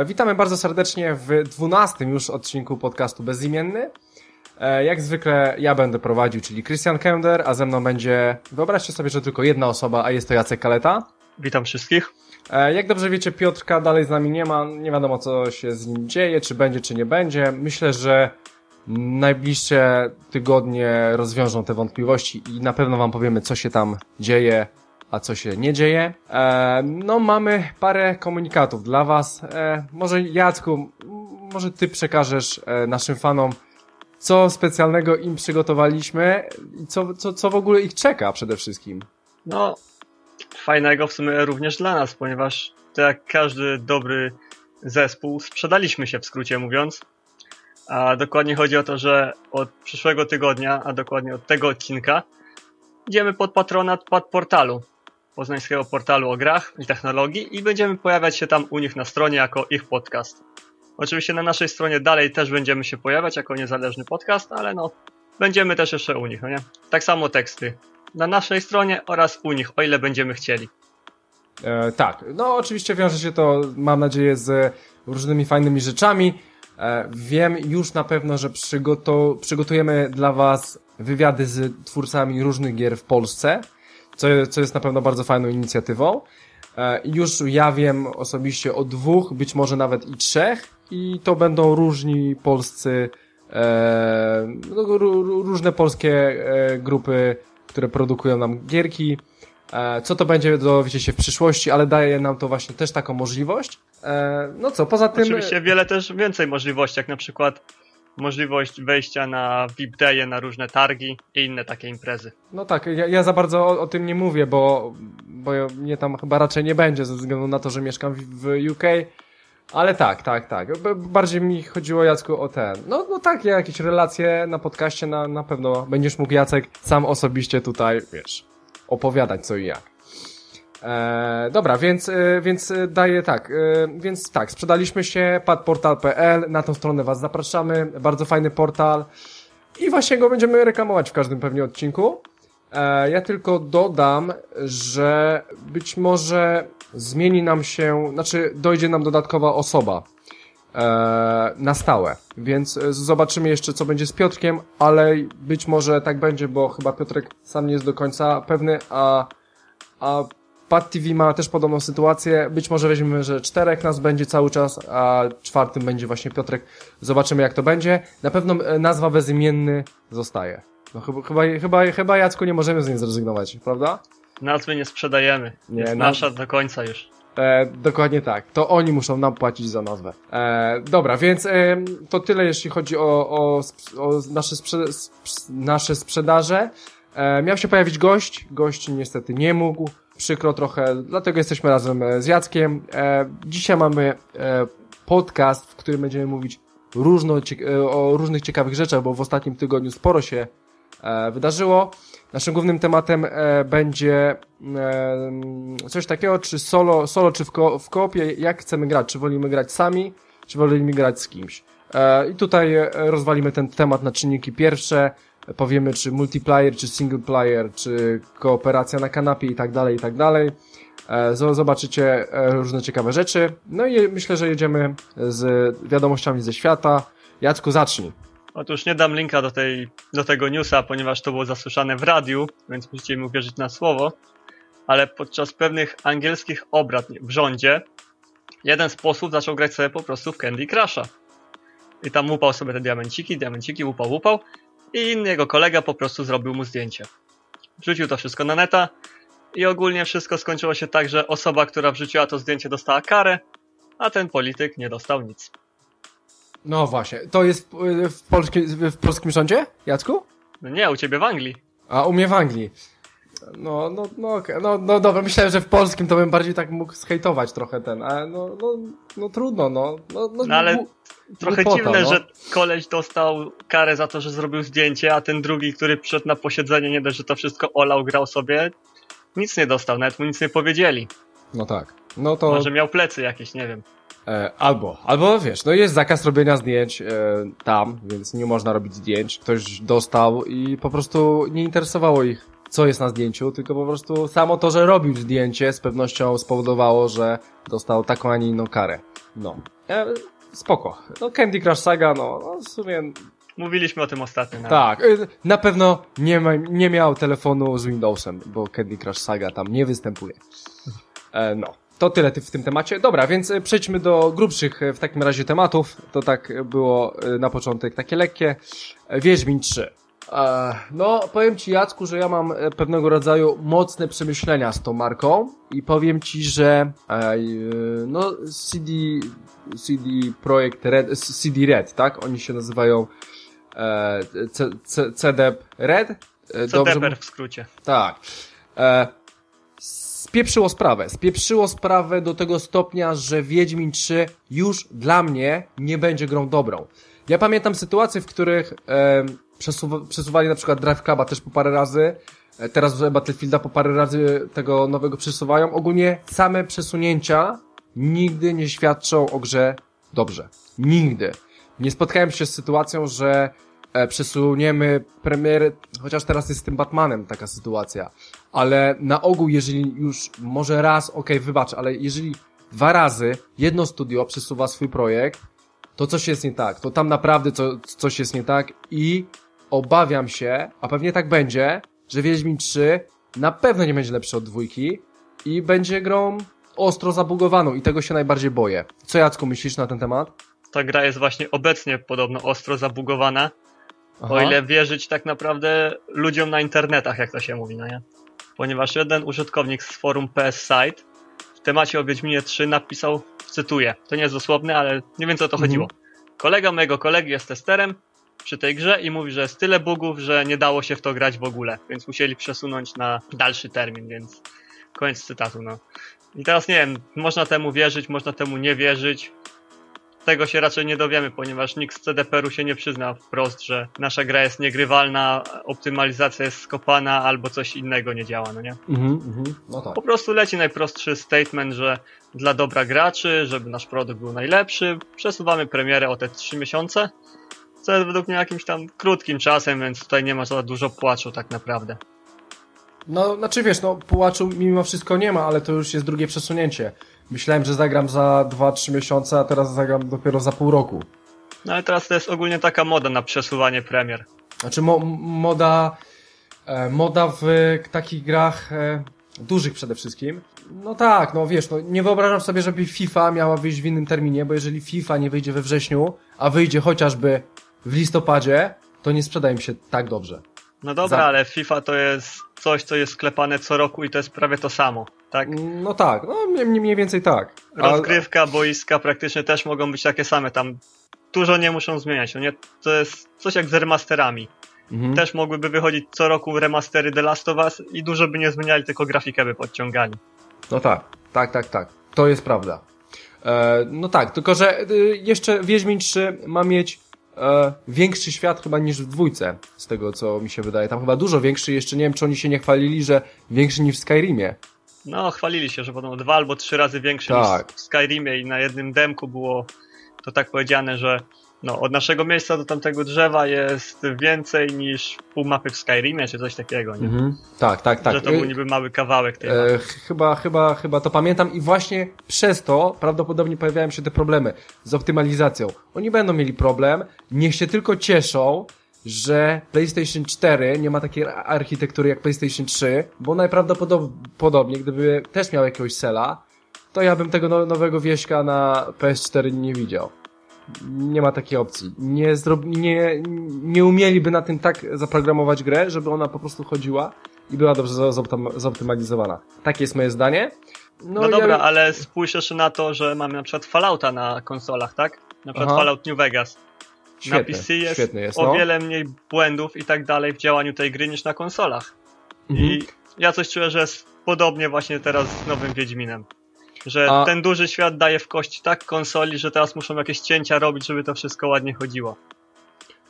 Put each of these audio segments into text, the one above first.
E, witamy bardzo serdecznie w dwunastym już odcinku podcastu Bezimienny. E, jak zwykle ja będę prowadził, czyli Christian Kender, a ze mną będzie, wyobraźcie sobie, że tylko jedna osoba, a jest to Jacek Kaleta. Witam wszystkich. E, jak dobrze wiecie, Piotrka dalej z nami nie ma, nie wiadomo co się z nim dzieje, czy będzie, czy nie będzie. Myślę, że najbliższe tygodnie rozwiążą te wątpliwości i na pewno wam powiemy, co się tam dzieje, a co się nie dzieje. E, no, mamy parę komunikatów dla Was. E, może Jacku, może Ty przekażesz e, naszym fanom, co specjalnego im przygotowaliśmy i co, co, co w ogóle ich czeka przede wszystkim. No, fajnego w sumie również dla nas, ponieważ to jak każdy dobry zespół, sprzedaliśmy się w skrócie mówiąc. A dokładnie chodzi o to, że od przyszłego tygodnia, a dokładnie od tego odcinka, idziemy pod patronat pod portalu poznańskiego portalu o grach i technologii i będziemy pojawiać się tam u nich na stronie jako ich podcast. Oczywiście na naszej stronie dalej też będziemy się pojawiać jako niezależny podcast, ale no, będziemy też jeszcze u nich, no nie? Tak samo teksty. Na naszej stronie oraz u nich, o ile będziemy chcieli. E, tak, no oczywiście wiąże się to, mam nadzieję, z różnymi fajnymi rzeczami. E, wiem już na pewno, że przygotujemy dla Was wywiady z twórcami różnych gier w Polsce co, co jest na pewno bardzo fajną inicjatywą. E, już ja wiem osobiście o dwóch, być może nawet i trzech i to będą różni polscy, e, no, różne polskie e, grupy, które produkują nam gierki. E, co to będzie, dowiecie się w przyszłości, ale daje nam to właśnie też taką możliwość. E, no co, poza tym... Oczywiście wiele też więcej możliwości, jak na przykład możliwość wejścia na VIP Day, na różne targi i inne takie imprezy. No tak, ja, ja za bardzo o, o, tym nie mówię, bo, bo mnie tam chyba raczej nie będzie ze względu na to, że mieszkam w, w UK. Ale tak, tak, tak. Bardziej mi chodziło, Jacku, o ten. No, no tak, jakieś relacje na podcaście na, na pewno będziesz mógł, Jacek, sam osobiście tutaj, wiesz, opowiadać co i jak. E, dobra, więc, e, więc e, daję tak, e, więc tak, sprzedaliśmy się, padportal.pl, na tą stronę Was zapraszamy, bardzo fajny portal i właśnie go będziemy reklamować w każdym pewnie odcinku. E, ja tylko dodam, że być może zmieni nam się, znaczy dojdzie nam dodatkowa osoba e, na stałe, więc zobaczymy jeszcze co będzie z Piotrkiem, ale być może tak będzie, bo chyba Piotrek sam nie jest do końca pewny, a, a Pad TV ma też podobną sytuację. Być może weźmiemy, że czterech nas będzie cały czas, a czwartym będzie właśnie Piotrek. Zobaczymy jak to będzie. Na pewno e, nazwa bezimienny zostaje. No chyba, chyba, chyba, chyba Jacku nie możemy z niej zrezygnować, prawda? Nazwy nie sprzedajemy. Nie, Jest nasza do końca już. E, dokładnie tak. To oni muszą nam płacić za nazwę. E, dobra, więc e, to tyle jeśli chodzi o, o, o nasze, sprze nasze sprzedaże. E, miał się pojawić gość. Gość niestety nie mógł przykro trochę, dlatego jesteśmy razem e, z Jackiem. E, dzisiaj mamy podcast, w którym będziemy mówić różno, o różnych ciekawych rzeczach, bo w ostatnim tygodniu sporo się wydarzyło. Naszym głównym tematem będzie coś takiego, czy solo, solo czy w, ko w koopie, jak chcemy grać, czy wolimy grać sami, czy wolimy grać z kimś. I tutaj rozwalimy ten temat na czynniki pierwsze, powiemy czy multiplayer, czy single player, czy kooperacja na kanapie i tak dalej, i tak dalej. E, zobaczycie e, różne ciekawe rzeczy. No i myślę, że jedziemy z wiadomościami ze świata. Jacku, zacznij. Otóż nie dam linka do, tej, do tego newsa, ponieważ to było zasłyszane w radiu, więc musicie mi uwierzyć na słowo. Ale podczas pewnych angielskich obrad w rządzie, jeden z posłów zaczął grać sobie po prostu w Candy Crusha. I tam łupał sobie te diamenciki, diamenciki, łupał, łupał i inny jego kolega po prostu zrobił mu zdjęcie. Wrzucił to wszystko na neta i ogólnie wszystko skończyło się tak, że osoba, która wrzuciła to zdjęcie dostała karę, a ten polityk nie dostał nic. No właśnie, to jest w, polskim, w polskim rządzie, Jacku? No nie, u ciebie w Anglii. A u mnie w Anglii. No, no, no, okej. no, no dobra, myślałem, że w polskim to bym bardziej tak mógł zhejtować trochę ten, ale no, no, no trudno, no. No, no, No ale gł- Trochę głupota, dziwne, no. że koleś dostał karę za to, że zrobił zdjęcie, a ten drugi, który przyszedł na posiedzenie, nie dość, że to wszystko olał, grał sobie, nic nie dostał, nawet mu nic nie powiedzieli. No tak. No to... Może miał plecy jakieś, nie wiem. E, albo, albo wiesz, no jest zakaz robienia zdjęć e, tam, więc nie można robić zdjęć. Ktoś dostał i po prostu nie interesowało ich, co jest na zdjęciu, tylko po prostu samo to, że robił zdjęcie z pewnością spowodowało, że dostał taką, a nie inną karę. No. E, spoko. No Candy Crush Saga, no, no w sumie Mówiliśmy o tym ostatnio. nawet. tak. e, Na pewno nie, ma, nie miał telefonu z Windowsem, bo Candy Crush Saga tam nie występuje. E, no. To tyle ty- w tym temacie. Dobra, więc e, przejdźmy do grubszych e, w takim razie tematów. To tak było e, na początek takie lekkie. Wiedźmin 3. E, No, powiem Ci Jacku, że ja mam pewnego rodzaju mocne przemyślenia z tą marką i powiem Ci, że no CD, CD Projekt Red, CD Red, tak? Oni się nazywają C, C, CDEP Red. Dobrze mu- w skrócie. tak. Spieprzyło sprawę. Spieprzyło sprawę do tego stopnia, że Wiedźmin 3 już dla mnie nie będzie grą dobrą. Ja pamiętam sytuacje, w których e, przesuwa, przesuwali na przykład Drive Cluba też po parę razy, e, teraz Battlefielda po parę razy tego nowego przesuwają. Ogólnie same przesunięcia nigdy nie świadczą o grze dobrze. Nigdy. Nie spotkałem się z sytuacją, że e, przesuniemy premiery, chociaż teraz jest z tym Batmanem taka sytuacja, ale na ogół, jeżeli już może raz, okej, wybacz, ale jeżeli dwa razy jedno studio przesuwa swój projekt, to coś jest nie tak. To tam naprawdę co, coś jest nie tak i obawiam się, a pewnie tak będzie, że Wiedźmin 3 na pewno nie będzie lepszy od dwójki i będzie grą ostro zabugowaną i tego się najbardziej boję. Co Jacku myślisz na ten temat? Ta gra jest właśnie obecnie podobno ostro zabugowana, Aha. o ile wierzyć tak naprawdę ludziom na internetach, jak to się mówi, no nie? Ponieważ jeden użytkownik z forum PS Site w temacie o Wiedźminie 3 napisał, cytuję, to nie jest dosłowne, ale nie wiem co o to Mhm. chodziło. Kolega mojego kolegi jest testerem przy tej grze i mówi, że jest tyle bugów, że nie dało się w to grać w ogóle, więc musieli przesunąć na dalszy termin, więc koniec cytatu, no. I teraz nie wiem, można temu wierzyć, można temu nie wierzyć. Tego się raczej nie dowiemy, ponieważ nikt z CDPR-u się nie przyzna wprost, że nasza gra jest niegrywalna, optymalizacja jest skopana albo coś innego nie działa, no nie? Mhm, mhm. No tak. Po prostu leci najprostszy statement, że dla dobra graczy, żeby nasz produkt był najlepszy, przesuwamy premierę o te 3 miesiące, co jest według mnie jakimś tam krótkim czasem, więc tutaj nie ma za dużo płaczu tak naprawdę. No, znaczy wiesz, no, płaczu mimo wszystko nie ma, ale to już jest drugie przesunięcie. Myślałem, że zagram za 2-3 miesiące, a teraz zagram dopiero za pół roku. No ale teraz to jest ogólnie taka moda na przesuwanie premier. Znaczy mo moda, e, moda w takich grach e, dużych przede wszystkim. No tak, no wiesz, no nie wyobrażam sobie, żeby FIFA miała wyjść w innym terminie, bo jeżeli FIFA nie wyjdzie we wrześniu, a wyjdzie chociażby w listopadzie, to nie sprzeda im się tak dobrze. No dobra, Za- ale FIFA to jest coś, co jest sklepane co roku i to jest prawie to samo, tak? No tak, no mniej, mniej więcej tak. Rozgrywka, boiska praktycznie też mogą być takie same, tam dużo nie muszą zmieniać, no nie? To jest coś jak z remasterami. Mhm. Też mogłyby wychodzić co roku remastery The Last of Us i dużo by nie zmieniali, tylko grafikę by podciągali. No tak, tak, tak, tak. To jest prawda. E, no tak, tylko że y, jeszcze Wiedźmin 3 ma mieć e, większy świat chyba niż w dwójce, z tego co mi się wydaje. Tam chyba dużo większy, jeszcze nie wiem czy oni się nie chwalili, że większy niż w Skyrimie. No, chwalili się, że będą dwa albo trzy razy większe Tak. niż w Skyrimie i na jednym demku było to tak powiedziane, że no, od naszego miejsca do tamtego drzewa jest więcej niż pół mapy w Skyrimie, czy coś takiego, nie? Mhm. Tak, tak, tak. Że to był Y, niby mały kawałek tej mapy. E, ch- chyba, chyba, chyba to pamiętam i właśnie przez to prawdopodobnie pojawiają się te problemy z optymalizacją. Oni będą mieli problem, niech się tylko cieszą, że PlayStation 4 nie ma takiej ar- architektury jak PlayStation 3, bo najprawdopodobniej, gdyby też miał jakiegoś sela, to ja bym tego no, nowego wieśka na PS4 nie widział. Nie ma takiej opcji. Nie, nie, nie umieliby na tym tak zaprogramować grę, żeby ona po prostu chodziła i była dobrze zoptymalizowana. Takie jest moje zdanie. No, dobra, ja, ale spójrz jeszcze na to, że mamy na przykład Fallouta na konsolach, tak? Na przykład Aha. Fallout New Vegas. Świetny, na PC jest, jest, o no. wiele mniej błędów i tak dalej w działaniu tej gry niż na konsolach. Mhm. I ja coś czuję, że jest podobnie właśnie teraz z nowym Wiedźminem. Że A- ten duży świat daje w kość tak konsoli, że teraz muszą jakieś cięcia robić, żeby to wszystko ładnie chodziło.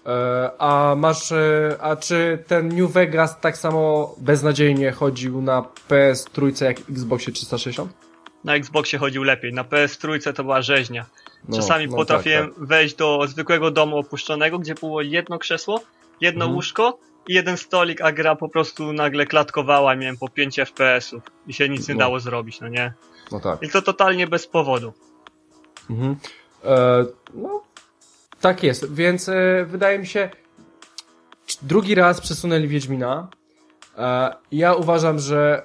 E, a masz, e, a czy ten New Vegas tak samo beznadziejnie chodził na PS trójce jak Xboxie 360? Na Xboxie chodził lepiej, na PS3 to była rzeźnia. No, Czasami no potrafiłem tak, tak. wejść do zwykłego domu opuszczonego, gdzie było jedno krzesło, jedno Mhm. łóżko i jeden stolik, a gra po prostu nagle klatkowała, miałem po 5 FPS-ów i się nic nie No. dało zrobić, no nie? No tak. I to totalnie bez powodu. Mhm. E, no, tak jest, więc e, wydaje mi się, drugi raz przesunęli Wiedźmina. E, ja uważam, że,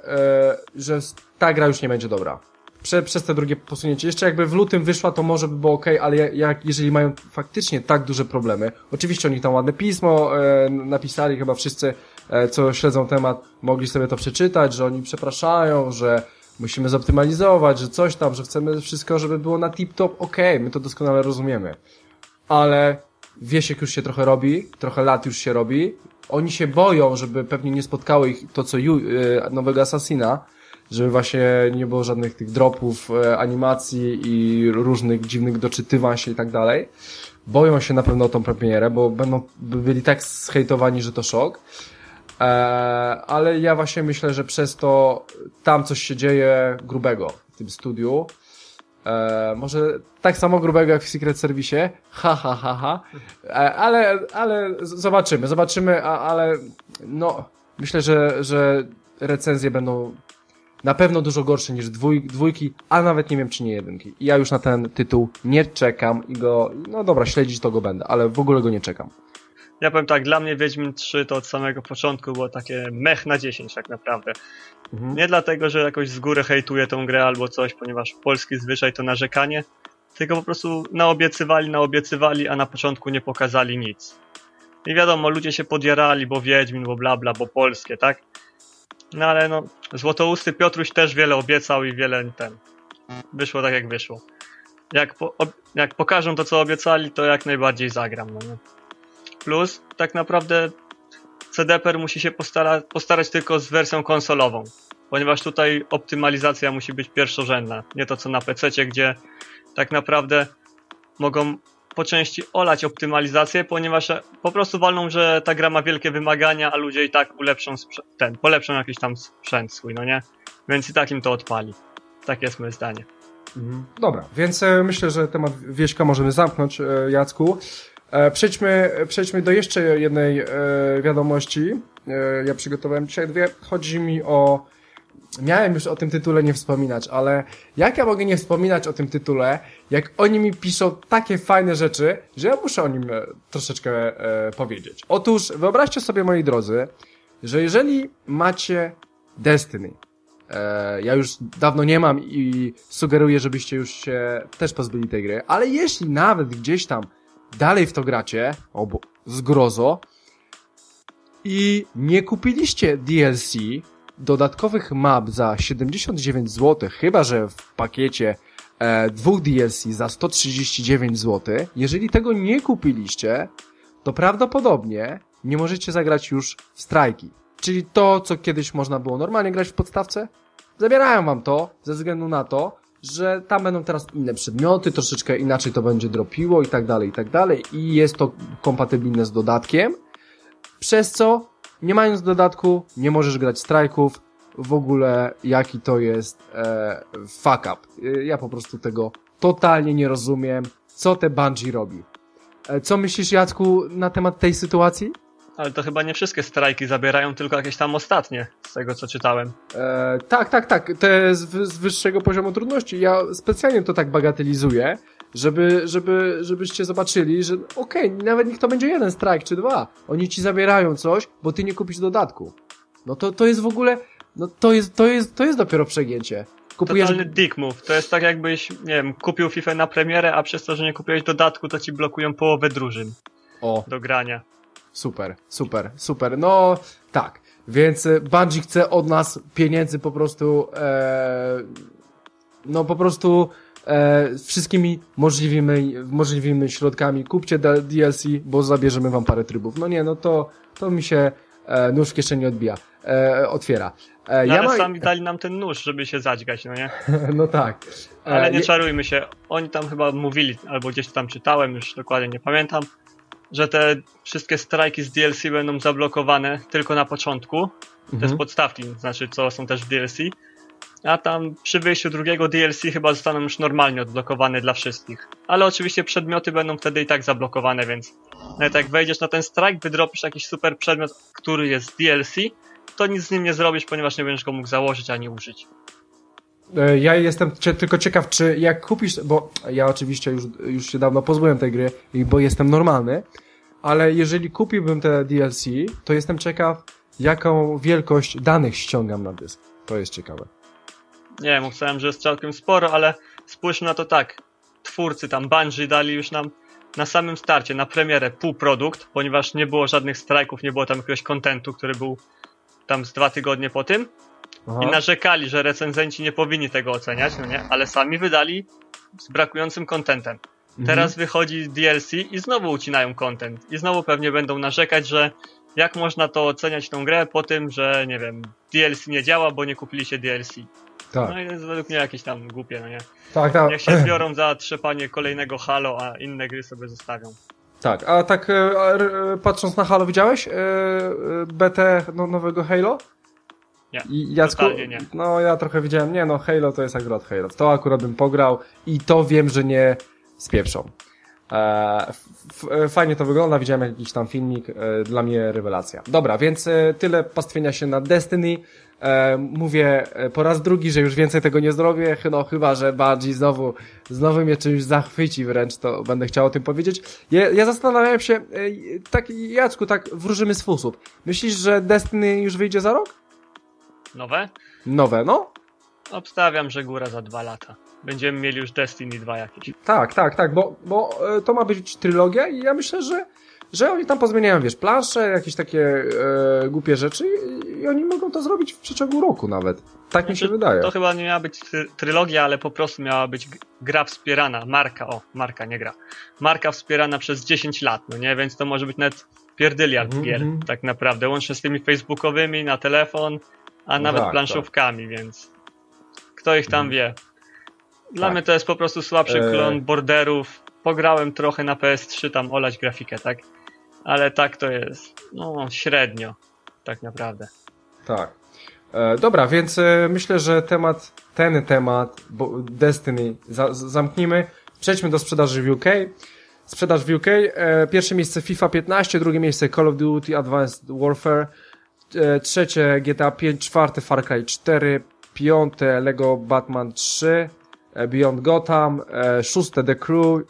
e, że ta gra już nie będzie dobra. Prze, przez te drugie posunięcie. Jeszcze jakby w lutym wyszła, to może by było ok, ale jak, jeżeli mają faktycznie tak duże problemy, oczywiście oni tam ładne pismo e, napisali, chyba wszyscy, e, co śledzą temat, mogli sobie to przeczytać, że oni przepraszają, że musimy zoptymalizować, że coś tam, że chcemy wszystko, żeby było na tip-top, okej, my to doskonale rozumiemy. Ale Wiesiek już się trochę robi, trochę lat już się robi. Oni się boją, żeby pewnie nie spotkało ich to, co ju, e, nowego Assassina, żeby właśnie nie było żadnych tych dropów, e, animacji i różnych dziwnych doczytywań się i tak dalej. Boją się na pewno o tą premierę, bo będą by byli tak zhejtowani, że to szok. E, ale ja właśnie myślę, że przez to tam coś się dzieje grubego w tym studiu. E, może tak samo grubego jak w Secret Service. Ha, ha, ha, ha. E, ale, ale zobaczymy, zobaczymy, a, ale no, myślę, że, że recenzje będą na pewno dużo gorsze niż dwój, dwójki, a nawet nie wiem, czy nie jedynki. I ja już na ten tytuł nie czekam i go, no dobra, śledzić to go będę, ale w ogóle go nie czekam. Ja powiem tak, dla mnie Wiedźmin 3 to od samego początku było takie mech na 10 tak naprawdę. Mhm. Nie dlatego, że jakoś z góry hejtuję tą grę albo coś, ponieważ polski zwyczaj to narzekanie, tylko po prostu naobiecywali, naobiecywali, a na początku nie pokazali nic. I wiadomo, ludzie się podjarali, bo Wiedźmin, bo bla bla, bo polskie, tak? No ale no, Złotousty Piotruś też wiele obiecał i wiele ten. Wyszło tak jak wyszło. Jak, po, ob, jak pokażą to, co obiecali, to jak najbardziej zagram, no nie? Plus, tak naprawdę CDPR musi się postara, postarać tylko z wersją konsolową, ponieważ tutaj optymalizacja musi być pierwszorzędna, nie to co na PC, gdzie tak naprawdę mogą po części olać optymalizację, ponieważ po prostu walną, że ta gra ma wielkie wymagania, a ludzie i tak ulepszą ten, polepszą jakiś tam sprzęt swój, no nie? Więc i tak im to odpali. Tak jest moje zdanie. Mhm. Dobra, więc e, myślę, że temat Wieśka możemy zamknąć, e, Jacku. E, przejdźmy, przejdźmy do jeszcze jednej e, wiadomości. E, ja przygotowałem dzisiaj dwie. Chodzi mi o... Miałem już o tym tytule nie wspominać, ale jak ja mogę nie wspominać o tym tytule, jak oni mi piszą takie fajne rzeczy, że ja muszę o nim e, troszeczkę e, powiedzieć. Otóż wyobraźcie sobie, moi drodzy, że jeżeli macie Destiny, E, ja już dawno nie mam i sugeruję, żebyście już się też pozbyli tej gry, ale jeśli nawet gdzieś tam dalej w to gracie, obo, zgrozo, i nie kupiliście DLC, dodatkowych map za 79 zł, chyba że w pakiecie e, dwóch DLC za 139 zł, jeżeli tego nie kupiliście, to prawdopodobnie nie możecie zagrać już w strajki. Czyli to, co kiedyś można było normalnie grać w podstawce, zabierają wam to ze względu na to, że tam będą teraz inne przedmioty, troszeczkę inaczej to będzie dropiło i tak dalej, i tak dalej. I jest to kompatybilne z dodatkiem, przez co nie mając dodatku nie możesz grać strajków, w ogóle jaki to jest e, fuck up. E, Ja po prostu tego totalnie nie rozumiem, co te Bungie robi. E, co myślisz Jacku na temat tej sytuacji? Ale to chyba nie wszystkie strajki zabierają, tylko jakieś tam ostatnie, z tego co czytałem. E, tak, tak, tak. Te z, z wyższego poziomu trudności. Ja specjalnie to tak bagatelizuję, żeby, żeby, żebyście zobaczyli, że okej, nawet niech to będzie jeden strajk czy dwa. Oni ci zabierają coś, bo ty nie kupisz dodatku. No to, to jest w ogóle, no to jest, to jest, to jest dopiero przegięcie. Kupujesz... Totalny dick move. To jest tak jakbyś, nie wiem, kupił FIFA na premierę, a przez to, że nie kupiłeś dodatku, to ci blokują połowę drużyn O, do grania. super, super, super. No, tak. Więc e, Bungie chce od nas pieniędzy po prostu, e, no po prostu e, wszystkimi możliwymi, możliwymi środkami. Kupcie DLC, bo zabierzemy wam parę trybów. No nie, no to, to mi się E, nóż w kieszeni odbija, e, otwiera. E, No, ale ma- sami dali nam ten nóż, żeby się zadźgać, no nie? no tak. E, Ale nie czarujmy się. Oni tam chyba mówili, albo gdzieś tam czytałem, już dokładnie nie pamiętam, że te wszystkie strajki z DLC będą zablokowane tylko na początku. Te Mhm. z podstawki, znaczy co są też w DLC. A tam przy wyjściu drugiego DLC chyba zostaną już normalnie odblokowane dla wszystkich. Ale oczywiście przedmioty będą wtedy i tak zablokowane, więc nawet jak wejdziesz na ten strajk, wydropisz jakiś super przedmiot, który jest DLC, to nic z nim nie zrobisz, ponieważ nie będziesz go mógł założyć ani użyć. E, Ja jestem tylko ciekaw, czy jak kupisz, bo ja oczywiście już, już się dawno pozbyłem tej gry, bo jestem normalny, ale jeżeli kupiłbym te DLC, to jestem ciekaw, jaką wielkość danych ściągam na dysk. To jest ciekawe. Nie wiem, myślałem, że jest całkiem sporo, ale spójrzmy na to tak. Twórcy tam Bungie dali już nam na samym starcie, na premierę półprodukt, ponieważ nie było żadnych strajków, nie było tam jakiegoś kontentu, który był tam z dwa tygodnie po tym. Aha. I narzekali, że recenzenci nie powinni tego oceniać, no nie? Ale sami wydali z brakującym kontentem. Mhm. Teraz wychodzi DLC i znowu ucinają content. I znowu pewnie będą narzekać, że jak można to oceniać tą grę po tym, że nie wiem, DLC nie działa, bo nie kupiliście DLC. Tak, No jest według mnie jakieś tam głupie, no nie? tak, tak. Niech się zbiorą za trzepanie kolejnego Halo, a inne gry sobie zostawią. Tak, a tak e, e, patrząc na Halo, widziałeś e, BT no, nowego Halo? Nie, Jacku, nie. No ja trochę widziałem, nie no Halo to jest akurat Halo. To akurat bym pograł i to wiem, że nie spieprzą. E, fajnie to wygląda, widziałem jakiś tam filmik, e, dla mnie rewelacja. Dobra, więc e, tyle pastwienia się na Destiny. Mówię po raz drugi, że już więcej tego nie zrobię, no chyba, że Bungie znowu, znowu mnie czymś zachwyci wręcz, to będę chciał o tym powiedzieć. Ja, ja zastanawiałem się, tak Jacku, tak wróżymy sposób. Myślisz, że Destiny już wyjdzie za rok? Nowe? Nowe, no? Obstawiam, że góra za dwa lata. Będziemy mieli już Destiny 2 jakieś. Tak, tak, tak, bo, bo e, to ma być trylogia i ja myślę, że, że oni tam pozmieniają, wiesz, plansze, jakieś takie e, głupie rzeczy i, i oni mogą to zrobić w przeciągu roku nawet. Tak mi się Znaczy, wydaje. To chyba nie miała być try- trylogia, ale po prostu miała być gra wspierana, marka, o, marka, nie gra. Marka wspierana przez 10 lat, no nie? Więc to może być nawet pierdyliard Mhm, gier, mhm. tak naprawdę. Łącznie z tymi facebookowymi, na telefon, a nawet tak, planszówkami, więc kto ich tam wie. Dla Tak. mnie to jest po prostu słabszy E. klon borderów. Pograłem trochę na PS3, tam olać grafikę, tak? Ale tak to jest, no, średnio, tak naprawdę. Tak. E, dobra, więc e, myślę, że temat, ten temat, bo Destiny za, zamknijmy. Przejdźmy do sprzedaży w UK. Sprzedaż w UK. E, pierwsze miejsce FIFA 15, drugie miejsce Call of Duty Advanced Warfare, e, trzecie GTA 5, czwarte Far Cry 4, piąte Lego Batman 3, e, Beyond Gotham, e, szóste The Crew,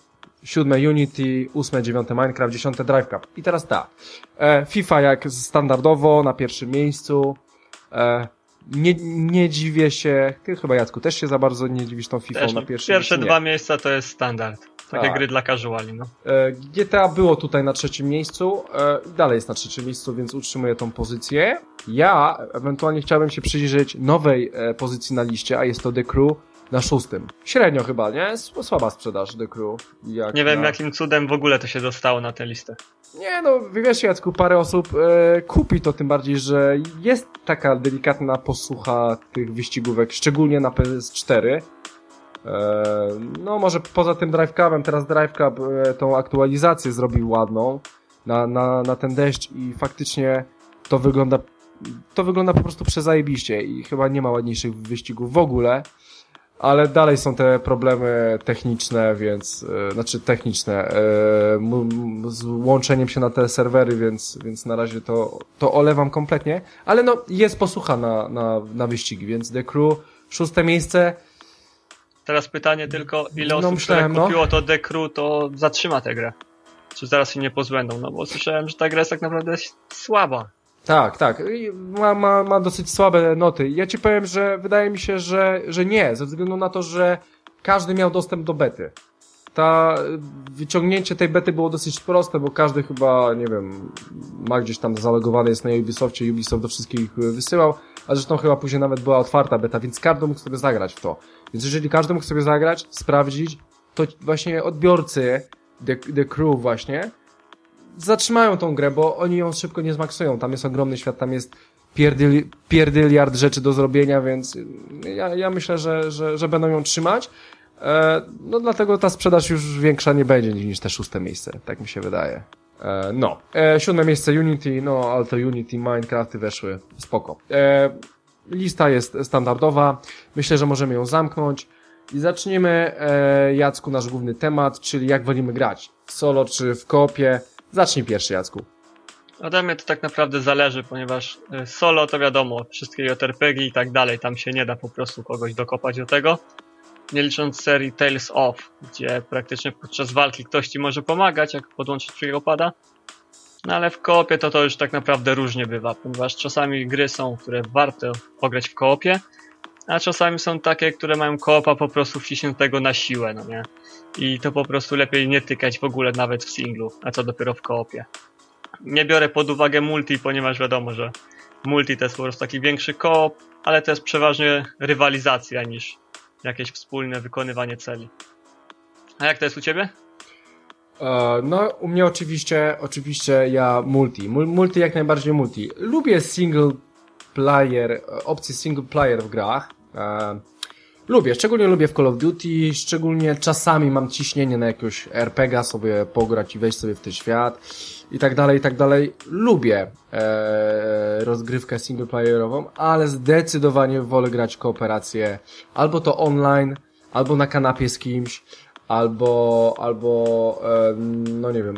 siódme Unity, ósme, dziewiąte Minecraft, dziesiąte Drive Cup. I teraz tak. E, FIFA jak standardowo na pierwszym miejscu. E, nie, nie dziwię się. Ty chyba Jacku też się za bardzo nie dziwisz tą FIFA na pierwszym pierwsze miejscu. dwa miejsca to jest standard. Takie Tak. gry dla casuali, no. E, GTA było tutaj na trzecim miejscu e, i dalej jest na trzecim miejscu, więc utrzymuję tą pozycję. Ja ewentualnie chciałbym się przyjrzeć nowej e, pozycji na liście, a jest to The Crew na szóstym. Średnio chyba, nie? Słaba sprzedaż The Crew. Jak Nie wiem na... jakim cudem w ogóle to się dostało na tę listę. Nie no, wiesz Jacku, parę osób e, kupi to, tym bardziej, że jest taka delikatna posłucha tych wyścigówek, szczególnie na PS4. E, no może poza tym Drive Cupem, teraz Drive Cup e, tą aktualizację zrobił ładną na, na, na ten deszcz i faktycznie to wygląda to wygląda po prostu przezajebiście i chyba nie ma ładniejszych wyścigów w ogóle. Ale dalej są te problemy techniczne, więc, e, znaczy techniczne, e, z łączeniem się na te serwery, więc, więc na razie to, to olewam kompletnie. Ale no, jest posłucha na, na, na wyścigi, więc The Crew, szóste miejsce. Teraz pytanie tylko, ile No, osób, myślałem, które no. kupiło to The Crew, to zatrzyma tę grę? Czy zaraz się nie pozbędą? No bo słyszałem, że ta gra jest tak naprawdę słaba. Tak, tak. Ma, ma, ma dosyć słabe noty. Ja ci powiem, że wydaje mi się, że, że nie, ze względu na to, że każdy miał dostęp do bety. Ta wyciągnięcie tej bety było dosyć proste, bo każdy chyba, nie wiem, ma gdzieś tam zalogowany jest na Ubisoftie, Ubisoft do wszystkich wysyłał, a zresztą chyba później nawet była otwarta beta, więc każdy mógł sobie zagrać w to. Więc jeżeli każdy mógł sobie zagrać, sprawdzić, to właśnie odbiorcy The, The Crew właśnie zatrzymają tą grę, bo oni ją szybko nie zmaksują. Tam jest ogromny świat, tam jest pierdyl, pierdyliard rzeczy do zrobienia, więc ja, ja myślę, że, że, że będą ją trzymać. E, no dlatego ta sprzedaż już większa nie będzie niż te szóste miejsce, tak mi się wydaje. E, no. E, siódme miejsce Unity, no ale to Unity, Minecrafty weszły, spoko. E, lista jest standardowa, myślę, że możemy ją zamknąć i zaczniemy, e, Jacku, nasz główny temat, czyli jak wolimy grać, solo czy w kopie. Zacznij pierwszy, Jacku. Ode mnie to tak naprawdę zależy, ponieważ y, solo to wiadomo, wszystkie JRPG i tak dalej, tam się nie da po prostu kogoś dokopać do tego. Nie licząc serii Tales of, gdzie praktycznie podczas walki ktoś ci może pomagać, jak podłączyć pada. No ale w koopie to to już tak naprawdę różnie bywa, ponieważ czasami gry są, które warto pograć w koopie, a czasami są takie, które mają koopa po prostu wciśniętego na siłę, no nie? I to po prostu lepiej nie tykać w ogóle nawet w singlu, a co dopiero w koopie. Nie biorę pod uwagę multi, ponieważ wiadomo, że multi to jest po prostu taki większy koop, ale to jest przeważnie rywalizacja niż jakieś wspólne wykonywanie celi. A jak to jest u ciebie? E, no, u mnie oczywiście, oczywiście ja multi. Multi jak najbardziej multi. Lubię single player, opcję single player w grach. E, lubię, szczególnie lubię w Call of Duty, szczególnie czasami mam ciśnienie na jakiegoś RPGa sobie pograć i wejść sobie w ten świat i tak dalej, i tak dalej. Lubię e, rozgrywkę singleplayerową, ale zdecydowanie wolę grać kooperację albo to online, albo na kanapie z kimś, albo, albo no nie wiem,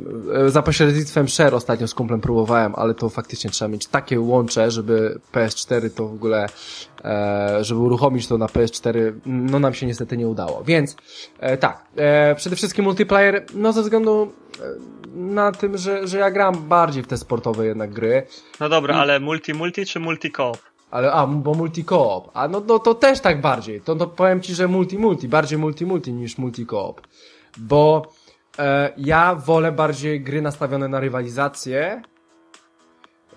e, za pośrednictwem share ostatnio z kumplem próbowałem, ale to faktycznie trzeba mieć takie łącze, żeby PS4 to w ogóle, e, żeby uruchomić to na PS4, no nam się niestety nie udało. Więc e, tak, przede wszystkim multiplayer, no ze względu na tym, że, że ja gram bardziej w te sportowe jednak gry. No dobra, I... ale multi-multi czy multi-coop? Ale, a, bo multi-coop. A no, no to też tak bardziej. To, to powiem ci, że multi-multi, bardziej multi-multi niż multi-coop. Bo e, ja wolę bardziej gry nastawione na rywalizację,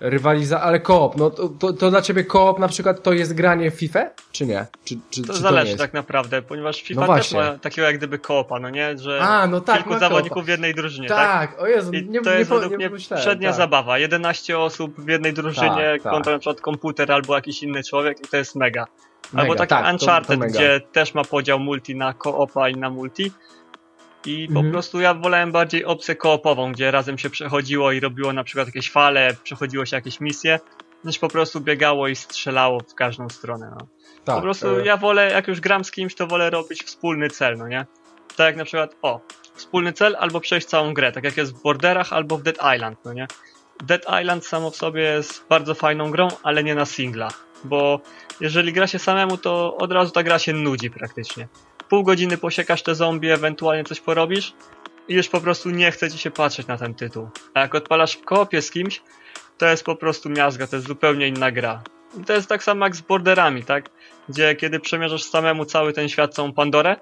rywaliza, ale koop, no to, to, to, dla ciebie koop na przykład to jest granie w FIFA, czy nie? Czy, czy, to czy zależy to tak naprawdę, ponieważ FIFA no też ma takiego jak gdyby koopa, no nie? Że A, no tak, kilku zawodników w jednej drużynie, tak? Tak, o Jezu, I nie, to jest nie, według nie mnie przednia tak. zabawa, 11 osób w jednej drużynie tak, kontra tak. na przykład komputer albo jakiś inny człowiek i to jest mega. mega albo taki tak, Uncharted, to, to gdzie też ma podział multi na koopa i na multi, i po mhm. prostu ja wolałem bardziej opcję koopową, gdzie razem się przechodziło i robiło na przykład jakieś fale, przechodziło się jakieś misje, niż po prostu biegało i strzelało w każdą stronę. No. Tak, po prostu e... ja wolę, jak już gram z kimś, to wolę robić wspólny cel, no nie? Tak jak na przykład, o, wspólny cel albo przejść całą grę, tak jak jest w Borderach albo w Dead Island, no nie? Dead Island samo w sobie jest bardzo fajną grą, ale nie na singla, bo jeżeli gra się samemu, to od razu ta gra się nudzi praktycznie pół godziny posiekasz te zombie, ewentualnie coś porobisz i już po prostu nie chce ci się patrzeć na ten tytuł. A jak odpalasz w kopie z kimś, to jest po prostu miazga, to jest zupełnie inna gra. I to jest tak samo jak z borderami, tak? Gdzie kiedy przemierzasz samemu cały ten świat, całą Pandorę,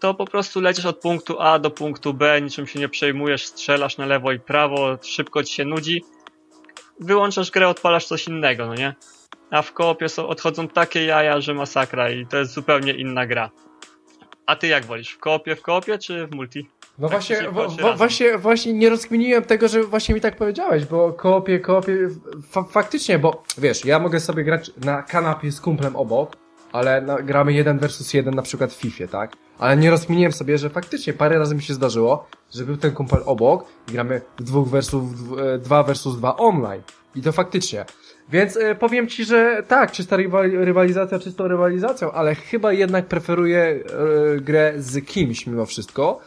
to po prostu lecisz od punktu A do punktu B, niczym się nie przejmujesz, strzelasz na lewo i prawo, szybko ci się nudzi. Wyłączasz grę, odpalasz coś innego, no nie? A w koopie są, odchodzą takie jaja, że masakra i to jest zupełnie inna gra. A ty jak wolisz? W koopie, w koopie czy w multi? No tak właśnie, właśnie, właśnie nie rozkminiłem tego, że właśnie mi tak powiedziałeś, bo koopie, koopie, fa faktycznie, bo wiesz, ja mogę sobie grać na kanapie z kumplem obok, ale gramy jeden versus jeden na przykład w FIFA, tak? Ale nie rozkminiłem sobie, że faktycznie parę razy mi się zdarzyło, że był ten kumpel obok i gramy dwóch versus, e, dwa versus dwa online. I to faktycznie. Więc y, powiem ci, że tak, czysta rywalizacja czystą rywalizacją, ale chyba jednak preferuję y, grę z kimś mimo wszystko.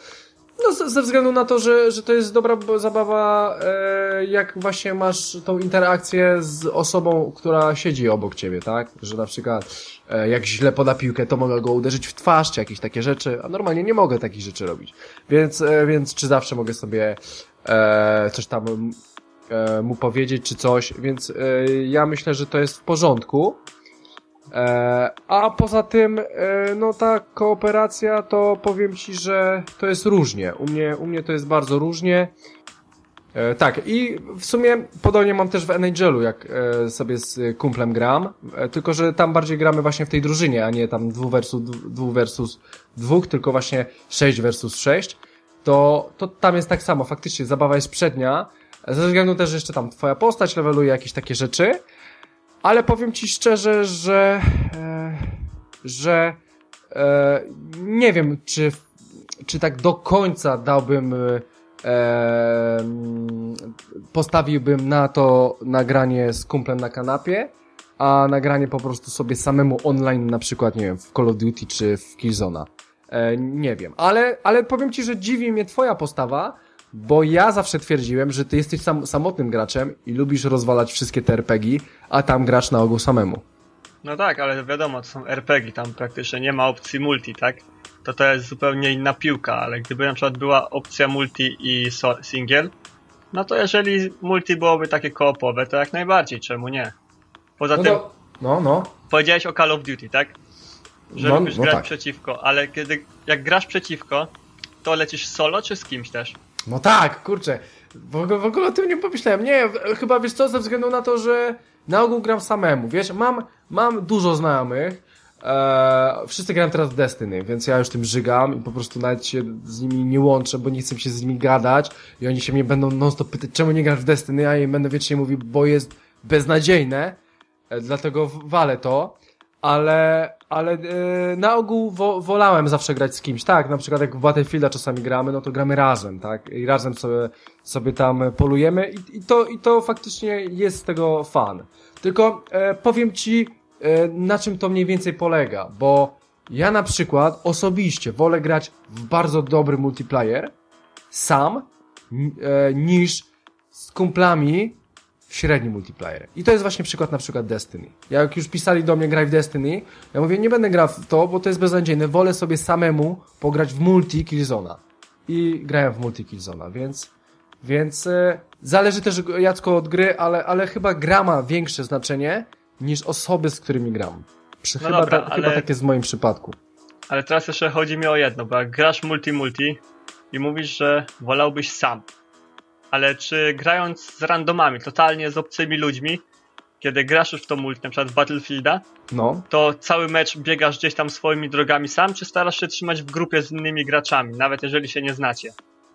No, ze względu na to, że, że to jest dobra zabawa, e, jak właśnie masz tą interakcję z osobą, która siedzi obok ciebie, tak? Że na przykład e, jak źle poda piłkę, to mogę go uderzyć w twarz, czy jakieś takie rzeczy, a normalnie nie mogę takich rzeczy robić. Więc, e, więc czy zawsze mogę sobie e, coś tam e, mu powiedzieć czy coś, więc e, ja myślę, że to jest w porządku. E, a poza tym, no ta kooperacja to powiem Ci, że to jest różnie. U mnie, u mnie to jest bardzo różnie. Tak, i w sumie podobnie mam też w NHL-u, jak sobie z kumplem gram, tylko że tam bardziej gramy właśnie w tej drużynie, a nie tam dwóch versus, dwóch versus dwóch, tylko właśnie sześć versus sześć. To, to tam jest tak samo, faktycznie zabawa jest przednia, Ze względu też, jeszcze tam twoja postać leveluje jakieś takie rzeczy. Ale powiem ci szczerze, że... E, że... E, nie wiem, czy, czy tak do końca dałbym... E, postawiłbym na to nagranie z kumplem na kanapie, a nagranie po prostu sobie samemu online, na przykład, nie wiem, w Call of Duty czy w Killzona. E, nie wiem, ale, ale powiem ci, że dziwi mnie twoja postawa, bo ja zawsze twierdziłem, że ty jesteś sam, samotnym graczem i lubisz rozwalać wszystkie te RPG, a tam grasz na ogół samemu. No tak, ale wiadomo, to są RPG, tam praktycznie nie ma opcji multi, tak? To to jest zupełnie inna piłka, ale gdyby na przykład była opcja multi i single, no to jeżeli multi byłoby takie koopowe, to jak najbardziej, czemu nie? Poza No, tym, to, no, no. powiedziałeś o Call of Duty, tak? Że No, lubisz no grać tak. przeciwko, ale kiedy jak grasz przeciwko, to lecisz solo czy z kimś też? No tak, kurczę. W, ogóle- w ogóle o tym nie pomyślałem. Nie, chyba wiesz co, ze względu na to, że na ogół gram samemu. Wiesz, mam, mam dużo znajomych. E, wszyscy grają teraz w Destiny, więc ja już tym żygam i po prostu nawet się z nimi nie łączę, bo nie chcę się z nimi gadać i oni się mnie będą non stop pytać, czemu nie grasz w Destiny, a ja im będę wiecznie mówił, bo jest beznadziejne, e, dlatego walę to, ale, ale e, na ogół wo, wolałem zawsze grać z kimś, tak, na przykład jak w Battlefielda czasami gramy, no to gramy razem, tak, i razem sobie, sobie tam polujemy i, i, to, i to faktycznie jest z tego fan. Tylko e, powiem Ci, e, na czym to mniej więcej polega, bo ja na przykład osobiście wolę grać w bardzo dobry multiplayer sam niż z kumplami średni multiplayer. I to jest właśnie przykład na przykład Destiny. Jak już pisali do mnie graj w Destiny, ja mówię nie będę grał w to, bo to jest beznadziejne. Wolę sobie samemu pograć w multi Killzona. I grałem w multi Killzona, więc więc e, zależy też Jacko od gry, ale, ale chyba gra ma większe znaczenie niż osoby, z którymi gram. Przy, No chyba, dobra, ta, ale- chyba tak jest w moim przypadku. Ale teraz jeszcze chodzi mi o jedno, bo jak grasz multi-multi i mówisz, że wolałbyś sam. Ale czy grając z randomami, totalnie z obcymi ludźmi, kiedy grasz już w to multi, na przykład w Battlefielda, No. to cały mecz biegasz gdzieś tam swoimi drogami sam, czy starasz się trzymać w grupie z innymi graczami, nawet jeżeli się nie znacie?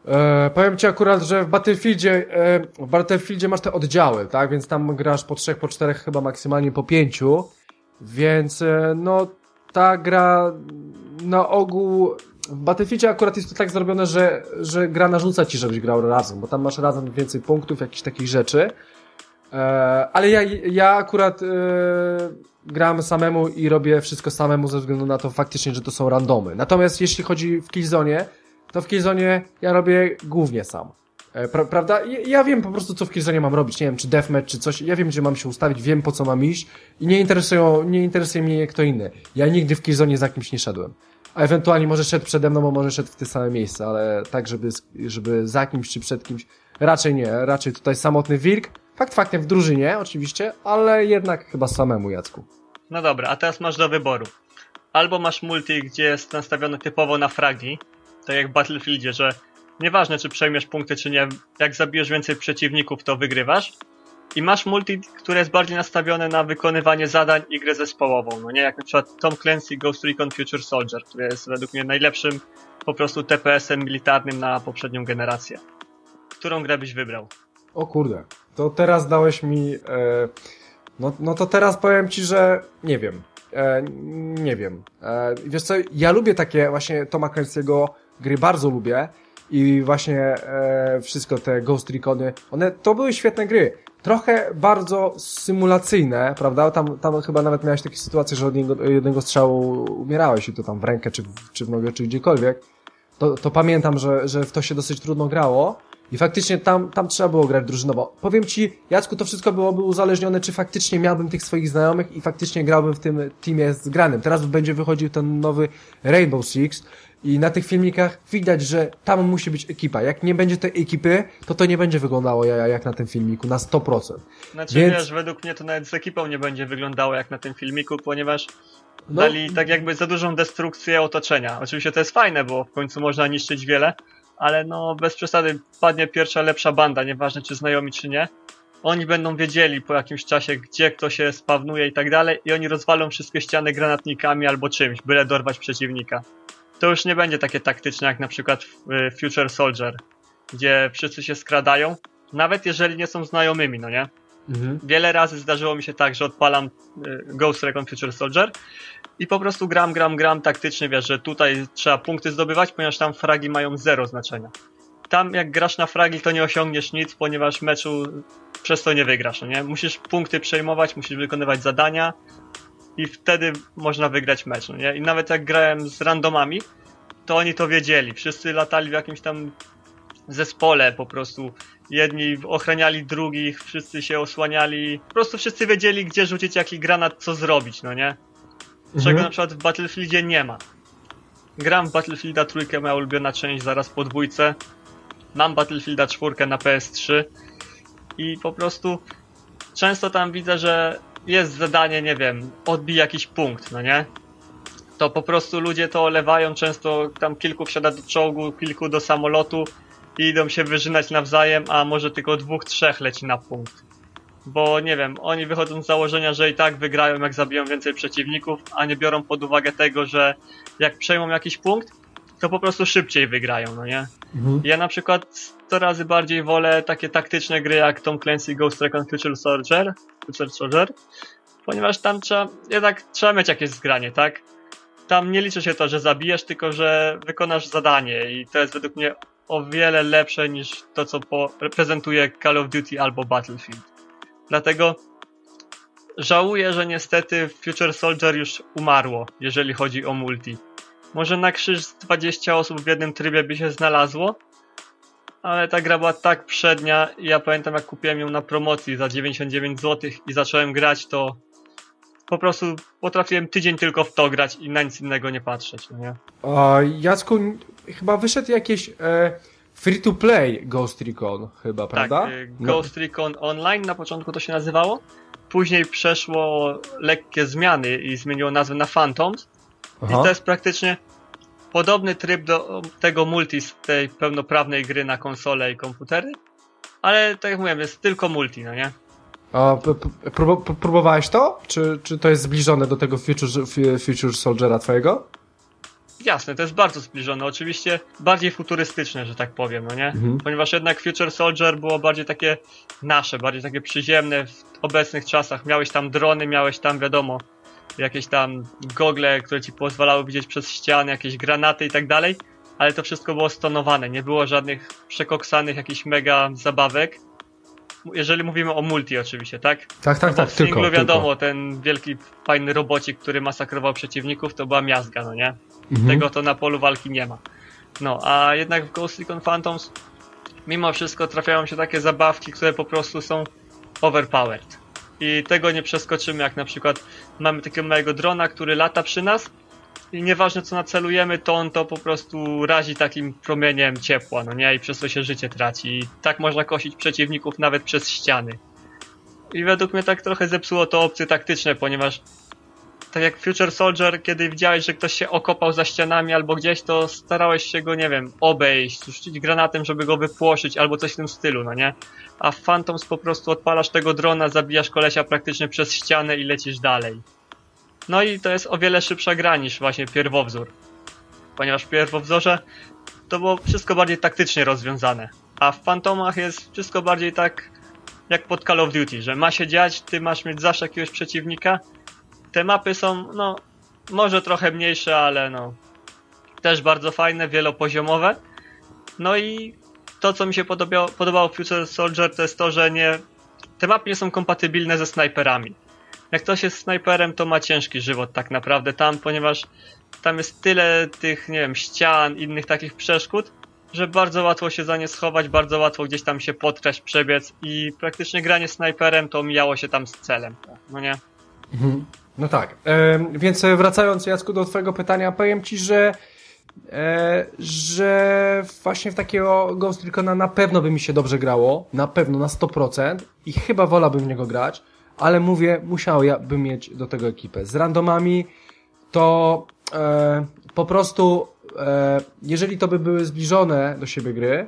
E, powiem ci akurat, że w Battlefieldzie, e, w Battlefieldzie masz te oddziały, tak? Więc tam grasz po trzech, po czterech, chyba maksymalnie po pięciu. Więc e, no ta gra na ogół w Battlefieldzie akurat jest to tak zrobione, że, że gra narzuca ci, żebyś grał razem, bo tam masz razem więcej punktów, jakichś takich rzeczy. E, ale ja, ja akurat e, gram samemu i robię wszystko samemu ze względu na to faktycznie, że to są randomy. Natomiast jeśli chodzi w Killzone, to w Killzone ja robię głównie sam. E, Pra, prawda? Ja, wiem po prostu, co w Killzone mam robić. Nie wiem, czy deathmatch, czy coś. Ja wiem, gdzie mam się ustawić, wiem, po co mam iść i nie interesują, nie interesuje mnie kto inny. Ja nigdy w Killzone za kimś nie szedłem. A ewentualnie może szedł przede mną, bo może szedł w te same miejsce, ale tak, żeby, żeby za kimś czy przed kimś, raczej nie. Raczej tutaj samotny wilk. Fakt faktem w drużynie, oczywiście, ale jednak chyba samemu, Jacku. No dobra, a teraz masz do wyboru. Albo masz multi, gdzie jest nastawione typowo na fragi, tak jak w Battlefieldzie, że nieważne czy przejmiesz punkty czy nie, jak zabijesz więcej przeciwników, to wygrywasz. I masz multi, które jest bardziej nastawione na wykonywanie zadań i grę zespołową. No nie, jak na przykład Tom Clancy Ghost Recon Future Soldier, który jest według mnie najlepszym po prostu TPS-em militarnym na poprzednią generację. Którą grę byś wybrał? O kurde, to teraz dałeś mi. E, no, no to teraz powiem ci, że nie wiem. E, nie wiem. E, wiesz co, ja lubię takie właśnie Toma Clancy'ego gry, bardzo lubię. I właśnie e, wszystko te Ghost Recony, one to były świetne gry. Trochę bardzo symulacyjne, prawda? Tam, tam chyba nawet miałeś takie sytuacje, że od jednego, jednego strzału umierałeś i to tam w rękę, czy w, czy w nogę, czy gdziekolwiek. To, to pamiętam, że, że w to się dosyć trudno grało. I faktycznie tam, tam trzeba było grać drużynowo. Powiem ci, Jacku, to wszystko byłoby uzależnione, czy faktycznie miałbym tych swoich znajomych i faktycznie grałbym w tym teamie zgranym. Teraz będzie wychodził ten nowy Rainbow Six i na tych filmikach widać, że tam musi być ekipa. Jak nie będzie tej ekipy, to to nie będzie wyglądało ja- jak na tym filmiku, na 100%. Znaczy Więc- wiesz, według mnie to nawet z ekipą nie będzie wyglądało jak na tym filmiku, ponieważ No. dali tak jakby za dużą destrukcję otoczenia. Oczywiście to jest fajne, bo w końcu można niszczyć wiele, ale no bez przesady padnie pierwsza lepsza banda, nieważne czy znajomi czy nie. Oni będą wiedzieli po jakimś czasie, gdzie kto się spawnuje i tak dalej i oni rozwalą wszystkie ściany granatnikami albo czymś, byle dorwać przeciwnika. To już nie będzie takie taktyczne jak na przykład y, Future Soldier, gdzie wszyscy się skradają, Nawet jeżeli nie są znajomymi, no nie? Mhm. Wiele razy zdarzyło mi się tak, że odpalam y, Ghost Recon Future Soldier i po prostu gram, gram, gram taktycznie, wiesz, że tutaj trzeba punkty zdobywać, ponieważ tam fragi mają zero znaczenia. Tam jak grasz na fragi, to nie osiągniesz nic, ponieważ meczu przez to nie wygrasz, no nie? Musisz punkty przejmować, musisz wykonywać zadania i wtedy można wygrać mecz, no nie? I nawet jak grałem z randomami, to oni to wiedzieli. Wszyscy latali w jakimś tam zespole po prostu. Jedni ochraniali drugich, wszyscy się osłaniali. Po prostu wszyscy wiedzieli, gdzie rzucić jaki granat, co zrobić, no nie? Czego Mhm. na przykład w Battlefieldzie nie ma. Gram w Battlefielda trójkę, moja ulubiona część, zaraz po dwójce. Mam Battlefielda czwórkę na PS3 i po prostu często tam widzę, że jest zadanie, nie wiem, odbij jakiś punkt, no nie? To po prostu ludzie to olewają, często tam kilku wsiada do czołgu, kilku do samolotu i idą się wyżynać nawzajem, a może tylko dwóch, trzech leci na punkt. Bo nie wiem, oni wychodzą z założenia, że i tak wygrają, jak zabiją więcej przeciwników, a nie biorą pod uwagę tego, że jak przejmą jakiś punkt, to po prostu szybciej wygrają, no nie? Mhm. Ja na przykład 100 razy bardziej wolę takie taktyczne gry jak Tom Clancy Ghost Recon Future Soldier, Future Soldier, ponieważ tam trzeba, jednak trzeba mieć jakieś zgranie, tak? Tam nie liczy się to, że zabijesz, tylko że wykonasz zadanie i to jest według mnie o wiele lepsze niż to, co po, reprezentuje Call of Duty albo Battlefield. Dlatego żałuję, że niestety Future Soldier już umarło, jeżeli chodzi o multi. Może na krzyż z 20 osób w jednym trybie by się znalazło, ale ta gra była tak przednia i ja pamiętam jak kupiłem ją na promocji za 99 zł i zacząłem grać, to po prostu potrafiłem tydzień tylko w to grać i na nic innego nie patrzeć, no nie? A Jacku, chyba wyszedł jakieś e, free-to-play Ghost Recon chyba, prawda? Tak, y, No. Ghost Recon Online na początku to się nazywało, później przeszło lekkie zmiany i zmieniło nazwę na Phantoms Aha. I to jest praktycznie podobny tryb do tego multi z tej pełnoprawnej gry na konsole i komputery. Ale tak jak mówiłem, jest tylko multi, no nie? A próbowałeś to? Czy, czy to jest zbliżone do tego Future, Fu- Future Soldiera twojego? Jasne, to jest bardzo zbliżone. Oczywiście bardziej futurystyczne, że tak powiem, no nie? Mhm. Ponieważ jednak Future Soldier było bardziej takie nasze, bardziej takie przyziemne w obecnych czasach. Miałeś tam drony, miałeś tam, wiadomo, jakieś tam gogle, które ci pozwalały widzieć przez ściany, jakieś granaty i tak dalej, ale to wszystko było stonowane. Nie było żadnych przekoksanych jakichś mega zabawek. Jeżeli mówimy o multi oczywiście, tak? Tak, tak, Bo tak, w tylko, singlu wiadomo, tylko. ten wielki, fajny robocik, który masakrował przeciwników, to była miazga, no nie? Mhm. Tego to na polu walki nie ma. No, a jednak w Ghost Recon Phantoms mimo wszystko trafiają się takie zabawki, które po prostu są overpowered. I tego nie przeskoczymy, jak na przykład mamy takiego małego drona, który lata przy nas i nieważne co nacelujemy, to on to po prostu razi takim promieniem ciepła, no nie? I przez to się życie traci. I tak można kosić przeciwników nawet przez ściany. I według mnie tak trochę zepsuło to opcje taktyczne, ponieważ tak jak Future Soldier, kiedy widziałeś, że ktoś się okopał za ścianami albo gdzieś, to starałeś się go, nie wiem, obejść, rzucić granatem, żeby go wypłoszyć albo coś w tym stylu, no nie? A w Phantoms po prostu odpalasz tego drona, zabijasz kolesia praktycznie przez ścianę i lecisz dalej. No i to jest o wiele szybsza gra niż właśnie pierwowzór. Ponieważ w pierwowzorze to było wszystko bardziej taktycznie rozwiązane. A w Phantomach jest wszystko bardziej tak jak pod Call of Duty, że ma się dziać, ty masz mieć zawsze jakiegoś przeciwnika. Te mapy są, no, może trochę mniejsze, ale no, też bardzo fajne, wielopoziomowe. No i to, co mi się podobało, podobało w Future Soldier, to jest to, że nie, te mapy nie są kompatybilne ze snajperami. Jak ktoś jest snajperem, to ma ciężki żywot tak naprawdę tam, ponieważ tam jest tyle tych, nie wiem, ścian, innych takich przeszkód, że bardzo łatwo się za nie schować, bardzo łatwo gdzieś tam się podkraść, przebiec i praktycznie granie snajperem to mijało się tam z celem, no nie? Mhm. No tak. Em, więc e, wracając, Jacku, do twojego pytania, powiem ci, że e, że właśnie w takiego Ghost Recona na pewno by mi się dobrze grało, na pewno, na 100% i chyba wolałbym w niego grać, ale mówię, musiałbym mieć do tego ekipę. Z randomami to e, po prostu, e, jeżeli to by były zbliżone do siebie gry,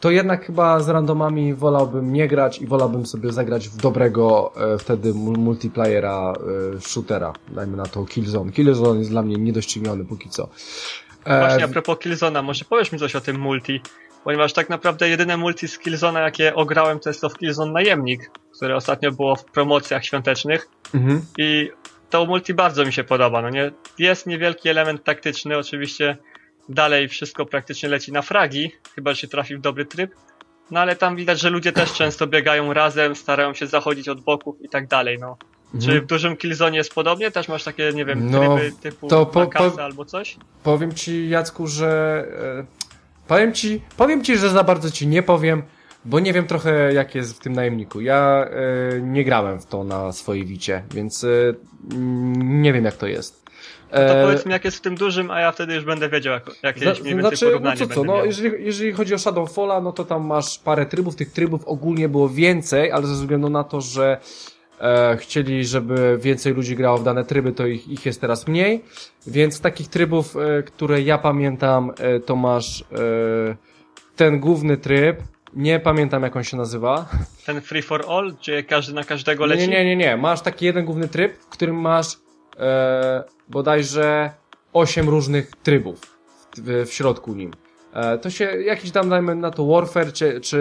to jednak chyba z randomami wolałbym nie grać i wolałbym sobie zagrać w dobrego e, wtedy mul- multiplayera, e, shootera, dajmy na to Killzone. Killzone jest dla mnie niedościgniony póki co. E, Właśnie a propos Killzona, może powiesz mi coś o tym multi, ponieważ tak naprawdę jedyne multi z Killzona, jakie ograłem, to jest to w Killzone Najemnik, które ostatnio było w promocjach świątecznych Mhm. i to multi bardzo mi się podoba, no nie? Jest niewielki element taktyczny, oczywiście dalej wszystko praktycznie leci na fragi, chyba że się trafi w dobry tryb, no ale tam widać, że ludzie też często biegają razem, starają się zachodzić od boków i tak dalej, no. Czy w dużym Killzone jest podobnie? Też masz takie, nie wiem, No, tryby typu to po- po, albo coś? Powiem ci, Jacku, że. E, powiem ci, powiem ci, że za bardzo ci nie powiem, bo nie wiem trochę jak jest w tym najemniku. Ja e, nie grałem w to na swojej wicie, więc e, nie wiem jak to jest. To E, powiedz mi, jak jest w tym dużym, a ja wtedy już będę wiedział, jak, jakieś Za- mniej więcej znaczy, no co, co, no jeżeli, jeżeli chodzi o Shadowfalla, no to tam masz parę trybów, tych trybów ogólnie było więcej, ale ze względu na to, że e, chcieli, żeby więcej ludzi grało w dane tryby, to ich, ich jest teraz mniej, więc takich trybów, e, które ja pamiętam, e, to masz e, ten główny tryb, nie pamiętam jak on się nazywa. Ten free for all, gdzie każdy na każdego Nie, leci? nie, nie, nie, masz taki jeden główny tryb, w którym masz e, bodajże 8 różnych trybów w, w środku nim. E, to się jakiś tam dajmy na to Warfare czy, czy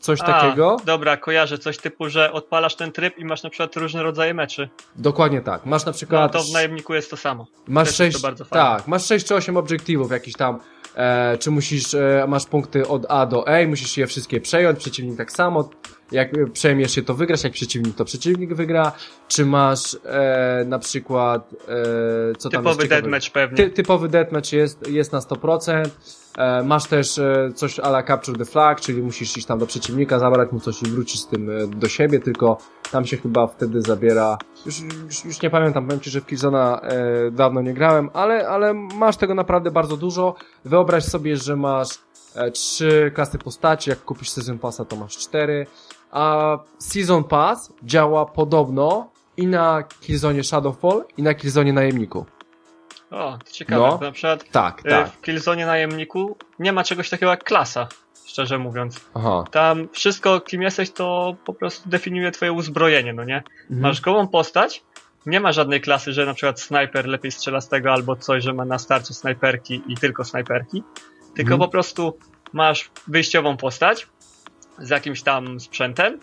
coś A, takiego. Dobra, kojarzę coś typu, że odpalasz ten tryb i masz na przykład różne rodzaje meczy. Dokładnie tak. Masz na No przykład. to w najemniku jest to samo. masz też jest 6, to bardzo fajne. tak, masz 6 czy 8 obiektywów jakiś tam. E, czy musisz, e, masz punkty od A do E, musisz je wszystkie przejąć, przeciwnik tak samo. Jak przejmiesz je, to wygrasz, jak przeciwnik, to przeciwnik wygra. Czy masz e, na przykład, e, co tam Typowy deathmatch pewnie. Ty, typowy deathmatch jest, jest na 100%. E, masz też e, coś ala Capture the Flag, czyli musisz iść tam do przeciwnika, zabrać mu coś i wrócić z tym e, do siebie, tylko tam się chyba wtedy zabiera. Już, już, już nie pamiętam, powiem ci, że w Killzona e, dawno nie grałem, ale, ale masz tego naprawdę bardzo dużo. Wyobraź sobie, że masz e, trzy klasy postaci, jak kupisz Season Passa, to masz cztery. A Season Pass działa podobno i na Killzone Shadowfall, i na Killzone Najemniku. O, to ciekawe. No. Na przykład Tak, e, tak. w Killzone najemniku nie ma czegoś takiego jak klasa, szczerze mówiąc. Aha. Tam wszystko, kim jesteś, to po prostu definiuje twoje uzbrojenie, no nie? Mhm. Masz gołą postać, nie ma żadnej klasy, że na przykład snajper lepiej strzela z tego, albo coś, że ma na starcie snajperki i tylko snajperki. Tylko Mhm. po prostu masz wyjściową postać z jakimś tam sprzętem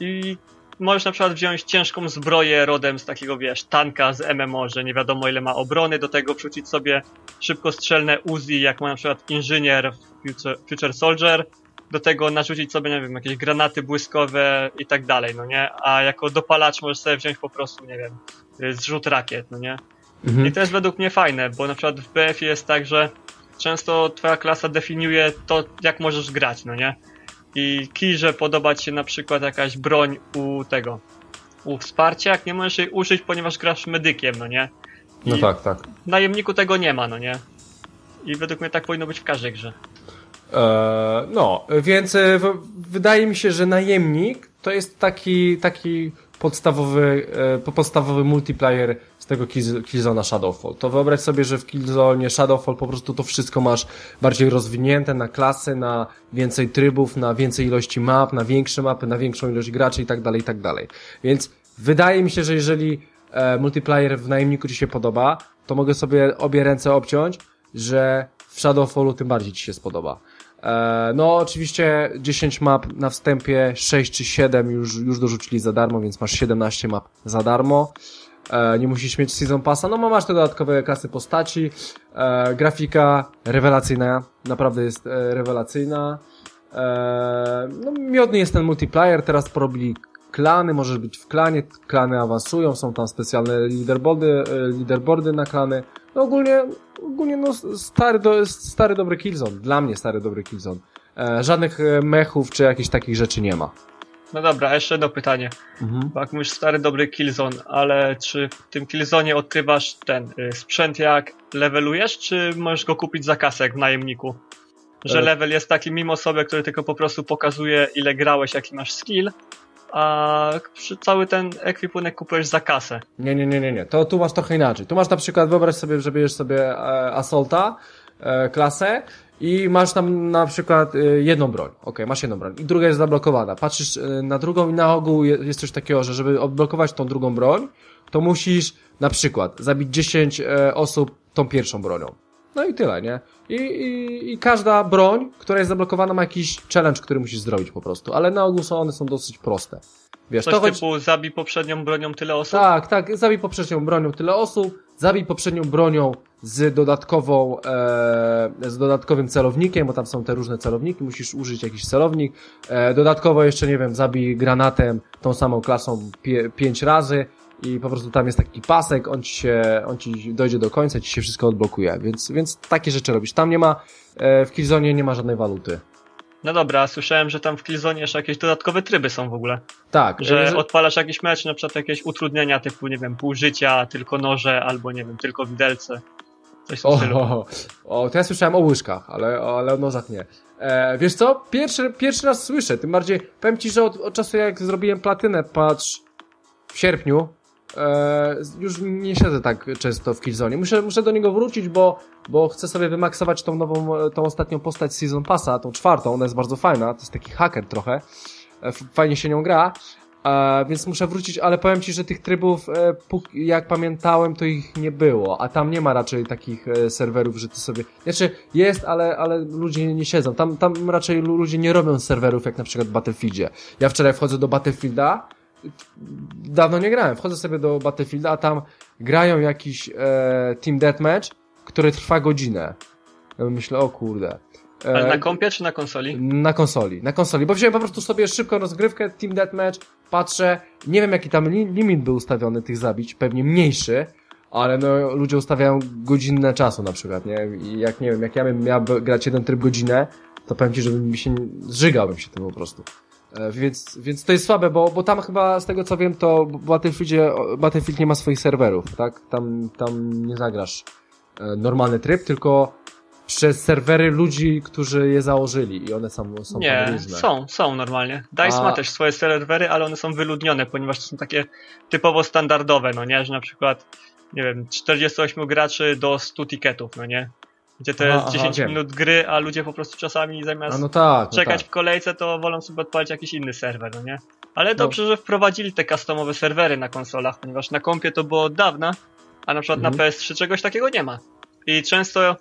i możesz na przykład wziąć ciężką zbroję rodem z takiego, wiesz, tanka z MMO, że nie wiadomo ile ma obrony, do tego wrzucić sobie szybkostrzelne Uzi, jak ma na przykład inżynier Future, Future Soldier, do tego narzucić sobie, nie wiem, jakieś granaty błyskowe i tak dalej, no nie? A jako dopalacz możesz sobie wziąć po prostu, nie wiem, zrzut rakiet, no nie? Mhm. I to jest według mnie fajne, bo na przykład w BF jest tak, że często twoja klasa definiuje to, jak możesz grać, no nie? I że podoba ci się na przykład jakaś broń u tego, u wsparcia, jak nie możesz jej użyć, ponieważ grasz medykiem, no nie? I No tak, tak. w najemniku tego nie ma, no nie? I według mnie tak powinno być w każdej grze. Eee, no, więc e, wydaje mi się, że najemnik to jest taki, taki podstawowy, e, po- podstawowy multiplayer z tego Kill- Killzona Shadowfall. To wyobraź sobie, że w Killzone Shadowfall po prostu to wszystko masz bardziej rozwinięte na klasy, na więcej trybów, na więcej ilości map, na większe mapy, na większą ilość graczy i tak dalej, i tak dalej. Więc wydaje mi się, że jeżeli e, multiplayer w najemniku Ci się podoba, to mogę sobie obie ręce obciąć, że w Shadowfallu tym bardziej Ci się spodoba. E, no, oczywiście 10 map na wstępie, 6 czy 7 już, już dorzucili za darmo, więc masz 17 map za darmo. E, nie musisz mieć Season Passa, no masz te dodatkowe klasy postaci. E, grafika rewelacyjna, naprawdę jest rewelacyjna. No, miodny jest ten multiplayer, teraz porobili klany, możesz być w klanie, klany awansują, są tam specjalne leaderboardy, e, leaderboardy na klany. No ogólnie, ogólnie no stary, do, stary dobry Killzone, dla mnie stary dobry Killzone. E, żadnych e, mechów czy jakichś takich rzeczy nie ma. No dobra, jeszcze jedno pytanie. Mhm. Jak mówisz stary, dobry Killzone, ale czy w tym Killzone odkrywasz ten y, sprzęt jak levelujesz, czy możesz go kupić za kasę jak w najemniku? Że E. level jest taki mimo sobie, który tylko po prostu pokazuje ile grałeś, jaki masz skill, a cały ten ekwipunek kupujesz za kasę. Nie, nie, nie, nie, nie. To tu masz trochę inaczej. Tu masz na przykład, wyobraź sobie, że bierzesz sobie e, Assaulta, e, klasę i masz tam na przykład e, jedną broń. Okej, masz jedną broń i druga jest zablokowana. Patrzysz e, na drugą i na ogół je- jest coś takiego, że żeby odblokować tą drugą broń, to musisz na przykład zabić 10 e, osób tą pierwszą bronią. No i tyle, nie? I, i, I każda broń, która jest zablokowana ma jakiś challenge, który musisz zrobić po prostu, ale na ogół są one są dosyć proste. Wiesz, Coś to choć... typu zabij poprzednią bronią tyle osób? Tak, tak, zabij poprzednią bronią tyle osób, zabij poprzednią bronią z dodatkową, e, z dodatkowym celownikiem, bo tam są te różne celowniki, musisz użyć jakiś celownik. E, dodatkowo jeszcze, nie wiem, zabij granatem tą samą klasą pie, pięć razy i po prostu tam jest taki pasek, on ci się, on ci dojdzie do końca, ci się wszystko odblokuje, więc, więc takie rzeczy robisz. Tam nie ma, e, w Killzone nie ma żadnej waluty. No dobra, słyszałem, że tam w Killzone jeszcze jakieś dodatkowe tryby są w ogóle. Tak. Że e, odpalasz jakiś mecz, na przykład jakieś utrudnienia typu, nie wiem, pół życia, tylko noże, albo nie wiem, tylko widelce. Coś w O, stylu. o, o, to ja słyszałem o łyżkach, ale, ale o nożach nie. E, wiesz co? Pierwszy, pierwszy raz słyszę, tym bardziej powiem ci, że od, od czasu jak zrobiłem platynę, patrz, w sierpniu, e, już nie siedzę tak często w Killzone. Muszę, muszę do niego wrócić, bo, bo chcę sobie wymaksować tą nową, tą ostatnią postać Season Passa, tą czwartą, ona jest bardzo fajna, to jest taki haker trochę, e, fajnie się nią gra. E, więc muszę wrócić, ale powiem ci, że tych trybów, e, jak pamiętałem, to ich nie było, a tam nie ma raczej takich e, serwerów, że ty sobie, znaczy jest, ale, ale ludzie nie siedzą, tam, tam raczej lu- ludzie nie robią serwerów, jak na przykład w Battlefieldzie. Ja wczoraj wchodzę do Battlefielda, dawno nie grałem, wchodzę sobie do Battlefielda, a tam grają jakiś e, Team Deathmatch, który trwa godzinę. Ja myślę, o kurde. E, Ale na kompie czy na konsoli? na konsoli, na konsoli, bo wziąłem po prostu sobie szybką rozgrywkę, Team Deathmatch, patrzę, nie wiem jaki tam li limit był ustawiony tych zabić, pewnie mniejszy, ale no ludzie ustawiają godzinne czasu na przykład, nie? I jak nie wiem, jak ja bym miał grać jeden tryb godzinę, to powiem ci, żebym mi się, zżygałbym się tym po prostu. E, Więc, więc to jest słabe, bo, bo tam chyba z tego co wiem, to Battlefieldzie, Battlefield nie ma swoich serwerów, tak? Tam, tam nie zagrasz e, normalny tryb, tylko przez serwery ludzi, którzy je założyli i one są, są Nie, różne. są, są normalnie. DICE A- ma też swoje serwery, ale one są wyludnione, ponieważ to są takie typowo standardowe, no nie? Że na przykład, nie wiem, 48 graczy do 100 tiketów, no nie? Gdzie to Aha, jest aha, 10 wiem. minut gry, a ludzie po prostu czasami zamiast A no tak, no czekać tak. w kolejce, to wolą sobie odpalić jakiś inny serwer, no nie? Ale dobrze, że wprowadzili te customowe serwery na konsolach, ponieważ na kompie to było od dawna, a na przykład Mhm. na PS3 czegoś takiego nie ma. I często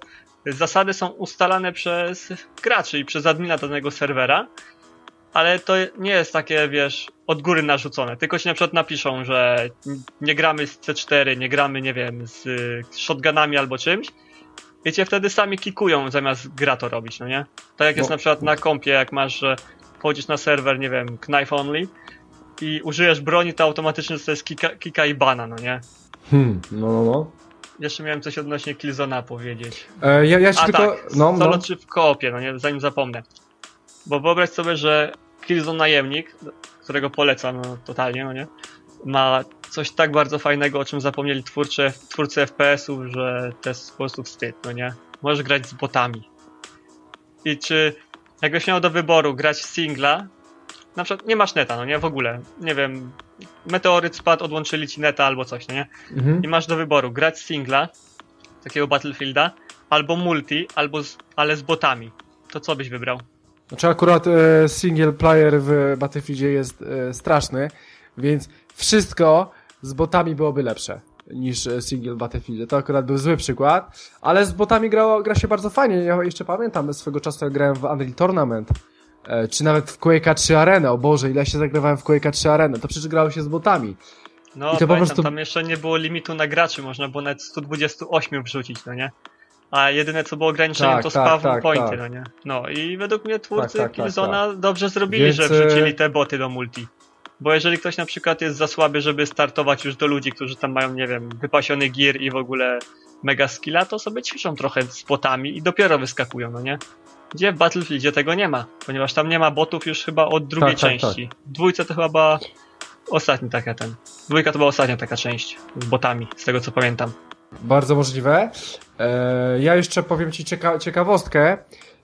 zasady są ustalane przez graczy i przez admina danego serwera, ale to nie jest takie, wiesz, od góry narzucone. Tylko ci na przykład napiszą, że nie gramy z C4, nie gramy, nie wiem, z y, shotgunami albo czymś. I cię wtedy sami kikują zamiast gra to robić, no nie? Tak jak jest No. na przykład na kompie, jak masz, że wchodzisz na serwer, nie wiem, knife only i użyjesz broni, to automatycznie to jest kika, kika i bana, no nie? Hmm, no, no, no. Jeszcze miałem coś odnośnie Killzona powiedzieć. E, ja, ja ci A tylko, tak, no, solo no. czy w koopie, no nie, zanim zapomnę. Bo wyobraź sobie, że Killzone Najemnik, którego polecam no, totalnie, no nie, ma coś tak bardzo fajnego, o czym zapomnieli twórcy, twórcy FPS-ów, że to jest po prostu wstyd, no nie. Możesz grać z botami. I czy jakbyś miał do wyboru grać singla, na przykład nie masz neta, no nie, w ogóle, nie wiem, meteoryt spadł, odłączyli ci neta albo coś, no nie, Mhm. i masz do wyboru grać singla, takiego Battlefielda, albo multi, albo z, ale z botami. To co byś wybrał? Znaczy akurat e, single player w Battlefieldzie jest e, straszny, więc wszystko z botami byłoby lepsze niż e, single w Battlefieldzie. To akurat był zły przykład, ale z botami grało, gra się bardzo fajnie. Ja jeszcze pamiętam swego czasu jak grałem w Unreal Tournament, e, czy nawet w Quake'a 3 Arena. O Boże, ile się zagrywałem w Quake'a 3 Arena. To przecież grało się z botami. No, I to po pamiętam, prostu- tam jeszcze nie było limitu na graczy, można było nawet 128 wrzucić, no nie? A jedyne co było ograniczeniem Tak, to tak, spawn tak, pointy, tak. no nie? No i według mnie twórcy Tak, tak, tak, Killzona dobrze zrobili, Więc, że e, wrzucili te boty do multi. Bo jeżeli ktoś na przykład jest za słaby, żeby startować już do ludzi, którzy tam mają, nie wiem, wypasiony gear i w ogóle mega skilla, to sobie ćwiczą trochę z botami i dopiero wyskakują, no nie? Gdzie w Battlefieldzie tego nie ma, ponieważ tam nie ma botów już chyba od drugiej Tak, tak, części. W dwójce to chyba ostatni taka ten. Dwójka to była ostatnia taka część z botami, z tego co pamiętam. Bardzo możliwe. E, ja jeszcze powiem Ci cieka ciekawostkę,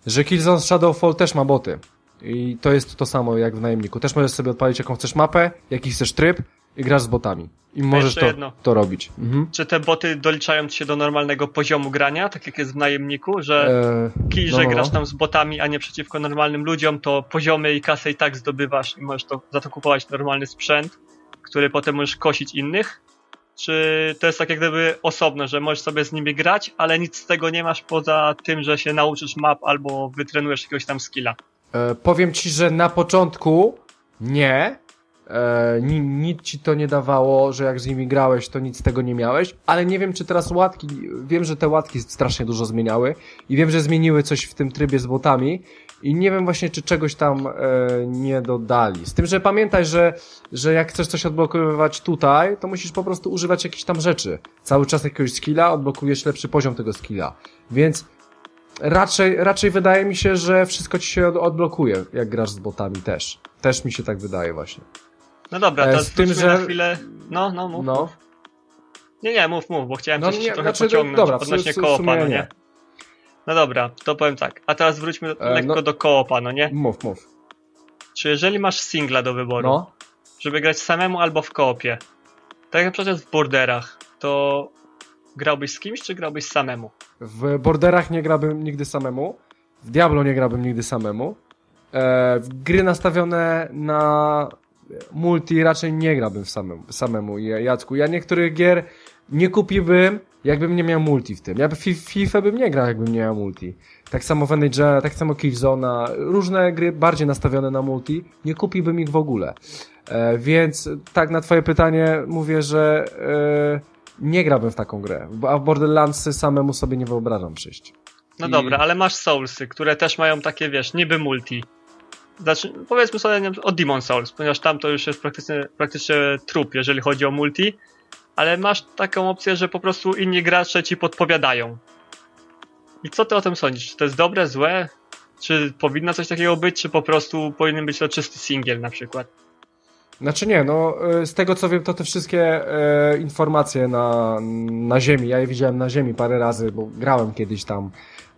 że Killzone Shadowfall też ma boty. I to jest to samo jak w najemniku. Też możesz sobie odpalić jaką chcesz mapę, jaki chcesz tryb i grasz z botami. I możesz to, to robić. Mhm. Czy te boty doliczają ci się do normalnego poziomu grania, tak jak jest w najemniku, że E, kij, no, że no, grasz no. tam z botami, a nie przeciwko normalnym ludziom, to poziomy i kasę i tak zdobywasz i możesz to, za to kupować normalny sprzęt, który potem możesz kosić innych? Czy to jest tak jak gdyby osobno, że możesz sobie z nimi grać, ale nic z tego nie masz poza tym, że się nauczysz map albo wytrenujesz jakiegoś tam skilla? E, powiem ci, że na początku nie. E, ni, nic ci to nie dawało, że jak z nimi grałeś, to nic z tego nie miałeś, ale nie wiem, czy teraz łatki, wiem, że te łatki strasznie dużo zmieniały i wiem, że zmieniły coś w tym trybie z botami i nie wiem właśnie, czy czegoś tam e, nie dodali. Z tym, że pamiętaj, że, że jak chcesz coś odblokowywać tutaj, to musisz po prostu używać jakichś tam rzeczy. Cały czas jakiegoś skilla, odblokujesz lepszy poziom tego skilla. Więc raczej, raczej wydaje mi się, że wszystko ci się od, odblokuje, jak grasz z botami też. Też mi się tak wydaje właśnie. No dobra, E, to z tym, że- na chwilę... No, no, mów. No. Nie, nie, mów, mów, bo chciałem No coś nie, trochę znaczy, pociągnąć dobra, odnośnie koopa, no nie. nie? No dobra, to powiem tak. A teraz wróćmy E, lekko no- do koopa, no nie? Mów, mów. Czy jeżeli masz singla do wyboru, No. żeby grać samemu albo w koopie, tak jak na przykład w borderach, to grałbyś z kimś, czy grałbyś samemu? W Borderach nie grałbym nigdy samemu. W Diablo nie grałbym nigdy samemu. E, gry nastawione na multi raczej nie grałbym samemu, samemu Ja- Jacku. Ja niektórych gier nie kupiłbym, jakbym nie miał multi w tym. Ja FIFA bym nie grał, jakbym nie miał multi. Tak samo NHL, tak samo Killzone, różne gry bardziej nastawione na multi, nie kupiłbym ich w ogóle. E, więc tak na twoje pytanie mówię, że e, nie grałbym w taką grę, bo- a w Borderlandsy samemu sobie nie wyobrażam przyjść. No I- dobra, ale masz Soulsy, które też mają takie, wiesz, niby multi. Znaczy, powiedzmy sobie nie o Demon Souls, ponieważ tam to już jest praktycznie, praktycznie trup, jeżeli chodzi o multi, ale masz taką opcję, że po prostu inni gracze ci podpowiadają. I co ty o tym sądzisz? Czy to jest dobre, złe? Czy powinno coś takiego być, czy po prostu powinien być to czysty singiel na przykład? Znaczy nie, no e, z tego co wiem, to te wszystkie e, informacje na, na ziemi, ja je widziałem na ziemi parę razy, bo grałem kiedyś tam,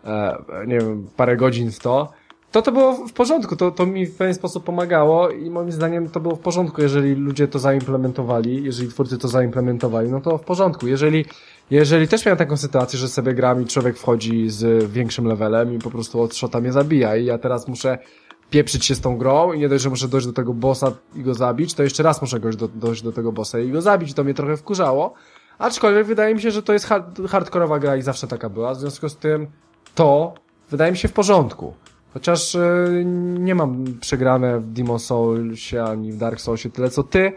e, nie wiem, parę godzin w to, to to było w porządku, to, to mi w pewien sposób pomagało i moim zdaniem to było w porządku, jeżeli ludzie to zaimplementowali, jeżeli twórcy to zaimplementowali, no to w porządku. Jeżeli, jeżeli też miałem taką sytuację, że sobie gram i człowiek wchodzi z większym levelem i po prostu od mnie zabija i ja teraz muszę pieprzyć się z tą grą i nie dość, że muszę dojść do tego bossa i go zabić, to jeszcze raz muszę dojść do, dojść do tego bossa i go zabić. To mnie trochę wkurzało. Aczkolwiek wydaje mi się, że to jest hard, hardkorowa gra i zawsze taka była. W związku z tym to wydaje mi się w porządku. Chociaż e, nie mam przegrane w Demon Soulsie ani w Dark Soulsie tyle co ty,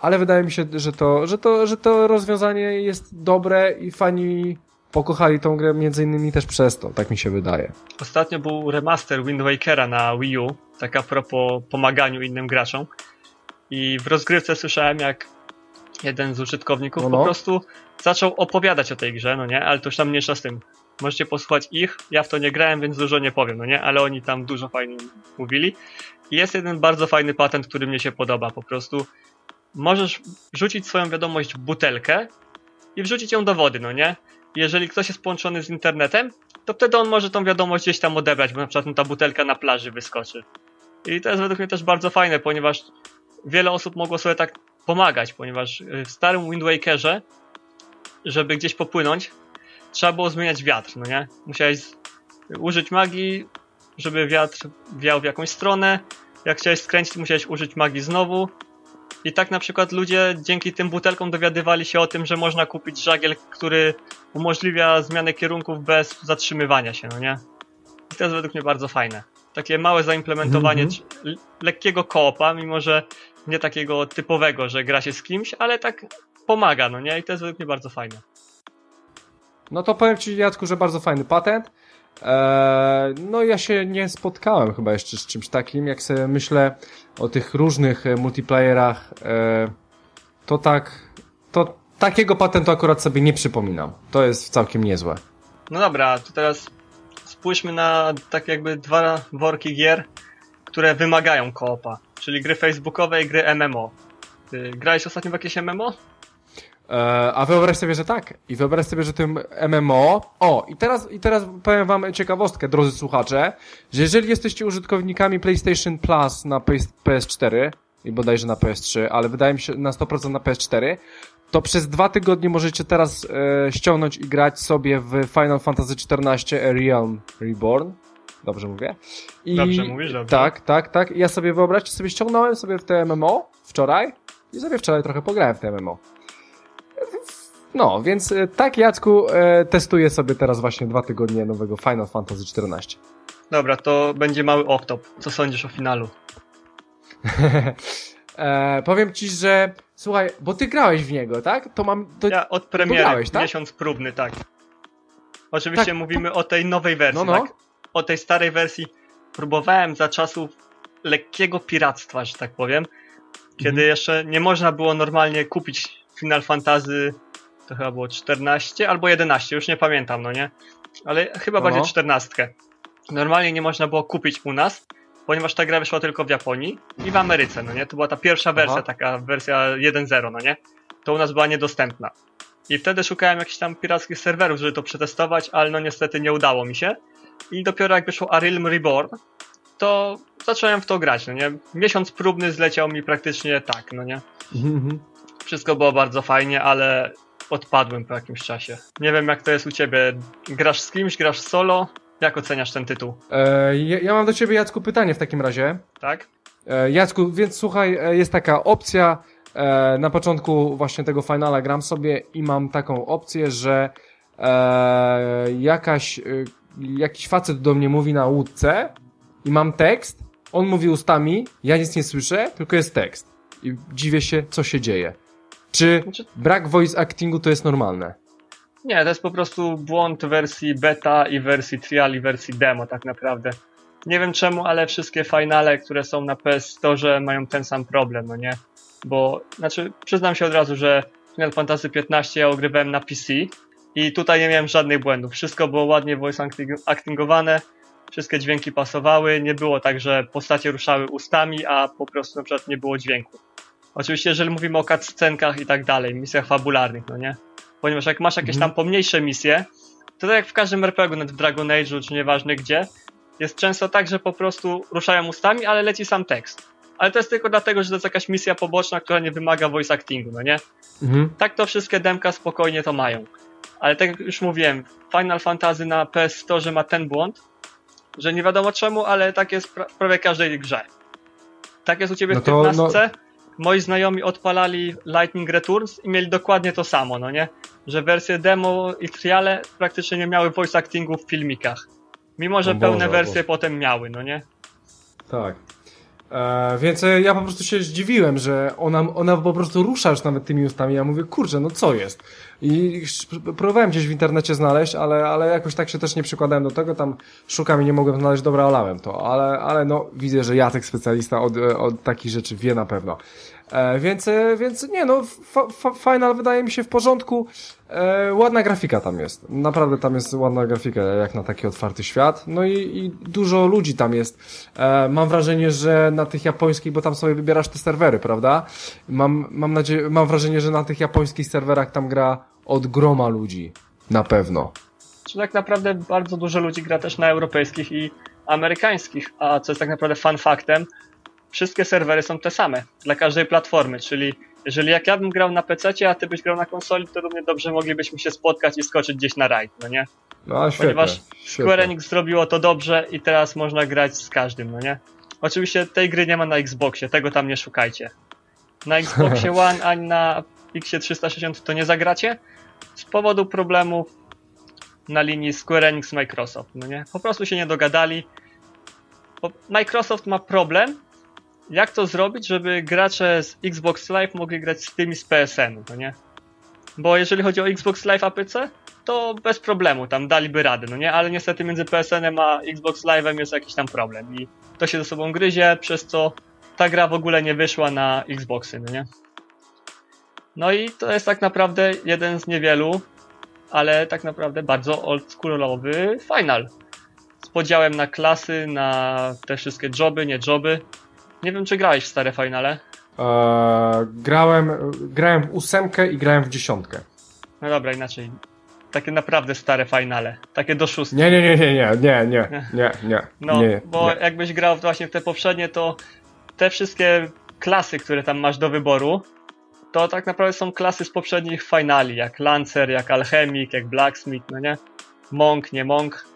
ale wydaje mi się, że to, że to, że to rozwiązanie jest dobre i fani pokochali tą grę między innymi też przez to, tak mi się wydaje. Ostatnio był remaster Wind Wakera na Wii U, tak a propos pomaganiu innym graczom. I w rozgrywce słyszałem, jak jeden z użytkowników No, no. po prostu zaczął opowiadać o tej grze, no nie? Ale to już tam mniejsza z tym. Możecie posłuchać ich, ja w to nie grałem, więc dużo nie powiem, no nie? Ale oni tam dużo fajnie mówili. I jest jeden bardzo fajny patent, który mnie się podoba, po prostu możesz wrzucić swoją wiadomość w butelkę i wrzucić ją do wody, no nie? Jeżeli ktoś jest połączony z internetem, to wtedy on może tą wiadomość gdzieś tam odebrać, bo na przykład ta butelka na plaży wyskoczy. I to jest według mnie też bardzo fajne, ponieważ wiele osób mogło sobie tak pomagać, ponieważ y, w starym Wind Wakerze, żeby gdzieś popłynąć, trzeba było zmieniać wiatr, no nie? Musiałeś użyć magii, żeby wiatr wiał w jakąś stronę. Jak chciałeś skręcić, musiałeś użyć magii znowu. I tak na przykład ludzie dzięki tym butelkom dowiadywali się o tym, że można kupić żagiel, który umożliwia zmianę kierunków bez zatrzymywania się, no nie? I to jest według mnie bardzo fajne. Takie małe zaimplementowanie c- l- lekkiego koopa, mimo że nie takiego typowego, że gra się z kimś, ale tak pomaga, no nie? I to jest według mnie bardzo fajne. No to powiem Ci, Jacku, że bardzo fajny patent. Eee, no ja się nie spotkałem chyba jeszcze z czymś takim, jak sobie myślę o tych różnych e, multiplayerach, e, to tak, to takiego patentu akurat sobie nie przypominam. To jest całkiem niezłe. No dobra, to teraz spójrzmy na tak jakby dwa worki gier, które wymagają koopa, czyli gry facebookowe i gry MMO. Grałeś ostatnio w jakieś MMO? E, a wyobraź sobie, że tak. I wyobraź sobie, że tym MMO. O, i teraz, i teraz powiem wam ciekawostkę, drodzy słuchacze, że jeżeli jesteście użytkownikami PlayStation Plus na PS- PS4 i bodajże na PS3, ale wydaje mi się na 100% na PS4, to przez dwa tygodnie możecie teraz e, ściągnąć i grać sobie w Final Fantasy XIV A Realm Reborn. Dobrze mówię? I Dobrze mówisz, dobrze. Tak, tak, tak. I ja sobie wyobraźcie sobie, ściągnąłem sobie w te MMO wczoraj i sobie wczoraj trochę pograłem w te MMO. No, więc e, tak Jacku e, testuję sobie teraz właśnie dwa tygodnie nowego Final Fantasy XIV. Dobra, to będzie mały off-top. Co sądzisz o finalu? e, powiem ci, że słuchaj, bo ty grałeś w niego, tak? To mam. To... Ja od premiery, grałeś, tak? miesiąc próbny, tak. Oczywiście Tak, mówimy o tej nowej wersji, No, no. tak? O tej starej wersji próbowałem za czasów lekkiego piractwa, że tak powiem, kiedy Mhm. jeszcze nie można było normalnie kupić Final Fantasy, to chyba było 14 albo 11, już nie pamiętam, no nie? Ale chyba No, bardziej no. 14. Normalnie nie można było kupić u nas, ponieważ ta gra wyszła tylko w Japonii i w Ameryce, no nie? To była ta pierwsza wersja, Aha. taka wersja 1.0, no nie? To u nas była niedostępna. I wtedy szukałem jakichś tam pirackich serwerów, żeby to przetestować, ale no niestety nie udało mi się. I dopiero jak wyszło A Realm Reborn, to zacząłem w to grać, no nie? Miesiąc próbny zleciał mi praktycznie tak, no nie? Mhm. Wszystko było bardzo fajnie, ale odpadłem po jakimś czasie. Nie wiem jak to jest u ciebie. Grasz z kimś, grasz solo? Jak oceniasz ten tytuł? E, ja, ja mam do ciebie, Jacku, pytanie w takim razie. Tak? E, Jacku, więc słuchaj, e, jest taka opcja. E, na początku właśnie tego finala gram sobie i mam taką opcję, że e, jakaś, e, jakiś facet do mnie mówi na łódce i mam tekst, on mówi ustami, ja nic nie słyszę, tylko jest tekst. I dziwię się, co się dzieje. Czy Znaczy- brak voice actingu to jest normalne? Nie, to jest po prostu błąd wersji beta i wersji trial i wersji demo tak naprawdę. Nie wiem czemu, ale wszystkie finale, które są na PS Store mają ten sam problem, no nie? Bo, znaczy, przyznam się od razu, że Final Fantasy XV ja ogrywałem na PC i tutaj nie miałem żadnych błędów. Wszystko było ładnie voice acting- actingowane, wszystkie dźwięki pasowały, nie było tak, że postacie ruszały ustami, a po prostu na przykład nie było dźwięku. Oczywiście, jeżeli mówimy o cutscenkach i tak dalej, misjach fabularnych, no nie? Ponieważ jak masz jakieś Mhm. tam pomniejsze misje, to tak jak w każdym RPG, nawet w Dragon Age'u, czy nieważne gdzie, jest często tak, że po prostu ruszają ustami, ale leci sam tekst. Ale to jest tylko dlatego, że to jest jakaś misja poboczna, która nie wymaga voice actingu, no nie? Mhm. Tak to wszystkie demka spokojnie to mają. Ale tak jak już mówiłem, Final Fantasy na PS Store ma ten błąd, że nie wiadomo czemu, ale tak jest pra- prawie każdej grze. Tak jest u ciebie No w to, 15. Moi znajomi odpalali Lightning Returns i mieli dokładnie to samo, no nie? Że wersje demo i triale praktycznie nie miały voice actingu w filmikach. Mimo, że O pełne wersje Boże. potem miały, no nie? Tak. E, więc e, ja po prostu się zdziwiłem, że ona, ona po prostu rusza już nawet tymi ustami. Ja mówię, kurczę, no co jest? I próbowałem gdzieś w internecie znaleźć, ale, ale jakoś tak się też nie przykładałem do tego. Tam szukam i nie mogłem znaleźć, dobra, olałem to. Ale, ale no, widzę, że Jacek specjalista od, e, od takich rzeczy wie na pewno. E, więc, e, więc nie no, fa, fa, Final wydaje mi się w porządku. E, ładna grafika tam jest. Naprawdę tam jest ładna grafika, jak na taki otwarty świat. No i, i dużo ludzi tam jest. E, mam wrażenie, że na tych japońskich, bo tam sobie wybierasz te serwery, prawda? Mam, mam nadzieję, mam wrażenie, że na tych japońskich serwerach tam gra od groma ludzi. Na pewno. Czy tak naprawdę bardzo dużo ludzi gra też na europejskich i amerykańskich, a co jest tak naprawdę fun faktem, wszystkie serwery są te same dla każdej platformy, czyli jeżeli jak ja bym grał na PC, a ty byś grał na konsoli, to równie dobrze moglibyśmy się spotkać i skoczyć gdzieś na rajd, no nie? No a świetnie. Ponieważ. Square Enix zrobiło to dobrze i teraz można grać z każdym, no nie? Oczywiście tej gry nie ma na Xboxie, tego tam nie szukajcie. Na Xboxie One ani na Xie 360 to nie zagracie z powodu problemów na linii Square Enix Microsoft, no nie? Po prostu się nie dogadali. Microsoft ma problem, jak to zrobić, żeby gracze z Xbox Live mogli grać z tymi z PSN-u, no nie? Bo jeżeli chodzi o Xbox Live a PC, to bez problemu, tam daliby radę, no nie? Ale niestety między PSN-em a Xbox Live'em jest jakiś tam problem i to się ze sobą gryzie, przez co ta gra w ogóle nie wyszła na Xboxy, no nie? No i to jest tak naprawdę jeden z niewielu, ale tak naprawdę bardzo oldschoolowy final. Z podziałem na klasy, na te wszystkie joby, nie joby. Nie wiem, czy grałeś w stare finale. E, grałem, grałem w ósemkę i grałem w dziesiątkę. No dobra, inaczej. Takie naprawdę stare finale. Takie do szóstki. Nie, nie, nie, nie, nie, nie, nie, nie, nie. No, nie, bo nie. jakbyś grał właśnie w te poprzednie, to te wszystkie klasy, które tam masz do wyboru, to tak naprawdę są klasy z poprzednich finali, jak Lancer, jak Alchemik, jak Blacksmith, no nie? Monk, nie Monk.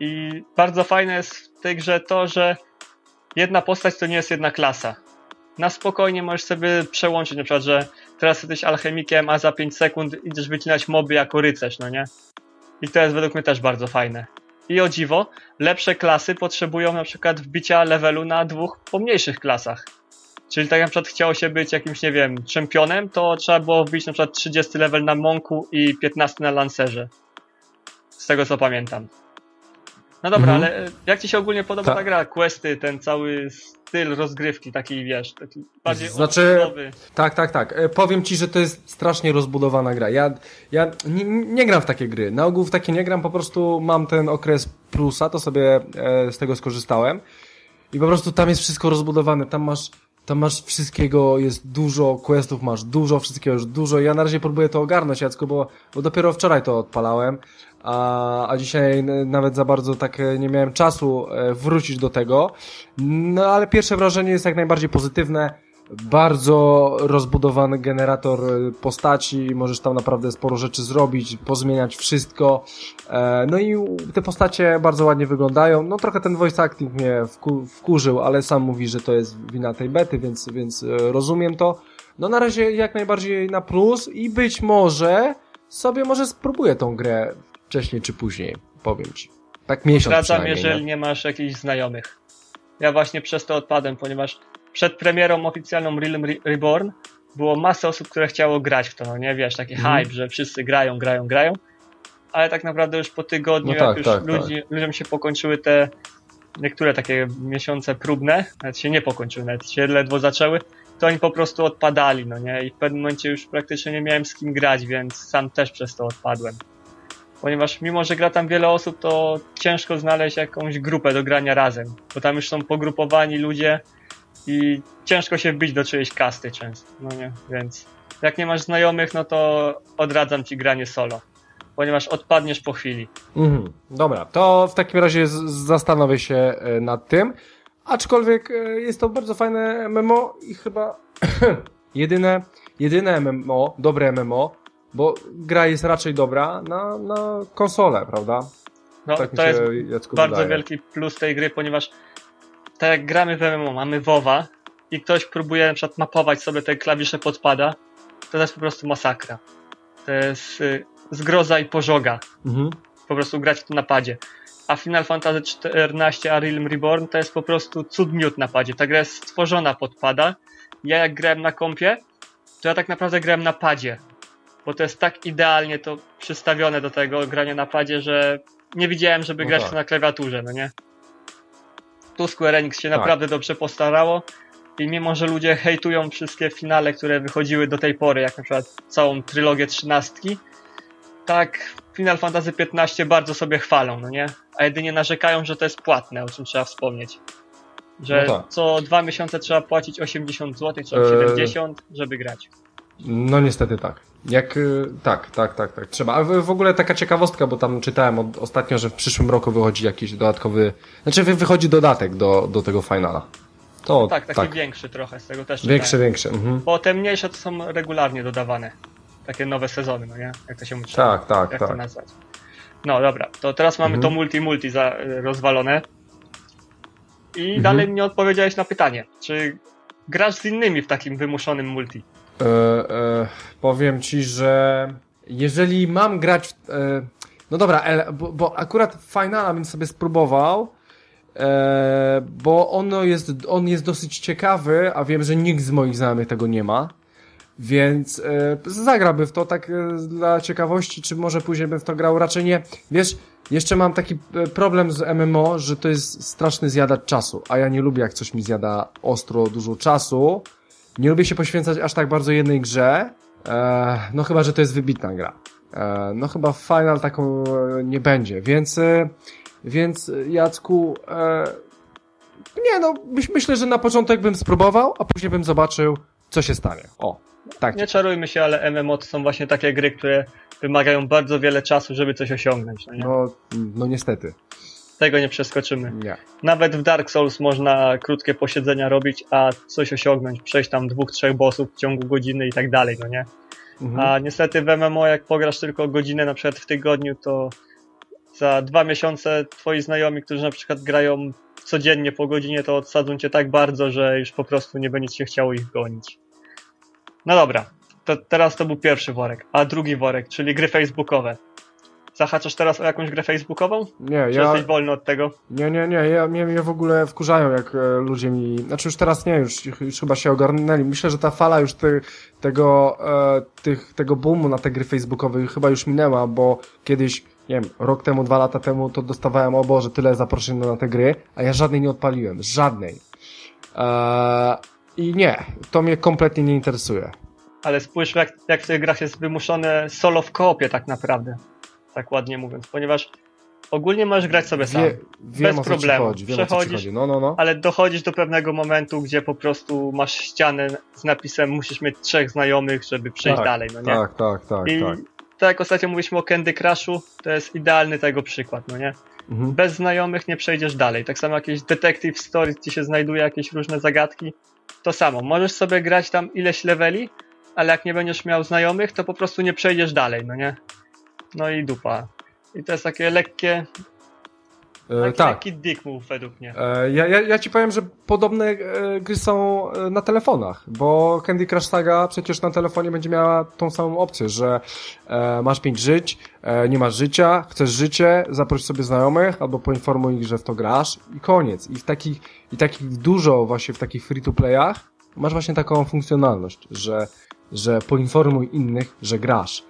I bardzo fajne jest w tej grze to, że jedna postać to nie jest jedna klasa. Na spokojnie możesz sobie przełączyć, na przykład, że teraz jesteś alchemikiem, a za 5 sekund idziesz wycinać moby jako rycerz, no nie? I to jest według mnie też bardzo fajne. I o dziwo, lepsze klasy potrzebują na przykład wbicia levelu na dwóch pomniejszych klasach. Czyli tak na przykład chciało się być jakimś, nie wiem, czempionem, to trzeba było wbić na przykład 30 level na Monku i 15 na Lancerze. Z tego co pamiętam. No dobra, Mhm. ale e, jak ci się ogólnie podoba Ta- ta gra? Questy, ten cały styl rozgrywki taki, wiesz, taki bardziej Znaczy- oldschoolowy. Tak, tak, tak. E, Powiem ci, że to jest strasznie rozbudowana gra. Ja, ja nie, nie gram w takie gry. Na ogół w takie nie gram, po prostu mam ten okres plusa, to sobie e, z tego skorzystałem. I po prostu tam jest wszystko rozbudowane. Tam masz, tam masz wszystkiego, jest dużo, questów masz dużo, wszystkiego już dużo. Ja na razie próbuję to ogarnąć, Jacku, bo, bo dopiero wczoraj to odpalałem. A, a dzisiaj nawet za bardzo tak e, nie miałem czasu e, wrócić do tego. No ale pierwsze wrażenie jest jak najbardziej pozytywne. Bardzo rozbudowany generator e, postaci, możesz tam naprawdę sporo rzeczy zrobić, pozmieniać wszystko. No i te postacie bardzo ładnie wyglądają. No trochę ten voice acting mnie wku, wkurzył, ale sam mówi, że to jest wina tej bety, więc, więc rozumiem to. No na razie jak najbardziej na plus i być może sobie może spróbuję tą grę wcześniej czy później, powiem ci. Tak miesiąc przynajmniej. jeżeli nie? masz jakichś znajomych. Ja właśnie przez to odpadłem, ponieważ przed premierą oficjalną Realm Re- Reborn było masę osób, które chciało grać w to, no nie wiesz, taki Mhm. hype, że wszyscy grają, grają, grają, ale tak naprawdę już po tygodniu, No jak tak, już tak, ludzi, ludziom się pokończyły te niektóre takie miesiące próbne, nawet się nie pokończyły, nawet się ledwo zaczęły, to oni po prostu odpadali, no nie, i w pewnym momencie już praktycznie nie miałem z kim grać, więc sam też przez to odpadłem. Ponieważ mimo, że gra tam wiele osób, to ciężko znaleźć jakąś grupę do grania razem, bo tam już są pogrupowani ludzie i ciężko się wbić do czyjejś kasty często, no nie, więc jak nie masz znajomych, no to odradzam ci granie solo, ponieważ odpadniesz po chwili. Mhm. Dobra, to w takim razie zastanowię się e, nad tym. Aczkolwiek e, jest to bardzo fajne MMO i chyba jedyne, jedyne MMO, dobre MMO, bo gra jest raczej dobra na, na konsolę, prawda? No tak to jest Jacku bardzo wydaje. wielki plus tej gry, ponieważ tak jak gramy w MMO, mamy WoWa i ktoś próbuje na przykład mapować sobie te klawisze podpada, to jest po prostu masakra. To jest y, zgroza i pożoga. Mhm. po prostu grać w to napadzie. A Final Fantasy XIV a Realm Reborn to jest po prostu cud miód na padzie. Ta gra jest stworzona pod pada. Ja jak grałem na kompie, to ja tak naprawdę grałem na padzie. Bo to jest tak idealnie to przystawione do tego grania na padzie, że nie widziałem, żeby No grać tak. to na klawiaturze, no nie? Tu Square Enix się Tak. naprawdę dobrze postarało i mimo, że ludzie hejtują wszystkie finale, które wychodziły do tej pory, jak na przykład całą trylogię trzynastki, tak Final Fantasy XV bardzo sobie chwalą, no nie? A jedynie narzekają, że to jest płatne, o czym trzeba wspomnieć. Że No tak. co dwa miesiące trzeba płacić 80 zł, czy tam Eee. 70, żeby grać. No niestety tak. Jak, y, tak, tak, tak, tak, trzeba. A w, ogóle taka ciekawostka, bo tam czytałem od, ostatnio, że w przyszłym roku wychodzi jakiś dodatkowy, znaczy wy- wychodzi dodatek do, do tego finala. To, Tak, taki większy trochę, z tego też Większy, czytałem. większy. Mhm. Bo te mniejsze to są regularnie dodawane. Takie nowe sezony, no nie? Jak to się mówi? Tak, tak, Jak to tak. nazwać? No dobra, to teraz mamy Mhm. to multi-multi za, rozwalone. I Mhm. dalej nie odpowiedziałeś na pytanie, czy grasz z innymi w takim wymuszonym multi? E, e, powiem ci, że jeżeli mam grać w, e, no dobra, bo, bo akurat finala bym sobie spróbował, e, bo ono jest, on jest dosyć ciekawy, a wiem, że nikt z moich znajomych tego nie ma. Więc e, zagrałbym w to tak e, dla ciekawości, czy może później bym w to grał. Raczej nie. Wiesz, jeszcze mam taki e, problem z MMO, że to jest straszny zjadacz czasu, a ja nie lubię jak coś mi zjada ostro dużo czasu. Nie lubię się poświęcać aż tak bardzo jednej grze. E, no chyba, że to jest wybitna gra. E, no chyba final taką e, nie będzie, więc więc Jacku e, nie no, myś, myślę, że na początek bym spróbował, a później bym zobaczył, co się stanie. O, tak. Nie czarujmy się, ale MMO to są właśnie takie gry, które wymagają bardzo wiele czasu, żeby coś osiągnąć. No nie? No, no niestety. Tego nie przeskoczymy. Nie. Nawet w Dark Souls można krótkie posiedzenia robić, a coś osiągnąć, przejść tam dwóch, trzech bossów w ciągu godziny i tak dalej, no nie? Mhm. A niestety w MMO, jak pograsz tylko godzinę na przykład w tygodniu, to za dwa miesiące twoi znajomi, którzy na przykład grają codziennie po godzinie, to odsadzą cię tak bardzo, że już po prostu nie będzie się chciało ich gonić. No dobra, to teraz to był pierwszy worek, a drugi worek, czyli gry facebookowe. Zahaczasz teraz o jakąś grę facebookową? Nie, Czy ja... jesteś wolny od tego? Nie, nie, nie, ja, mnie, mnie w ogóle wkurzają, jak e, ludzie mi, znaczy już teraz nie, już, już chyba się ogarnęli. Myślę, że ta fala już ty, tego, e, tych, tego boomu na te gry facebookowe chyba już minęła, bo kiedyś, nie wiem, rok temu, dwa lata temu to dostawałem, o Boże, tyle zaproszeń na te gry, a ja żadnej nie odpaliłem, żadnej. E, I nie, to mnie kompletnie nie interesuje. Ale spójrz, jak, jak w tych grach jest wymuszone solo w koopie tak naprawdę. Tak ładnie mówiąc, ponieważ ogólnie możesz grać sobie sam. Wie, wiem Bez problemu. chodzi, wiem Przechodzisz, chodzi. No, no, no. ale dochodzisz do pewnego momentu, gdzie po prostu masz ścianę z napisem musisz mieć trzech znajomych, żeby przejść Tak, dalej, no nie? Tak, tak, tak, I tak. tak jak ostatnio mówiliśmy o Candy Crushu, to jest idealny tego przykład, no nie? Mhm. Bez znajomych nie przejdziesz dalej. Tak samo jakieś detective story, gdzie się znajduje jakieś różne zagadki, to samo. Możesz sobie grać tam ileś leveli, ale jak nie będziesz miał znajomych, to po prostu nie przejdziesz dalej, no nie? No i dupa. I to jest takie lekkie, E, taki tak. dick move według mnie. E, Ja, ja, ja ci powiem, że podobne e, gry są na telefonach, bo Candy Crush Saga przecież na telefonie będzie miała tą samą opcję, że masz pięć żyć, nie masz życia, chcesz życie, zaproś sobie znajomych albo poinformuj ich, że w to grasz i koniec. I w takich, i takich dużo właśnie w takich free-to-playach masz właśnie taką funkcjonalność, że, że poinformuj innych, że grasz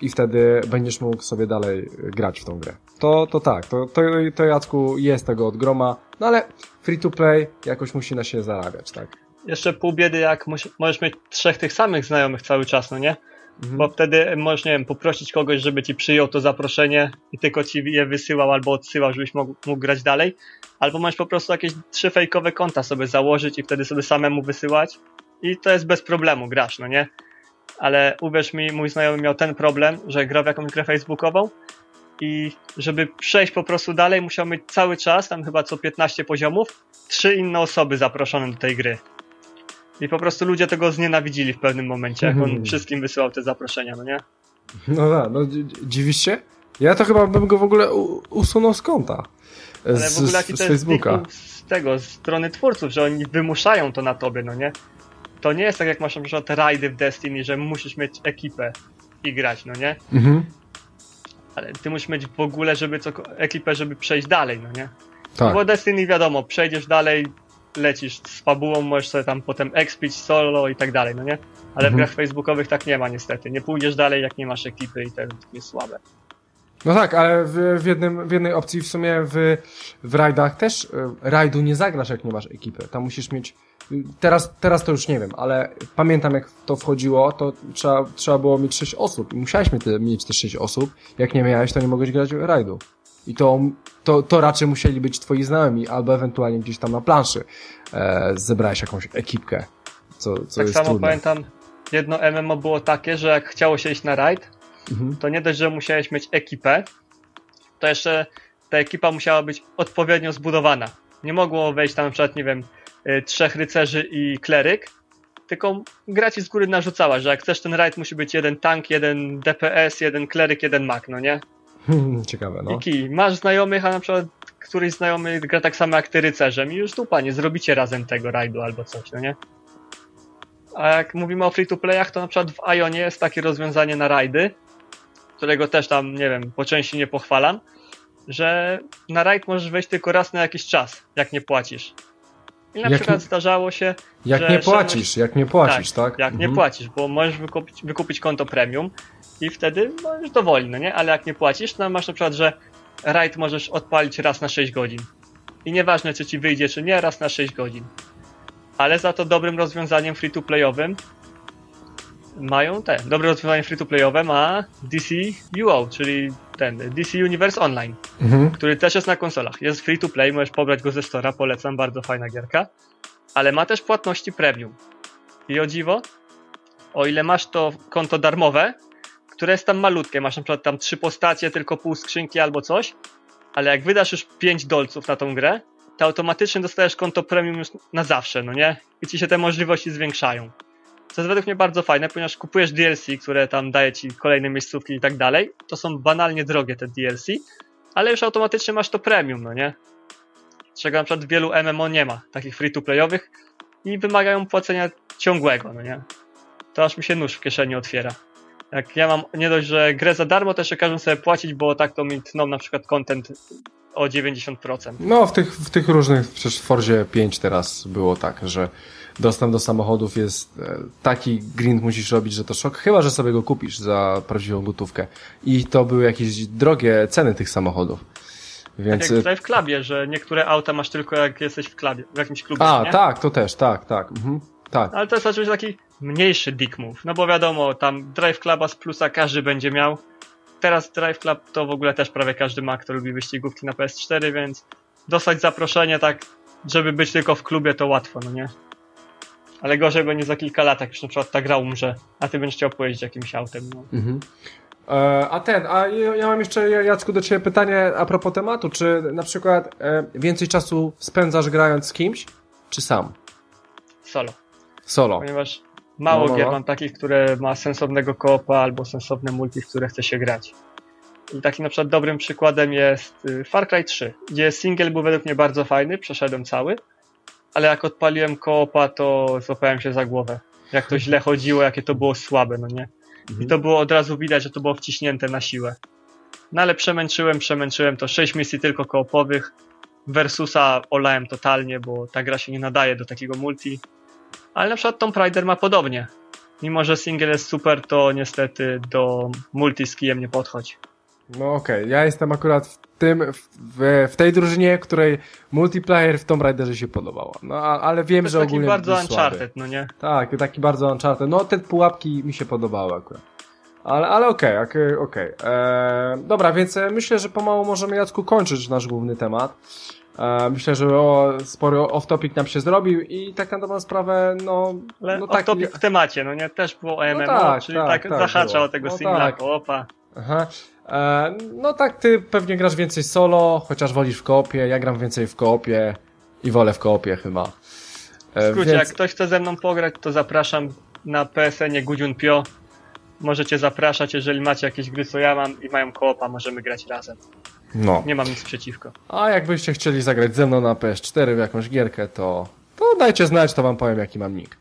i wtedy będziesz mógł sobie dalej grać w tą grę. To, to tak, to, to, to Jacku jest tego od groma, no ale free to play jakoś musi na siebie zarabiać, tak? Jeszcze pół biedy, jak mus- możesz mieć trzech tych samych znajomych cały czas, no nie? Mhm. Bo wtedy możesz, nie wiem, poprosić kogoś, żeby ci przyjął to zaproszenie i tylko ci je wysyłał albo odsyłał, żebyś mógł, mógł grać dalej. Albo możesz po prostu jakieś trzy fejkowe konta sobie założyć i wtedy sobie samemu wysyłać. I to jest bez problemu, grasz, no nie? Ale uwierz mi, mój znajomy miał ten problem, że grał w jakąś grę facebookową i żeby przejść po prostu dalej, musiał mieć cały czas, tam chyba co 15 poziomów, trzy inne osoby zaproszone do tej gry. I po prostu ludzie tego znienawidzili w pewnym momencie, jak on Mhm. wszystkim wysyłał te zaproszenia, no nie? No tak, no dzi- dziwisz się? Ja to chyba bym go w ogóle usunął z konta. Ale Z, w ogóle z, jaki z to jest Facebooka. dick move z tego, z strony twórców, że oni wymuszają to na tobie, no nie? To nie jest tak jak masz na przykład rajdy w Destiny, że musisz mieć ekipę i grać, no nie? Mhm. Ale ty musisz mieć w ogóle, żeby co, ekipę, żeby przejść dalej, no nie? Tak. Bo Destiny wiadomo, przejdziesz dalej, lecisz z fabułą, możesz sobie tam potem expić solo i tak dalej, no nie? Ale Mhm. w grach facebookowych tak nie ma niestety. Nie pójdziesz dalej, jak nie masz ekipy i to jest słabe. No tak, ale w, w, jednym, w jednej opcji w sumie w, w rajdach też y, rajdu nie zagrasz, jak nie masz ekipy. Tam musisz mieć. Teraz, teraz to już nie wiem, ale pamiętam jak to wchodziło, to trzeba, trzeba było mieć 6 osób i musiałeś mieć te, mieć te 6 osób. Jak nie miałeś, to nie mogłeś grać rajdu. I to, to, to raczej musieli być twoi znajomi, albo ewentualnie gdzieś tam na planszy e, zebrałeś jakąś ekipkę. Co, co tak jest samo trudne. pamiętam, jedno MMO było takie, że jak chciało się iść na rajd, Mhm. to nie dość, że musiałeś mieć ekipę, to jeszcze ta ekipa musiała być odpowiednio zbudowana. Nie mogło wejść tam na przykład, nie wiem, trzech rycerzy i kleryk, tylko gra ci z góry narzucała, że jak chcesz ten rajd musi być jeden tank, jeden DPS, jeden kleryk, jeden mag, no nie? Ciekawe, I no. kij, masz znajomych, a na przykład któryś znajomy gra tak samo jak ty rycerzem i już dupa, nie zrobicie razem tego rajdu albo coś, no nie? A jak mówimy o free-to-playach, to na przykład w Ionie jest takie rozwiązanie na rajdy, którego też tam, nie wiem, po części nie pochwalam, że na rajd możesz wejść tylko raz na jakiś czas, jak nie płacisz. I na Jak przykład nie- zdarzało się, Jak że nie szedłeś- płacisz, jak nie płacisz, tak? jak nie Mhm. płacisz, bo możesz wykupić, wykupić konto premium i wtedy możesz dowoli, no nie? Ale jak nie płacisz, to masz na przykład, że raid możesz odpalić raz na 6 godzin. I nieważne, czy ci wyjdzie, czy nie, raz na 6 godzin. Ale za to dobrym rozwiązaniem free-to-playowym mają te. Dobre rozwiązanie free-to-playowe ma DC UO, czyli ten DC Universe Online Mhm. który też jest na konsolach. Jest free to play, możesz pobrać go ze Stora, polecam, bardzo fajna gierka. Ale ma też płatności premium. I o dziwo, o ile masz to konto darmowe, które jest tam malutkie, masz na przykład tam trzy postacie, tylko pół skrzynki albo coś, ale jak wydasz już 5 dolców na tą grę, to automatycznie dostajesz konto premium już na zawsze, no nie? I ci się te możliwości zwiększają. Co jest według mnie bardzo fajne, ponieważ kupujesz DLC, które tam daje ci kolejne miejscówki i tak dalej. To są banalnie drogie te DLC, ale już automatycznie masz to premium, no nie? Czego na przykład wielu MMO nie ma, takich free-to-playowych i wymagają płacenia ciągłego, no nie? to aż mi się nóż w kieszeni otwiera. Jak ja mam nie dość, że grę za darmo, też każą sobie płacić, bo tak to mi tną na przykład content o 90%. No, w tych, w tych różnych, przecież w Forzie 5 teraz było tak, że dostęp do samochodów jest e, taki grind musisz robić, że to szok, chyba, że sobie go kupisz za prawdziwą gotówkę. I to były jakieś drogie ceny tych samochodów. Więc... Tak jak tutaj w klubie, że niektóre auta masz tylko jak jesteś w klubie, w jakimś klubie. A, nie? tak, to też, tak, tak. Mhm, tak. Ale to jest oczywiście taki mniejszy dick move, no bo wiadomo, tam Drive Cluba z plusa każdy będzie miał. Teraz Drive Club to w ogóle też prawie każdy ma, kto lubi wyścigówki na PS4, więc dostać zaproszenie tak, żeby być tylko w klubie to łatwo, no nie? Ale gorzej będzie za kilka lat, jak już na przykład ta gra umrze, a ty będziesz chciał pojeździć jakimś autem, no. Mhm. E, A ten, a ja mam jeszcze, Jacku, do Ciebie pytanie a propos tematu. Czy na przykład e, więcej czasu spędzasz grając z kimś, czy sam? Solo. Solo. Ponieważ mało No, gier no. mam takich, które ma sensownego koopa albo sensowne multi, w które chce się grać. I takim na przykład dobrym przykładem jest y, Far Cry 3, gdzie single był według mnie bardzo fajny, przeszedłem cały, ale jak odpaliłem koopa, to złapałem się za głowę. Jak to źle chodziło, jakie to było słabe, no nie? I to było od razu widać, że to było wciśnięte na siłę. No ale przemęczyłem, przemęczyłem to 6 misji tylko koopowych. Versusa olałem totalnie, bo ta gra się nie nadaje do takiego multi. Ale na przykład Tomb Raider ma podobnie. Mimo, że single jest super, to niestety do multi z kijem nie podchodzi. No okej, ja jestem akurat w tym, w, w tej drużynie, której multiplayer w Tomb Raiderze się podobało. No ale wiem, że taki ogólnie bardzo był słaby. Uncharted, no nie? Tak, taki bardzo Uncharted. No te pułapki mi się podobały akurat. Ale, ale okej, okej, okej. Eee, Dobra, więc e, myślę, że pomału możemy Jacku kończyć nasz główny temat. E, myślę, że o, spory off-topic nam się zrobił i tak na dobrą sprawę, no... Ale no no tak, topic w temacie, no nie? Też było o MMO, tak, czyli tak, tak, tak zahacza było. o tego No singla, tak. koopa. Aha. E, no tak, ty pewnie grasz więcej solo, chociaż wolisz w koopie, ja gram więcej w koopie i wolę w koopie chyba. W E, skrócie, więc- jak ktoś chce ze mną pograć, to zapraszam na PSN-ie Gudziun Pio. Możecie zapraszać, jeżeli macie jakieś gry, co ja mam i mają koopa, możemy grać razem. No. Nie mam nic przeciwko. A jakbyście chcieli zagrać ze mną na PS4 w jakąś gierkę, to, to dajcie znać, to wam powiem jaki mam nick.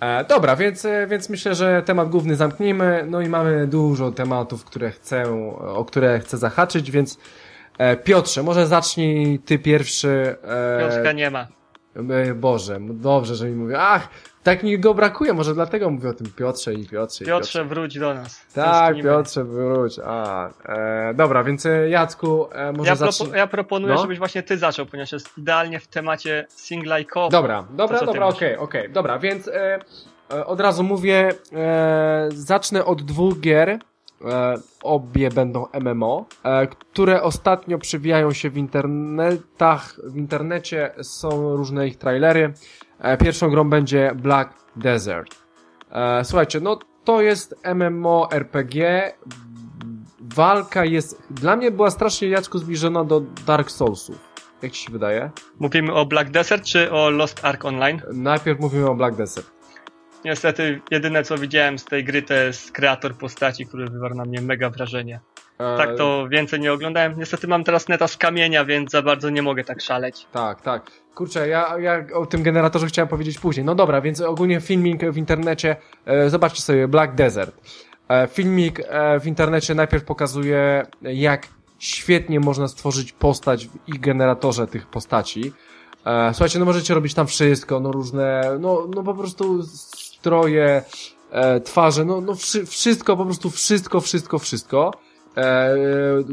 E, dobra, więc, e, więc myślę, że temat główny zamknijmy. No i mamy dużo tematów, które chcę, o które chcę zahaczyć, więc e, Piotrze, może zacznij ty pierwszy. E, Piotrka nie ma. e, Boże, dobrze, że mi mówię. Ach, tak mi go brakuje, może dlatego mówię o tym Piotrze i Piotrze. i Piotrze, wróć do nas. Tak. Piotrze, wróć. A, e, dobra, więc e, Jacku, e, może Ja, zacznij. propo- ja proponuję, No. żebyś właśnie ty zaczął, ponieważ jest idealnie w temacie singla i co Dobra, dobra, ty dobra, okej, okej, dobra, więc e, e, od razu mówię, e, zacznę od dwóch gier, obie będą MMO, które ostatnio przewijają się w internetach, w internecie są różne ich trailery. E, pierwszą grą będzie Black Desert. E, słuchajcie, no to jest MMO RPG, walka jest, dla mnie była strasznie Jacku zbliżona do Dark Soulsów. Jak ci się wydaje? Mówimy o Black Desert czy o Lost Ark Online? Najpierw mówimy o Black Desert. Niestety, jedyne co widziałem z tej gry to jest kreator postaci, który wywarł na mnie mega wrażenie. E, Tak to więcej nie oglądałem. Niestety mam teraz neta z kamienia, więc za bardzo nie mogę tak szaleć. Tak, tak. Kurczę, ja, ja o tym generatorze chciałem powiedzieć później. No dobra, więc ogólnie filmik w internecie, e, zobaczcie sobie, Black Desert. E, filmik e, w internecie najpierw pokazuje, jak świetnie można stworzyć postać w ich generatorze tych postaci. E, słuchajcie, no możecie robić tam wszystko, no różne, no, no po prostu stroje, e, twarze, no, no wszy, wszystko, po prostu wszystko, wszystko, wszystko. E,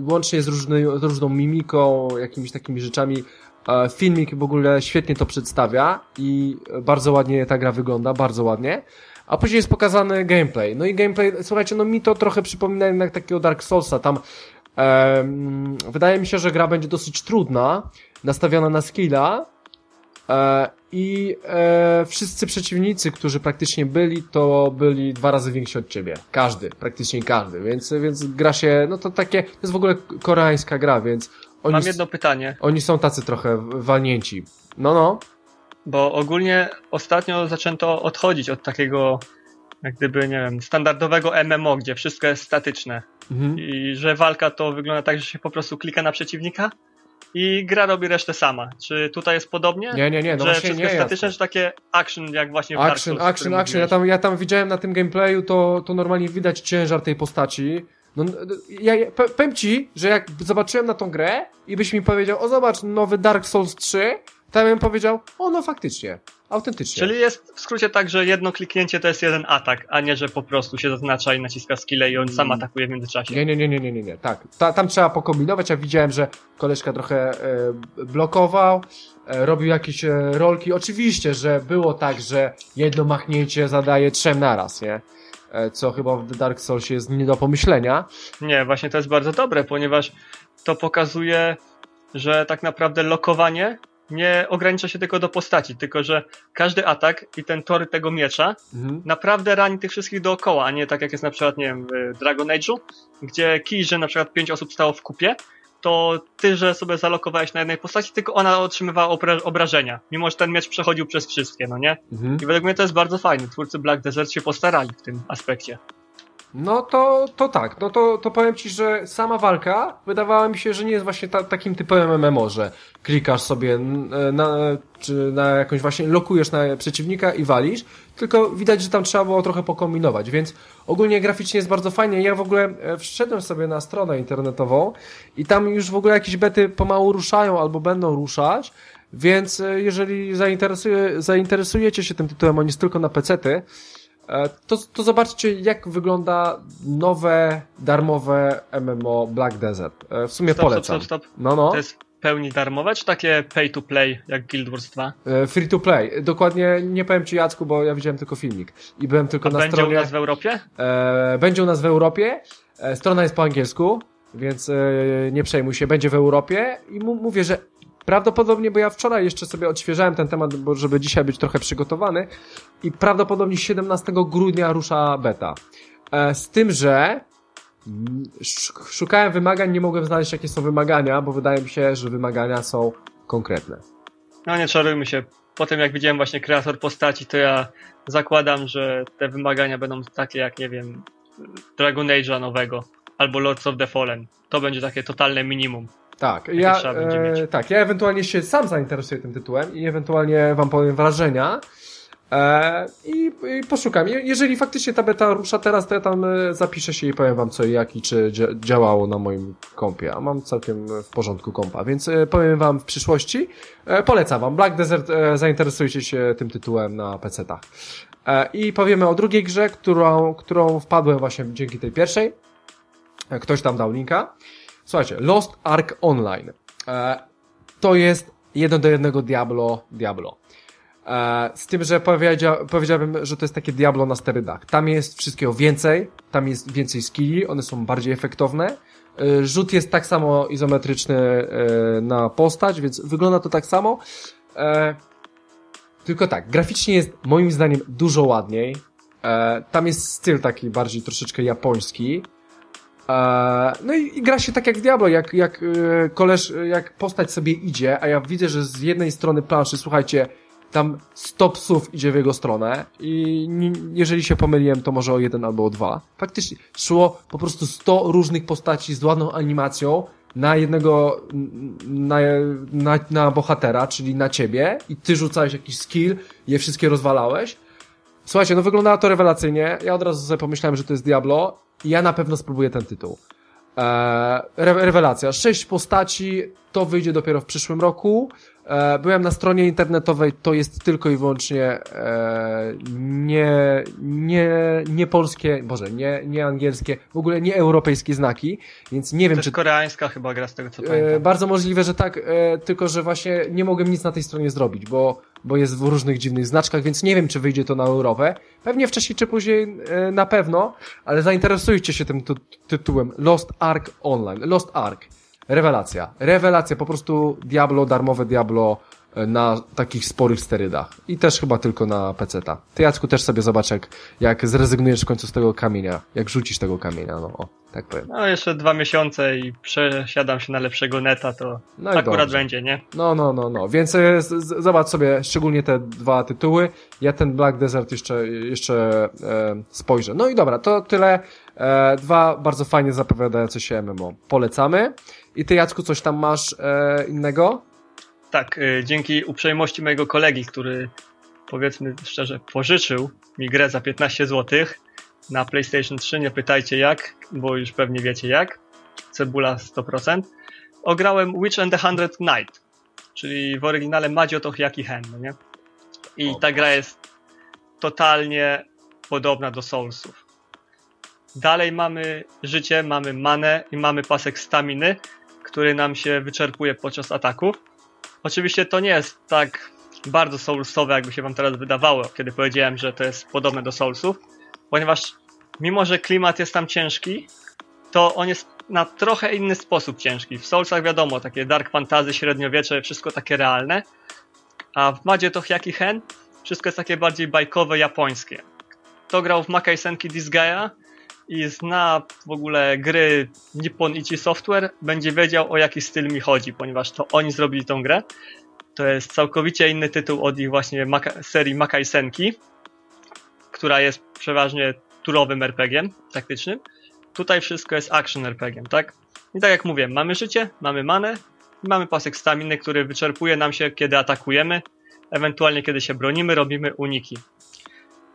łącznie z, różny, z różną mimiką, jakimiś takimi rzeczami. E, filmik w ogóle świetnie to przedstawia i bardzo ładnie ta gra wygląda, bardzo ładnie. A później jest pokazany gameplay. No i gameplay, słuchajcie, no mi to trochę przypomina jednak takiego Dark Soulsa. Tam em, wydaje mi się, że gra będzie dosyć trudna, nastawiona na skilla, E, I e, wszyscy przeciwnicy, którzy praktycznie byli, to byli dwa razy więksi od ciebie. Każdy, praktycznie każdy. Więc, więc gra się, no to takie, to jest w ogóle koreańska gra, więc oni, Mam jedno pytanie, oni są tacy trochę walnięci. No, no. bo ogólnie ostatnio zaczęto odchodzić od takiego, jak gdyby, nie wiem, standardowego MMO, gdzie wszystko jest statyczne. Mhm. I że walka to wygląda tak, że się po prostu klika na przeciwnika. I gra robi resztę sama. Czy tutaj jest podobnie? Nie, nie, nie, no że właśnie wszystko nie statyczne, czy takie action, jak właśnie w Dark Action, Souls, action, action. Ja tam, ja tam widziałem na tym gameplayu, to, to normalnie widać ciężar tej postaci. No, ja, ja powiem ci, że jak zobaczyłem na tą grę i byś mi powiedział, o zobacz, nowy Dark Souls 3, ja bym powiedział, o no faktycznie, autentycznie. Czyli jest w skrócie tak, że jedno kliknięcie to jest jeden atak, a nie, że po prostu się zaznacza i naciska skille i on sam atakuje w międzyczasie. Nie, nie, nie, nie, nie, nie, nie. tak. Ta, tam trzeba pokombinować, ja widziałem, że koleżka trochę e, blokował, e, robił jakieś e, rolki. Oczywiście, że było tak, że jedno machnięcie zadaje trzem naraz, nie? E, co chyba w The Dark Soulsie jest nie do pomyślenia. Nie, właśnie to jest bardzo dobre, ponieważ to pokazuje, że tak naprawdę lokowanie nie ogranicza się tylko do postaci, tylko że każdy atak i ten tor tego miecza Mhm. naprawdę rani tych wszystkich dookoła, a nie tak jak jest na przykład, nie wiem, w Dragon Age'u, gdzie kij, że na przykład pięć osób stało w kupie, to ty, że sobie zalokowałeś na jednej postaci, tylko ona otrzymywała obra- obrażenia, mimo że ten miecz przechodził przez wszystkie, no nie? Mhm. I według mnie to jest bardzo fajne. Twórcy Black Desert się postarali w tym aspekcie. No to, to tak, no to, to powiem ci, że sama walka wydawała mi się, że nie jest właśnie ta, takim typowym MMO, że klikasz sobie n- na, czy na jakąś właśnie, lokujesz na przeciwnika i walisz, tylko widać, że tam trzeba było trochę pokombinować, więc ogólnie graficznie jest bardzo fajnie. Ja w ogóle e, wszedłem sobie na stronę internetową i tam już w ogóle jakieś bety pomału ruszają albo będą ruszać, więc e, jeżeli zainteresuje, zainteresujecie się tym tytułem, on jest tylko na pecety, E, to, to zobaczcie, jak wygląda nowe, darmowe MMO Black Desert. E, W sumie Stop, polecam. stop, stop, stop. No, no. To jest pełni darmowe, czy takie pay to play, jak Guild Wars 2? E, Free to play. Dokładnie nie powiem ci Jacku, bo ja widziałem tylko filmik. I byłem tylko A na będzie stronie. u nas w Europie? E, będzie u nas w Europie. E, strona jest po angielsku, więc e, nie przejmuj się, będzie w Europie. I mówię, że prawdopodobnie, bo ja wczoraj jeszcze sobie odświeżałem ten temat, bo żeby dzisiaj być trochę przygotowany. I prawdopodobnie 17 grudnia rusza beta. E, z tym, że mm, sz- szukałem wymagań, nie mogłem znaleźć jakie są wymagania, bo wydaje mi się, że wymagania są konkretne. No nie czarujmy się. Po tym jak widziałem właśnie kreator postaci, to ja zakładam, że te wymagania będą takie jak, nie wiem, Dragon Age'a nowego, albo Lords of the Fallen. To będzie takie totalne minimum. Tak, ja, e, tak, ja ewentualnie się sam zainteresuję tym tytułem i ewentualnie wam powiem wrażenia e, i, i poszukam. Je- Jeżeli faktycznie ta beta rusza teraz, to ja tam e, zapiszę się i powiem wam co i jak i czy dzia działało na moim kompie, a mam całkiem w porządku kompa, więc e, powiem wam w przyszłości. E, polecam wam, Black Desert, e, zainteresujcie się tym tytułem na PC-tach. I powiemy o drugiej grze, którą, którą wpadłem właśnie dzięki tej pierwszej. Ktoś tam dał linka. Słuchajcie, Lost Ark Online. E, to jest jeden do jednego Diablo, Diablo. E, z tym, że powiedzia, powiedziałbym, że to jest takie Diablo na sterydach. Tam jest wszystkiego więcej, tam jest więcej skilli, one są bardziej efektowne. E, rzut jest tak samo izometryczny e, na postać, więc wygląda to tak samo. E, tylko tak, graficznie jest moim zdaniem dużo ładniej. E, tam jest styl taki bardziej troszeczkę japoński. E, No i, i gra się tak jak w Diablo, jak, jak e, koleż, jak postać sobie idzie, a ja widzę, że z jednej strony planszy, słuchajcie, tam 100 psów idzie w jego stronę i jeżeli się pomyliłem, to może o jeden albo o dwa. Faktycznie szło po prostu 100 różnych postaci z ładną animacją na jednego, na, na, na bohatera, czyli na ciebie i ty rzucałeś jakiś skill, je wszystkie rozwalałeś. Słuchajcie, no wyglądało to rewelacyjnie. Ja od razu sobie pomyślałem, że to jest Diablo ja na pewno spróbuję ten tytuł. Eee, re rewelacja. Sześć postaci, to wyjdzie dopiero w przyszłym roku. E, byłem na stronie internetowej, to jest tylko i wyłącznie e, nie, nie, nie polskie, boże, nie, nie angielskie, w ogóle nie europejskie znaki, więc nie To wiem, czy koreańska chyba gra z tego co E, pamiętam. bardzo możliwe, że tak, e, tylko że właśnie nie mogłem nic na tej stronie zrobić, bo, bo jest w różnych dziwnych znaczkach, więc nie wiem, czy wyjdzie to na Europę. Pewnie wcześniej czy później e, na pewno, ale zainteresujcie się tym ty tytułem Lost Ark Online. Lost Ark. Rewelacja. Rewelacja. Po prostu Diablo, darmowe Diablo e, na takich sporych sterydach. I też chyba tylko na PC-ta. Ty Jacku też sobie zobacz, jak, jak zrezygnujesz w końcu z tego kamienia. Jak rzucisz tego kamienia, no o, tak powiem. No jeszcze dwa miesiące i przesiadam się na lepszego neta, to No akurat dobrze. będzie, nie? No, no, no, no. Więc e, z, z, zobacz sobie szczególnie te dwa tytuły. Ja ten Black Desert jeszcze, jeszcze e, spojrzę. No i dobra, to tyle E, dwa bardzo fajnie zapowiadające się MMO. Polecamy. I ty, Jacku, coś tam masz e, innego? Tak, y, dzięki uprzejmości mojego kolegi, który powiedzmy szczerze pożyczył mi grę za 15 zł na PlayStation 3, nie pytajcie jak, bo już pewnie wiecie jak. Cebula 100%. Ograłem Witch and the Hundred Knight, czyli w oryginale Madzio to Hyaki Hen, no nie? I O, ta gra jest totalnie podobna do Soulsów. Dalej mamy życie, mamy manę i mamy pasek staminy, który nam się wyczerpuje podczas ataków. Oczywiście to nie jest tak bardzo soulsowe, jakby się wam teraz wydawało, kiedy powiedziałem, że to jest podobne do soulsów, ponieważ mimo, że klimat jest tam ciężki, to on jest na trochę inny sposób ciężki. W soulsach wiadomo, takie dark fantasy, średniowiecze, wszystko takie realne, a w Madzie to Hyaki Hen wszystko jest takie bardziej bajkowe, japońskie. Kto grał w Makai Senki Disgaea i zna w ogóle gry Nippon Ichi Software, będzie wiedział o jaki styl mi chodzi, ponieważ to oni zrobili tą grę. To jest całkowicie inny tytuł od ich właśnie Maka serii Makai Senki, która jest przeważnie turowym RPG taktycznym. Tutaj wszystko jest action RPG, tak? I tak jak mówię, mamy życie, mamy manę, mamy pasek staminy, który wyczerpuje nam się, kiedy atakujemy, ewentualnie kiedy się bronimy, robimy uniki.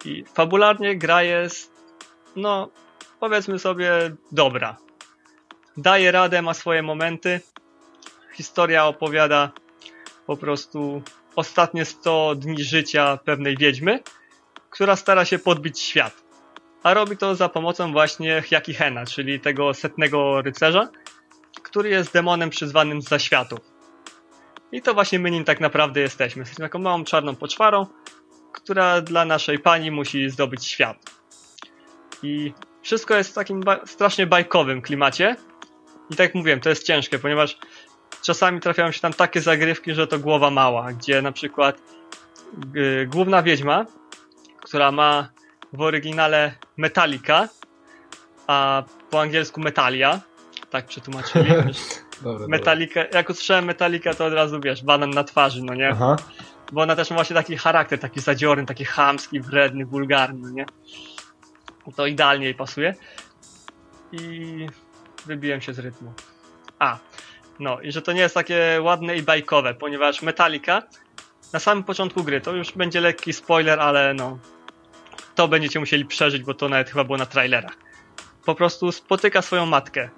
I fabularnie gra jest, no, powiedzmy sobie, dobra. Daje radę, ma swoje momenty. Historia opowiada po prostu ostatnie 100 dni życia pewnej wiedźmy, która stara się podbić świat. A robi to za pomocą właśnie Hyaki Hena, czyli tego setnego rycerza, który jest demonem przyzwanym z zaświatów. I to właśnie my nim tak naprawdę jesteśmy. Jesteśmy taką małą czarną poczwarą, która dla naszej pani musi zdobyć świat. I wszystko jest w takim ba strasznie bajkowym klimacie. I tak jak mówiłem, to jest ciężkie, ponieważ czasami trafiają się tam takie zagrywki, że to głowa mała, gdzie na przykład y, główna wiedźma, która ma w oryginale Metallica, a po angielsku Metalia, tak przetłumaczyli. Dobra, Metallica, jak usłyszałem Metallica, to od razu wiesz, banan na twarzy, no nie? Aha. Bo ona też ma właśnie taki charakter, taki zadziorny, taki chamski, wredny, wulgarny, no nie? To idealnie jej pasuje. I wybiłem się z rytmu. A, no i że to nie jest takie ładne i bajkowe, ponieważ Metallica na samym początku gry, to już będzie lekki spoiler, ale no to będziecie musieli przeżyć, bo to nawet chyba było na trailerach. Po prostu spotyka swoją matkę,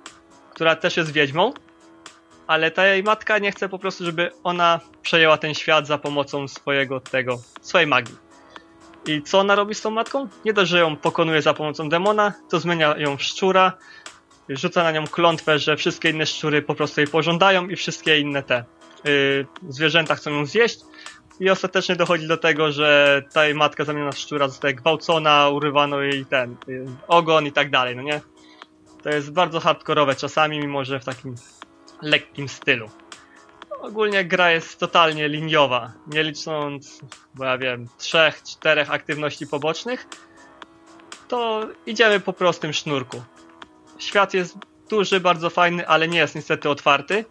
która też jest wiedźmą, ale ta jej matka nie chce po prostu, żeby ona przejęła ten świat za pomocą swojego tego, swojej magii. I co ona robi z tą matką? Nie dość, że ją pokonuje za pomocą demona, to zmienia ją w szczura, rzuca na nią klątwę, że wszystkie inne szczury po prostu jej pożądają i wszystkie inne te yy, zwierzęta chcą ją zjeść. I ostatecznie dochodzi do tego, że ta jej matka zamieniona w szczura zostaje gwałcona, urywano jej ten yy, ogon i tak dalej, no nie? To jest bardzo hardkorowe czasami, mimo że w takim lekkim stylu. Ogólnie gra jest totalnie liniowa, nie licząc, bo ja wiem, trzech, czterech aktywności pobocznych, to idziemy po prostym sznurku. Świat jest duży, bardzo fajny, ale nie jest niestety otwarty.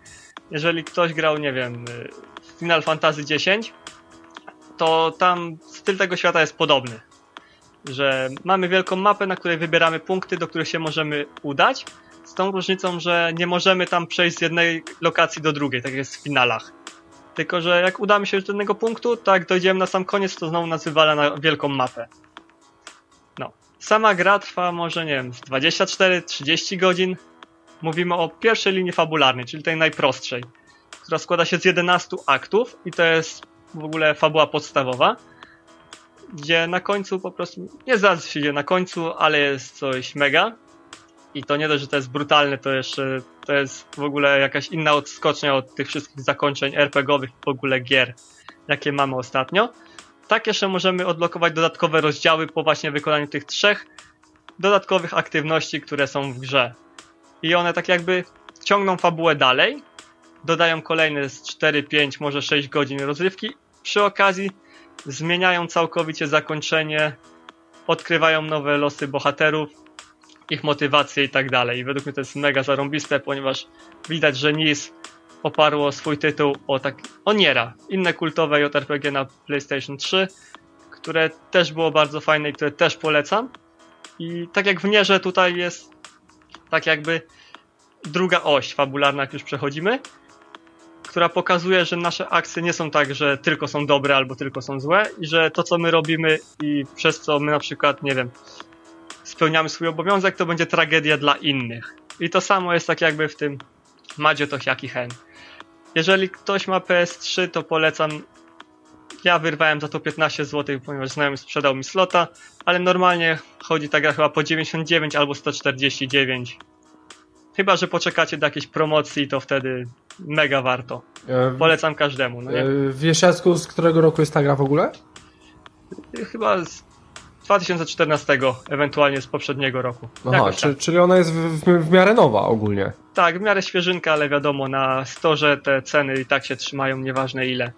Jeżeli ktoś grał, nie wiem, y, Final Fantasy X, to tam styl tego świata jest podobny. Że mamy wielką mapę, na której wybieramy punkty, do których się możemy udać, z tą różnicą, że nie możemy tam przejść z jednej lokacji do drugiej, tak jest w finalach. Tylko, że jak udamy się do jednego punktu, to jak dojdziemy na sam koniec, to znowu nas wywala na wielką mapę. No. Sama gra trwa może, nie wiem, 24-30 godzin. Mówimy o pierwszej linii fabularnej, czyli tej najprostszej, która składa się z 11 aktów i to jest w ogóle fabuła podstawowa, gdzie na końcu po prostu, nie zdarza się na końcu, ale jest coś mega, i to nie dość, że to jest brutalne, to jeszcze to jest w ogóle jakaś inna odskocznia od tych wszystkich zakończeń RPGowych w ogóle gier, jakie mamy ostatnio. Tak jeszcze możemy odblokować dodatkowe rozdziały po właśnie wykonaniu tych trzech dodatkowych aktywności, które są w grze. I one tak jakby ciągną fabułę dalej, dodają kolejne z 4, 5, może 6 godzin rozrywki. Przy okazji zmieniają całkowicie zakończenie, odkrywają nowe losy bohaterów, ich motywację i tak dalej. I według mnie to jest mega zarąbiste, ponieważ widać, że NIS oparło swój tytuł o tak o inne kultowe JRPG na PlayStation 3, które też było bardzo fajne i które też polecam. I tak jak w Nierze tutaj jest tak jakby druga oś fabularna, jak już przechodzimy, która pokazuje, że nasze akcje nie są tak, że tylko są dobre albo tylko są złe i że to, co my robimy i przez co my na przykład, nie wiem, spełniamy swój obowiązek, to będzie tragedia dla innych. I to samo jest tak jakby w tym Madzie Tochiaki Hen. Jeżeli ktoś ma PS3, to polecam. Ja wyrwałem za to 15 zł, ponieważ znajomy sprzedał mi slota, ale normalnie chodzi ta gra chyba po 99 albo 149. Chyba, że poczekacie do jakiejś promocji, to wtedy mega warto. E, Polecam każdemu. No nie? e, wiesz Jacku, z którego roku jest ta gra w ogóle? Chyba z 2014, ewentualnie z poprzedniego roku. Aha, Jakoś czy, tak. czyli ona jest w, w, miarę nowa ogólnie. Tak, w miarę świeżynka, ale wiadomo, na storze te ceny i tak się trzymają, nieważne ile.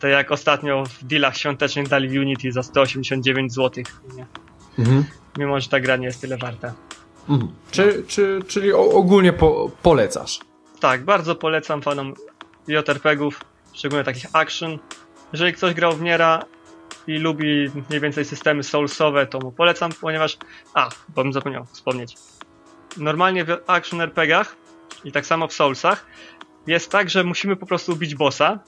To jak ostatnio w dealach świątecznych dali Unity za 189 zł. Nie? Mhm. Mimo, że ta gra nie jest tyle warta. Mhm. Czy, czy, czyli ogólnie po, polecasz? Tak, bardzo polecam fanom JRPG-ów, szczególnie takich action. Jeżeli ktoś grał w Niera i lubi mniej więcej systemy soulsowe, to mu polecam, ponieważ... A, bo bym zapomniał wspomnieć. Normalnie w action RPGach i tak samo w soulsach jest tak, że musimy po prostu ubić bossa.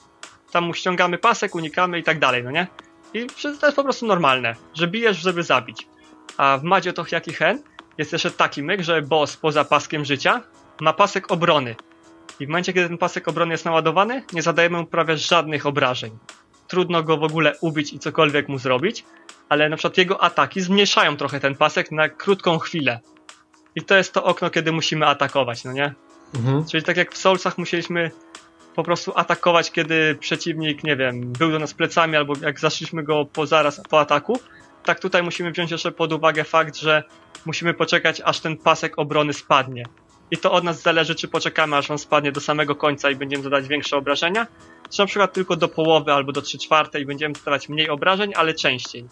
Tam mu ściągamy pasek, unikamy i tak dalej, no nie? I to jest po prostu normalne, że bijesz, żeby zabić. A w Madzie Tochiaki Hen jest jeszcze taki myk, że boss poza paskiem życia ma pasek obrony. I w momencie, kiedy ten pasek obrony jest naładowany, nie zadajemy mu prawie żadnych obrażeń. Trudno go w ogóle ubić i cokolwiek mu zrobić, ale na przykład jego ataki zmniejszają trochę ten pasek na krótką chwilę. I to jest to okno, kiedy musimy atakować, no nie? Mhm. Czyli tak jak w Soulsach musieliśmy po prostu atakować, kiedy przeciwnik, nie wiem, był do nas plecami, albo jak zaszliśmy go po zaraz po ataku, tak tutaj musimy wziąć jeszcze pod uwagę fakt, że musimy poczekać, aż ten pasek obrony spadnie. I to od nas zależy, czy poczekamy, aż on spadnie do samego końca i będziemy zadawać większe obrażenia, czy na przykład tylko do połowy albo do 3 czwarte i będziemy zadawać mniej obrażeń, ale częściej.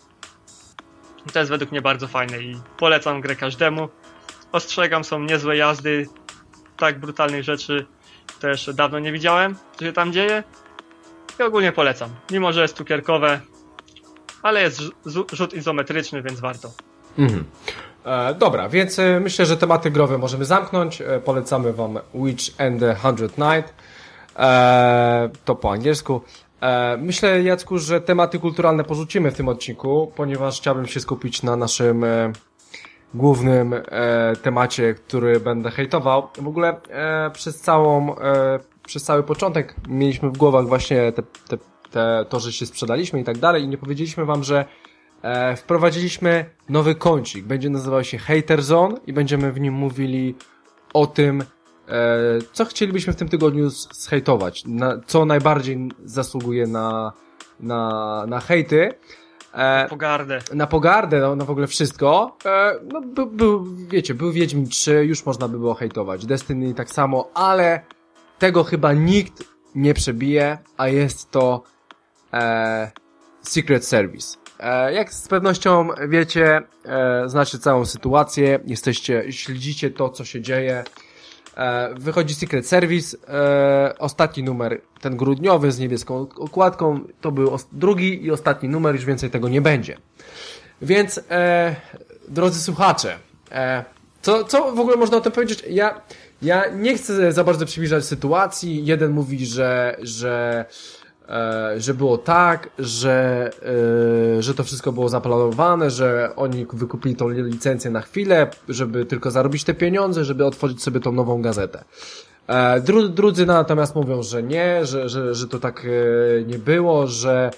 I to jest według mnie bardzo fajne i polecam grę każdemu. Ostrzegam, są niezłe jazdy, tak brutalnych rzeczy jeszcze dawno nie widziałem, co się tam dzieje. I ogólnie polecam. Mimo, że jest cukierkowe, ale jest rzut izometryczny, więc warto. Mhm. E, dobra, więc e, myślę, że tematy growe możemy zamknąć. E, polecamy Wam Witch and the Hundred Night. To po angielsku. Myślę, Jacku, że tematy kulturalne porzucimy w tym odcinku, ponieważ chciałbym się skupić na naszym głównym temacie, który będę hejtował. W ogóle przez całą, przez cały początek mieliśmy w głowach właśnie te, te, te, to, że się sprzedaliśmy i tak dalej i nie powiedzieliśmy Wam, że e, wprowadziliśmy nowy kącik. Będzie nazywał się Hater Zone i będziemy w nim mówili o tym, e, co chcielibyśmy w tym tygodniu zhejtować, na, co najbardziej zasługuje na, na, na hejty. E, Pogardę. na pogardę, no, na w ogóle wszystko. E, no, był, był, wiecie, był Wiedźmin 3, już można by było hejtować. Destiny tak samo, ale tego chyba nikt nie przebije, a jest to e, Secret Service. E, jak z pewnością wiecie, e, znacie całą sytuację, jesteście, śledzicie to, co się dzieje. E, wychodzi Secret Service, ostatni numer, ten grudniowy z niebieską okładką, to był drugi i ostatni numer, już więcej tego nie będzie. Więc, drodzy słuchacze, co, co w ogóle można o tym powiedzieć? Ja, ja nie chcę za bardzo przybliżać sytuacji. Jeden mówi, że, że, że było tak, że, e, że to wszystko było zaplanowane, że oni wykupili tą licencję na chwilę, żeby tylko zarobić te pieniądze, żeby otworzyć sobie tą nową gazetę. E, dru, drudzy natomiast mówią, że nie, że, że, że to tak e, nie było, że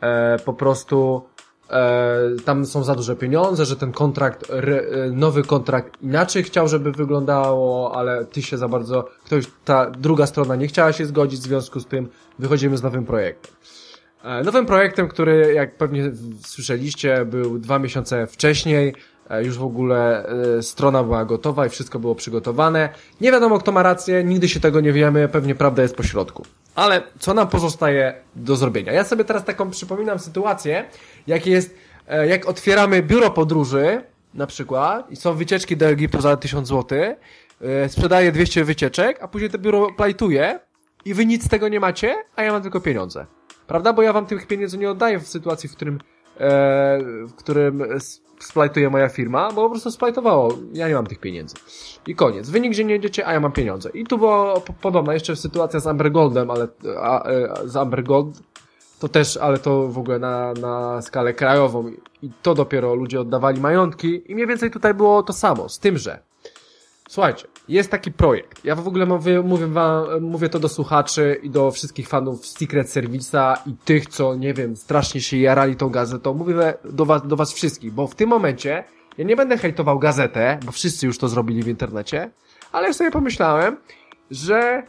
e, po prostu e, tam są za duże pieniądze, że ten kontrakt, e, nowy kontrakt inaczej chciał, żeby wyglądało, ale ty się za bardzo, ktoś, ta druga strona nie chciała się zgodzić, w związku z tym wychodzimy z nowym projektem. E, Nowym projektem, który, jak pewnie słyszeliście, był dwa miesiące wcześniej. E, Już w ogóle e, strona była gotowa i wszystko było przygotowane. Nie wiadomo, kto ma rację, nigdy się tego nie wiemy, pewnie prawda jest po środku. Ale co nam pozostaje do zrobienia? Ja sobie teraz taką przypominam sytuację, jak jest, e, jak otwieramy biuro podróży, na przykład, i są wycieczki do Egiptu za 1000 zł, e, sprzedaje 200 wycieczek, a później to biuro plajtuje i wy nic z tego nie macie, a ja mam tylko pieniądze. Prawda? Bo ja wam tych pieniędzy nie oddaję w sytuacji, w którym w którym splajtuje moja firma, bo po prostu splajtowało. Ja nie mam tych pieniędzy. I koniec. Wy nigdzie nie jedziecie, a ja mam pieniądze. I tu była podobna jeszcze sytuacja z Amber Goldem, ale a, a, e, z Amber Gold to też, ale to w ogóle na, na skalę krajową. I to dopiero ludzie oddawali majątki i mniej więcej tutaj było to samo. Z tym, że Słuchajcie, jest taki projekt. Ja w ogóle mówię, mówię, wam, mówię to do słuchaczy i do wszystkich fanów Secret Service'a i tych, co, nie wiem, strasznie się jarali tą gazetą. Mówię do was, do was wszystkich, bo w tym momencie ja nie będę hejtował gazetę, bo wszyscy już to zrobili w internecie, ale sobie pomyślałem, że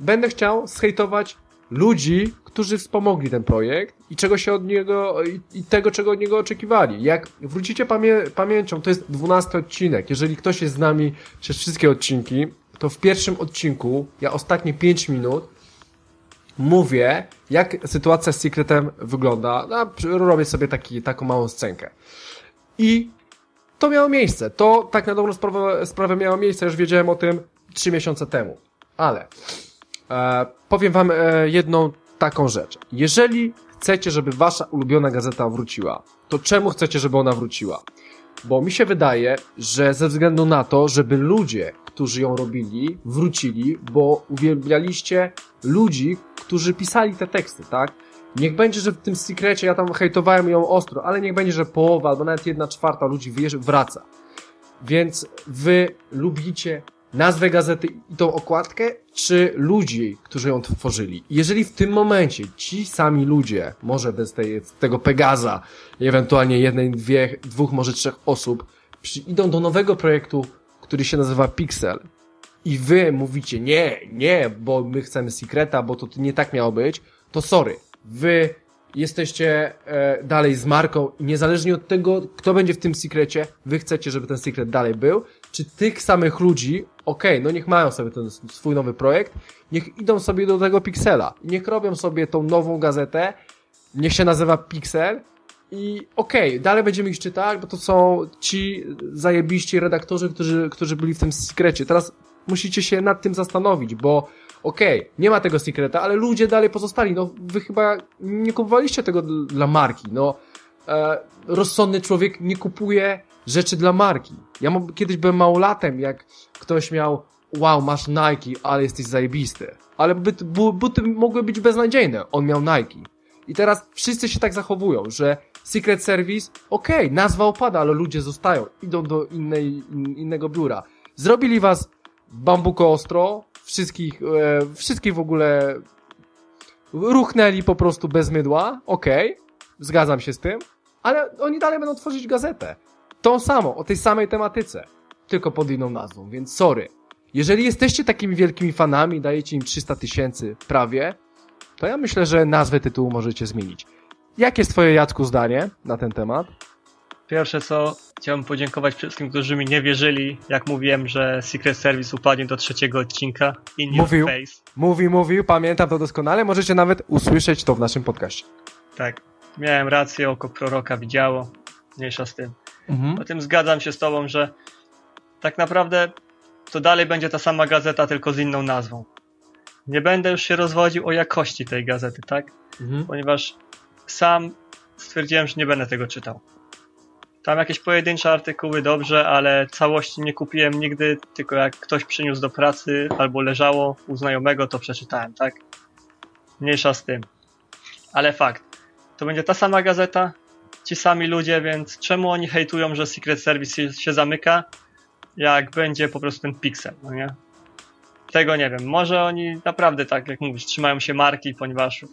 będę chciał zhejtować ludzi, którzy wspomogli ten projekt i czego się od niego, i tego, czego od niego oczekiwali. Jak wrócicie pamię pamięcią, to jest 12 odcinek. Jeżeli ktoś jest z nami przez wszystkie odcinki, to w pierwszym odcinku, ja ostatnie 5 minut, mówię, jak sytuacja z Secretem wygląda. No, robię sobie taki, taką małą scenkę. I to miało miejsce. To tak na dobrą sprawę, sprawę miało miejsce. Już wiedziałem o tym 3 miesiące temu. Ale e, powiem wam e, jedną taką rzecz. Jeżeli chcecie, żeby wasza ulubiona gazeta wróciła, to czemu chcecie, żeby ona wróciła? Bo mi się wydaje, że ze względu na to, żeby ludzie, którzy ją robili, wrócili, bo uwielbialiście ludzi, którzy pisali te teksty, tak? Niech będzie, że w tym sekrecie ja tam hejtowałem ją ostro, ale niech będzie, że połowa albo nawet jedna czwarta ludzi wraca. Więc wy lubicie nazwę gazety i tą okładkę, czy ludzi, którzy ją tworzyli. Jeżeli w tym momencie ci sami ludzie, może bez tej, tego Pegaza, ewentualnie jednej, dwie, dwóch, może trzech osób, idą do nowego projektu, który się nazywa Pixel i wy mówicie nie, nie, bo my chcemy Secreta, bo to nie tak miało być, to sorry, wy jesteście e, dalej z marką i niezależnie od tego, kto będzie w tym sekrecie, wy chcecie, żeby ten sekret dalej był, czy tych samych ludzi, okej, okay, no niech mają sobie ten swój nowy projekt, niech idą sobie do tego Pixela, niech robią sobie tą nową gazetę, niech się nazywa Pixel i okej, okay, dalej będziemy ich czytać, bo to są ci zajebiści redaktorzy, którzy, którzy byli w tym sekrecie. Teraz musicie się nad tym zastanowić, bo okej, okay, nie ma tego sekreta, ale ludzie dalej pozostali. No, wy chyba nie kupowaliście tego dla marki. No, e, rozsądny człowiek nie kupuje rzeczy dla marki. Ja mam, kiedyś byłem małolatem, jak ktoś miał wow, masz Nike, ale jesteś zajebisty. Ale buty, buty mogły być beznadziejne. On miał Nike. I teraz wszyscy się tak zachowują, że Secret Service, okej, okay, nazwa opada, ale ludzie zostają, idą do innej, in, innego biura. Zrobili was bambuko ostro, wszystkich, e, wszystkich w ogóle ruchnęli po prostu bez mydła, okej, okay, zgadzam się z tym, ale oni dalej będą tworzyć gazetę. Tą samą, o tej samej tematyce, tylko pod inną nazwą, więc sorry. Jeżeli jesteście takimi wielkimi fanami, dajecie im 300 tysięcy prawie, to ja myślę, że nazwę tytułu możecie zmienić. Jakie jest twoje, Jacku, zdanie na ten temat? Pierwsze co, chciałbym podziękować wszystkim, którzy mi nie wierzyli, jak mówiłem, że Secret Service upadnie do trzeciego odcinka. In mówił, face. mówił, mówił, pamiętam to doskonale, możecie nawet usłyszeć to w naszym podcaście. Tak, miałem rację, oko proroka widziało, mniejsza z tym. Mhm. O tym zgadzam się z tobą, że tak naprawdę to dalej będzie ta sama gazeta, tylko z inną nazwą. Nie będę już się rozwodził o jakości tej gazety, tak? Mhm. Ponieważ sam stwierdziłem, że nie będę tego czytał. Tam jakieś pojedyncze artykuły dobrze, ale całości nie kupiłem nigdy, tylko jak ktoś przyniósł do pracy albo leżało u znajomego, to przeczytałem, tak? Mniejsza z tym. Ale fakt, to będzie ta sama gazeta, ci sami ludzie, więc czemu oni hejtują, że Secret Service się, się zamyka, jak będzie po prostu ten pixel, no nie? Tego nie wiem. Może oni naprawdę tak, jak mówisz, trzymają się marki, ponieważ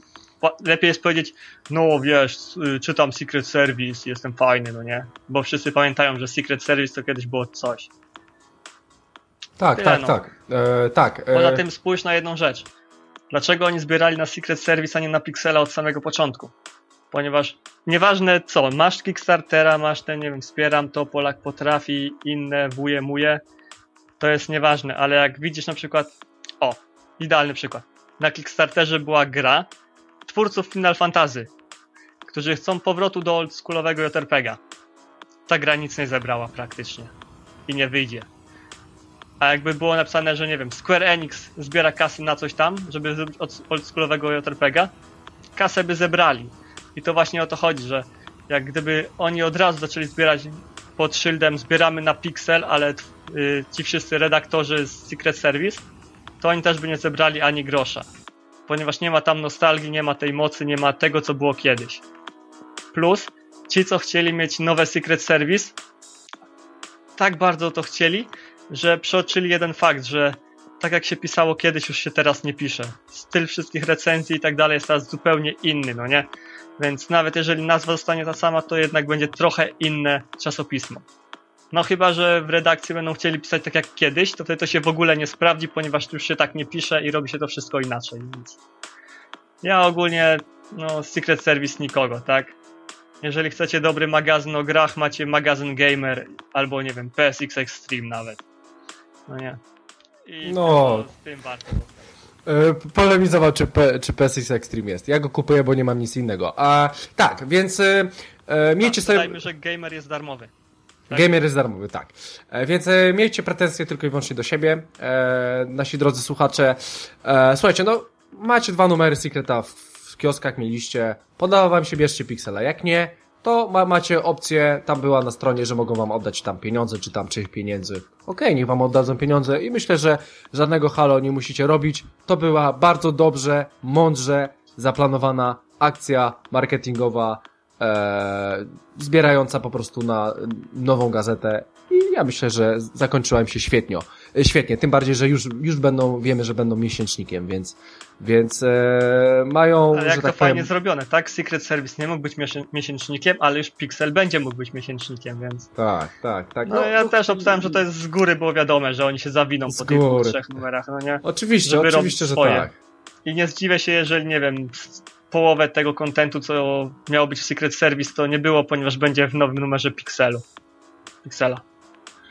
lepiej jest powiedzieć, no wiesz, y, czytam Secret Service, jestem fajny, no nie? Bo wszyscy pamiętają, że Secret Service to kiedyś było coś. Tak, Tyle, tak, no. tak. E, tak. E... Poza tym spójrz na jedną rzecz. Dlaczego oni zbierali na Secret Service, a nie na Pixela od samego początku? Ponieważ nieważne co, masz Kickstartera, masz ten, nie wiem, wspieram to, Polak potrafi, inne, wuje, muje, to jest nieważne, ale jak widzisz na przykład, o, idealny przykład. Na Kickstarterze była gra, twórców Final Fantasy, którzy chcą powrotu do oldschoolowego JRPGa. Ta gra nic nie zebrała praktycznie i nie wyjdzie. A jakby było napisane, że nie wiem, Square Enix zbiera kasy na coś tam, żeby zrobić oldschoolowego JRPGa, kasę by zebrali. I to właśnie o to chodzi, że jak gdyby oni od razu zaczęli zbierać pod szyldem zbieramy na pixel, ale y, ci wszyscy redaktorzy z Secret Service, to oni też by nie zebrali ani grosza. Ponieważ nie ma tam nostalgii, nie ma tej mocy, nie ma tego, co było kiedyś. Plus, ci, co chcieli mieć nowe Secret Service, tak bardzo to chcieli, że przeoczyli jeden fakt, że tak jak się pisało kiedyś, już się teraz nie pisze. Styl wszystkich recenzji i tak dalej jest teraz zupełnie inny, no nie? Więc nawet jeżeli nazwa zostanie ta sama, to jednak będzie trochę inne czasopismo. No chyba, że w redakcji będą chcieli pisać tak jak kiedyś, to wtedy to się w ogóle nie sprawdzi, ponieważ już się tak nie pisze i robi się to wszystko inaczej. Więc ja ogólnie, no, Secret Service nikogo, tak? Jeżeli chcecie dobry magazyn o grach, macie magazyn Gamer albo, nie wiem, PSX Extreme nawet. No nie. I No. tym warto. E, polemizował, czy, P, czy PSX Extreme jest. Ja go kupuję, bo nie mam nic innego. A, tak, więc e, e, miejcie sobie... Dodajmy, że Gamer jest darmowy. tak? Gamer jest darmowy, tak. E, Więc e, miejcie pretensje tylko i wyłącznie do siebie, e, nasi drodzy słuchacze. E, słuchajcie, no, macie dwa numery Secreta w, w kioskach, mieliście. Podoba wam się, bierzcie Pixela. Jak nie, to ma, macie opcję, tam była na stronie, że mogą wam oddać tam pieniądze, czy tam czyich pieniędzy. Okej, niech wam oddadzą pieniądze i myślę, że żadnego halo nie musicie robić. To była bardzo dobrze, mądrze zaplanowana akcja marketingowa, e, zbierająca po prostu na nową gazetę i ja myślę, że zakończyła im się świetnie. Świetnie, tym bardziej, że już, już będą, wiemy, że będą miesięcznikiem, więc, więc e, mają, Ale jak że to tak fajnie powiem, zrobione, tak? Secret Service nie mógł być miesię- miesięcznikiem, ale już Pixel będzie mógł być miesięcznikiem, więc... tak, tak, tak. No, ja też obstałem, że to jest z góry, było wiadomo, że oni się zawiną po tych dwóch, trzech numerach, no nie? Oczywiście, żeby oczywiście, że tak. I nie zdziwię się, jeżeli, nie wiem, połowę tego kontentu, co miało być w Secret Service, to nie było, ponieważ będzie w nowym numerze Pixelu. Pixela,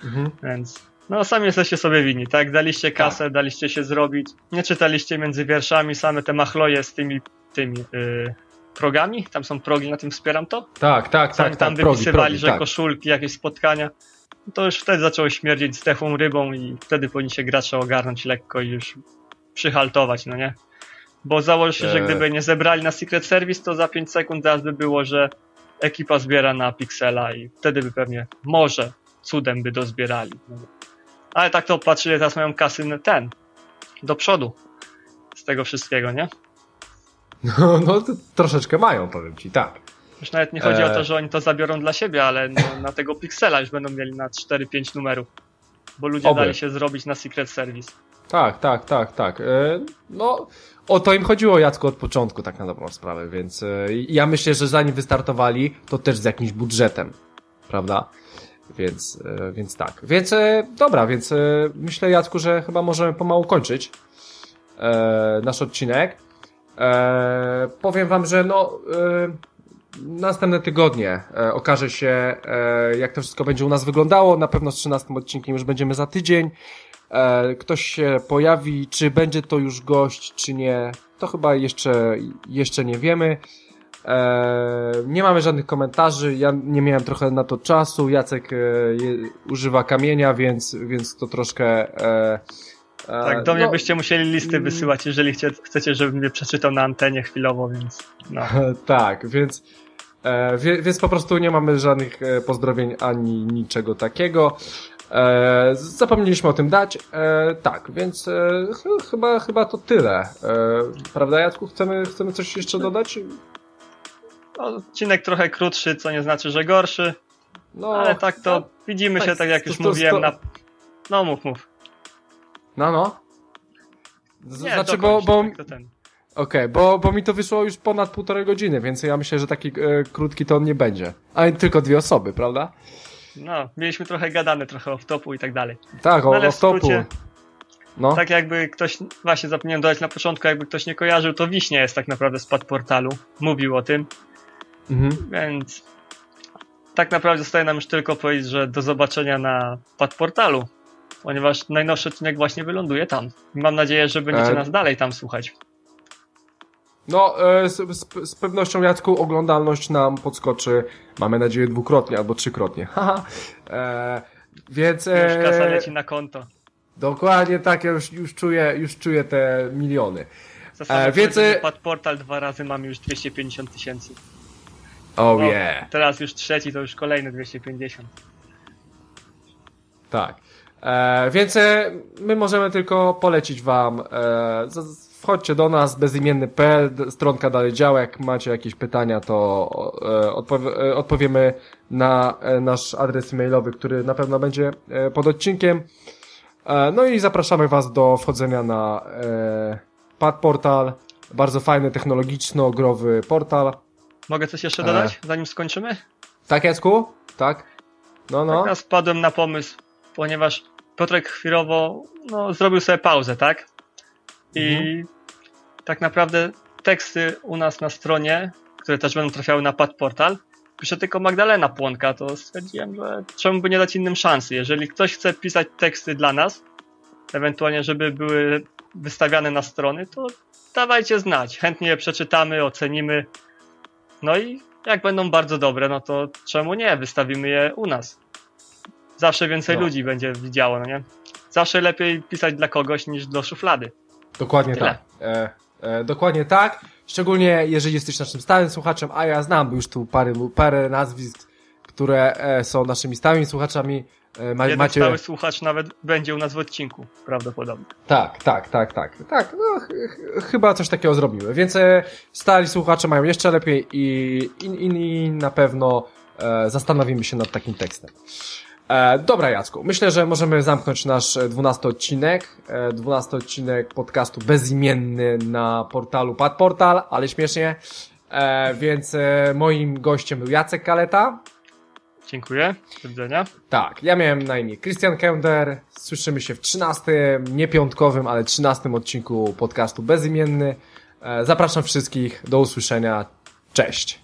Mhm. więc... No, sami jesteście sobie winni, tak? Daliście kasę, daliście się zrobić, nie czytaliście między wierszami, same te machloje z tymi, tymi yy, progami, tam są progi, na tym wspieram to? Tak, tak, Sami tak, tam tak, wypisywali, progi, że tak. koszulki, jakieś spotkania. To już wtedy zaczęło śmierdzieć zdechłą rybą i wtedy powinni się gracze ogarnąć lekko i już przyhaltować, no nie? Bo założę się, że Eee. gdyby nie zebrali na Secret Service, to za 5 sekund teraz by było, że ekipa zbiera na Pixela i wtedy by pewnie, może, cudem by dozbierali. Ale tak to patrzyli, teraz mają kasy na ten, do przodu z tego wszystkiego, nie? No, no troszeczkę mają, powiem ci, tak. Już nawet nie chodzi o to, że oni to zabiorą dla siebie, ale no, na tego Pixela już będą mieli na 4-5 numerów. Bo ludzie Oby. dali się zrobić na Secret Service. Tak, tak, tak, tak. E, No, o to im chodziło Jacku od początku, tak na dobrą sprawę, więc e, ja myślę, że zanim wystartowali, to też z jakimś budżetem, prawda? Więc, e, więc tak. Więc e, dobra, więc myślę Jacku, że chyba możemy pomału kończyć nasz odcinek. Powiem wam, że no następne tygodnie e, okaże się, e, jak to wszystko będzie u nas wyglądało. Na pewno z 13 odcinkiem już będziemy za tydzień. E, ktoś się pojawi, czy będzie to już gość, czy nie, to chyba jeszcze, jeszcze nie wiemy. E, nie mamy żadnych komentarzy, ja nie miałem trochę na to czasu, Jacek e, je, używa kamienia, więc, więc to troszkę... E, e, Tak, do mnie no, byście musieli listy mm. wysyłać, jeżeli chcie, chcecie, żebym je przeczytał na antenie chwilowo, więc no. tak, więc, e, więc po prostu nie mamy żadnych e, pozdrowień ani niczego takiego. E, zapomnieliśmy o tym dać. E, tak, więc e, ch chyba, chyba to tyle. E, prawda, Jacku? Chcemy, chcemy coś jeszcze dodać? no. Odcinek trochę krótszy, co nie znaczy, że gorszy, No, ale tak to no, widzimy tak, się, tak jak już to- mówiłem to- na... No mów, mów. No, no. Z, Nie, znaczy, bo, bo, tak. Okej, bo, bo mi to wyszło już ponad półtorej godziny, więc ja myślę, że taki e, krótki to on nie będzie. A tylko dwie osoby, prawda? No, mieliśmy trochę gadane, trochę off-topu i tak dalej. Tak, o, No ale o w stopu. skrócie- No, Tak jakby ktoś, właśnie zapomniałem dodać na początku, jakby ktoś nie kojarzył, to Wiśnia jest tak naprawdę z portalu. Mówił o tym, mhm. więc tak naprawdę zostaje nam już tylko powiedzieć, że do zobaczenia na portalu, ponieważ najnowszy odcinek właśnie wyląduje tam. Mam nadzieję, że będziecie E, nas dalej tam słuchać. No, e, z, z, z pewnością Jacku oglądalność nam podskoczy, mamy nadzieję dwukrotnie albo trzykrotnie. Haha. E, więc... Już kasa E, leci na konto. dokładnie tak, ja już, już, czuję, już czuję te miliony. E, więc, e, portal dwa razy mamy już 250 tysięcy. Oh No, yeah. Teraz już trzeci, to już kolejny 250. Tak. E, więc e, my możemy tylko polecić wam, e, z- wchodźcie do nas, bezimienny.pl, stronka dalej działa, jak macie jakieś pytania, to e, odpowie, e, odpowiemy na e, nasz adres e-mailowy, który na pewno będzie pod odcinkiem. No i zapraszamy was do wchodzenia na Pad Portal, bardzo fajny, technologiczno-growy portal. Mogę coś jeszcze dodać, zanim skończymy? Tak, Jacku? Tak? No, no. Tak spadłem na pomysł, ponieważ Piotrek chwilowo no, zrobił sobie pauzę, tak? I Mhm. Tak naprawdę teksty u nas na stronie, które też będą trafiały na Pad Portal, pisze tylko Magdalena Płonka, to stwierdziłem, że czemu by nie dać innym szansy. Jeżeli ktoś chce pisać teksty dla nas, ewentualnie żeby były wystawiane na strony, to dawajcie znać. Chętnie je przeczytamy, ocenimy. No i jak będą bardzo dobre, no to czemu nie? Wystawimy je u nas. Zawsze więcej No. ludzi będzie widziało, no nie? Zawsze lepiej pisać dla kogoś niż do szuflady. Dokładnie Tyle. tak. E, e, dokładnie tak. Szczególnie jeżeli jesteś naszym stałym słuchaczem, a ja znam już tu parę, parę nazwisk, które e, są naszymi stałymi słuchaczami. E, ma, Jeden macie... stały słuchacz nawet będzie u nas w odcinku, prawdopodobnie. Tak, tak, tak, tak. Tak, no ch ch chyba coś takiego zrobimy. Więc e, stali słuchacze mają jeszcze lepiej i inni na pewno e, zastanowimy się nad takim tekstem. E, dobra, Jacku. Myślę, że możemy zamknąć nasz e, 12 odcinek. E, 12 odcinek podcastu bezimienny na portalu Padportal, ale śmiesznie. E, więc e, moim gościem był Jacek Kaleta. Dziękuję. Do widzenia. Tak, ja miałem na imię Christian Kender. Słyszymy się w 13, nie piątkowym, ale 13 odcinku podcastu Bezimienny. E, Zapraszam wszystkich, do usłyszenia. Cześć.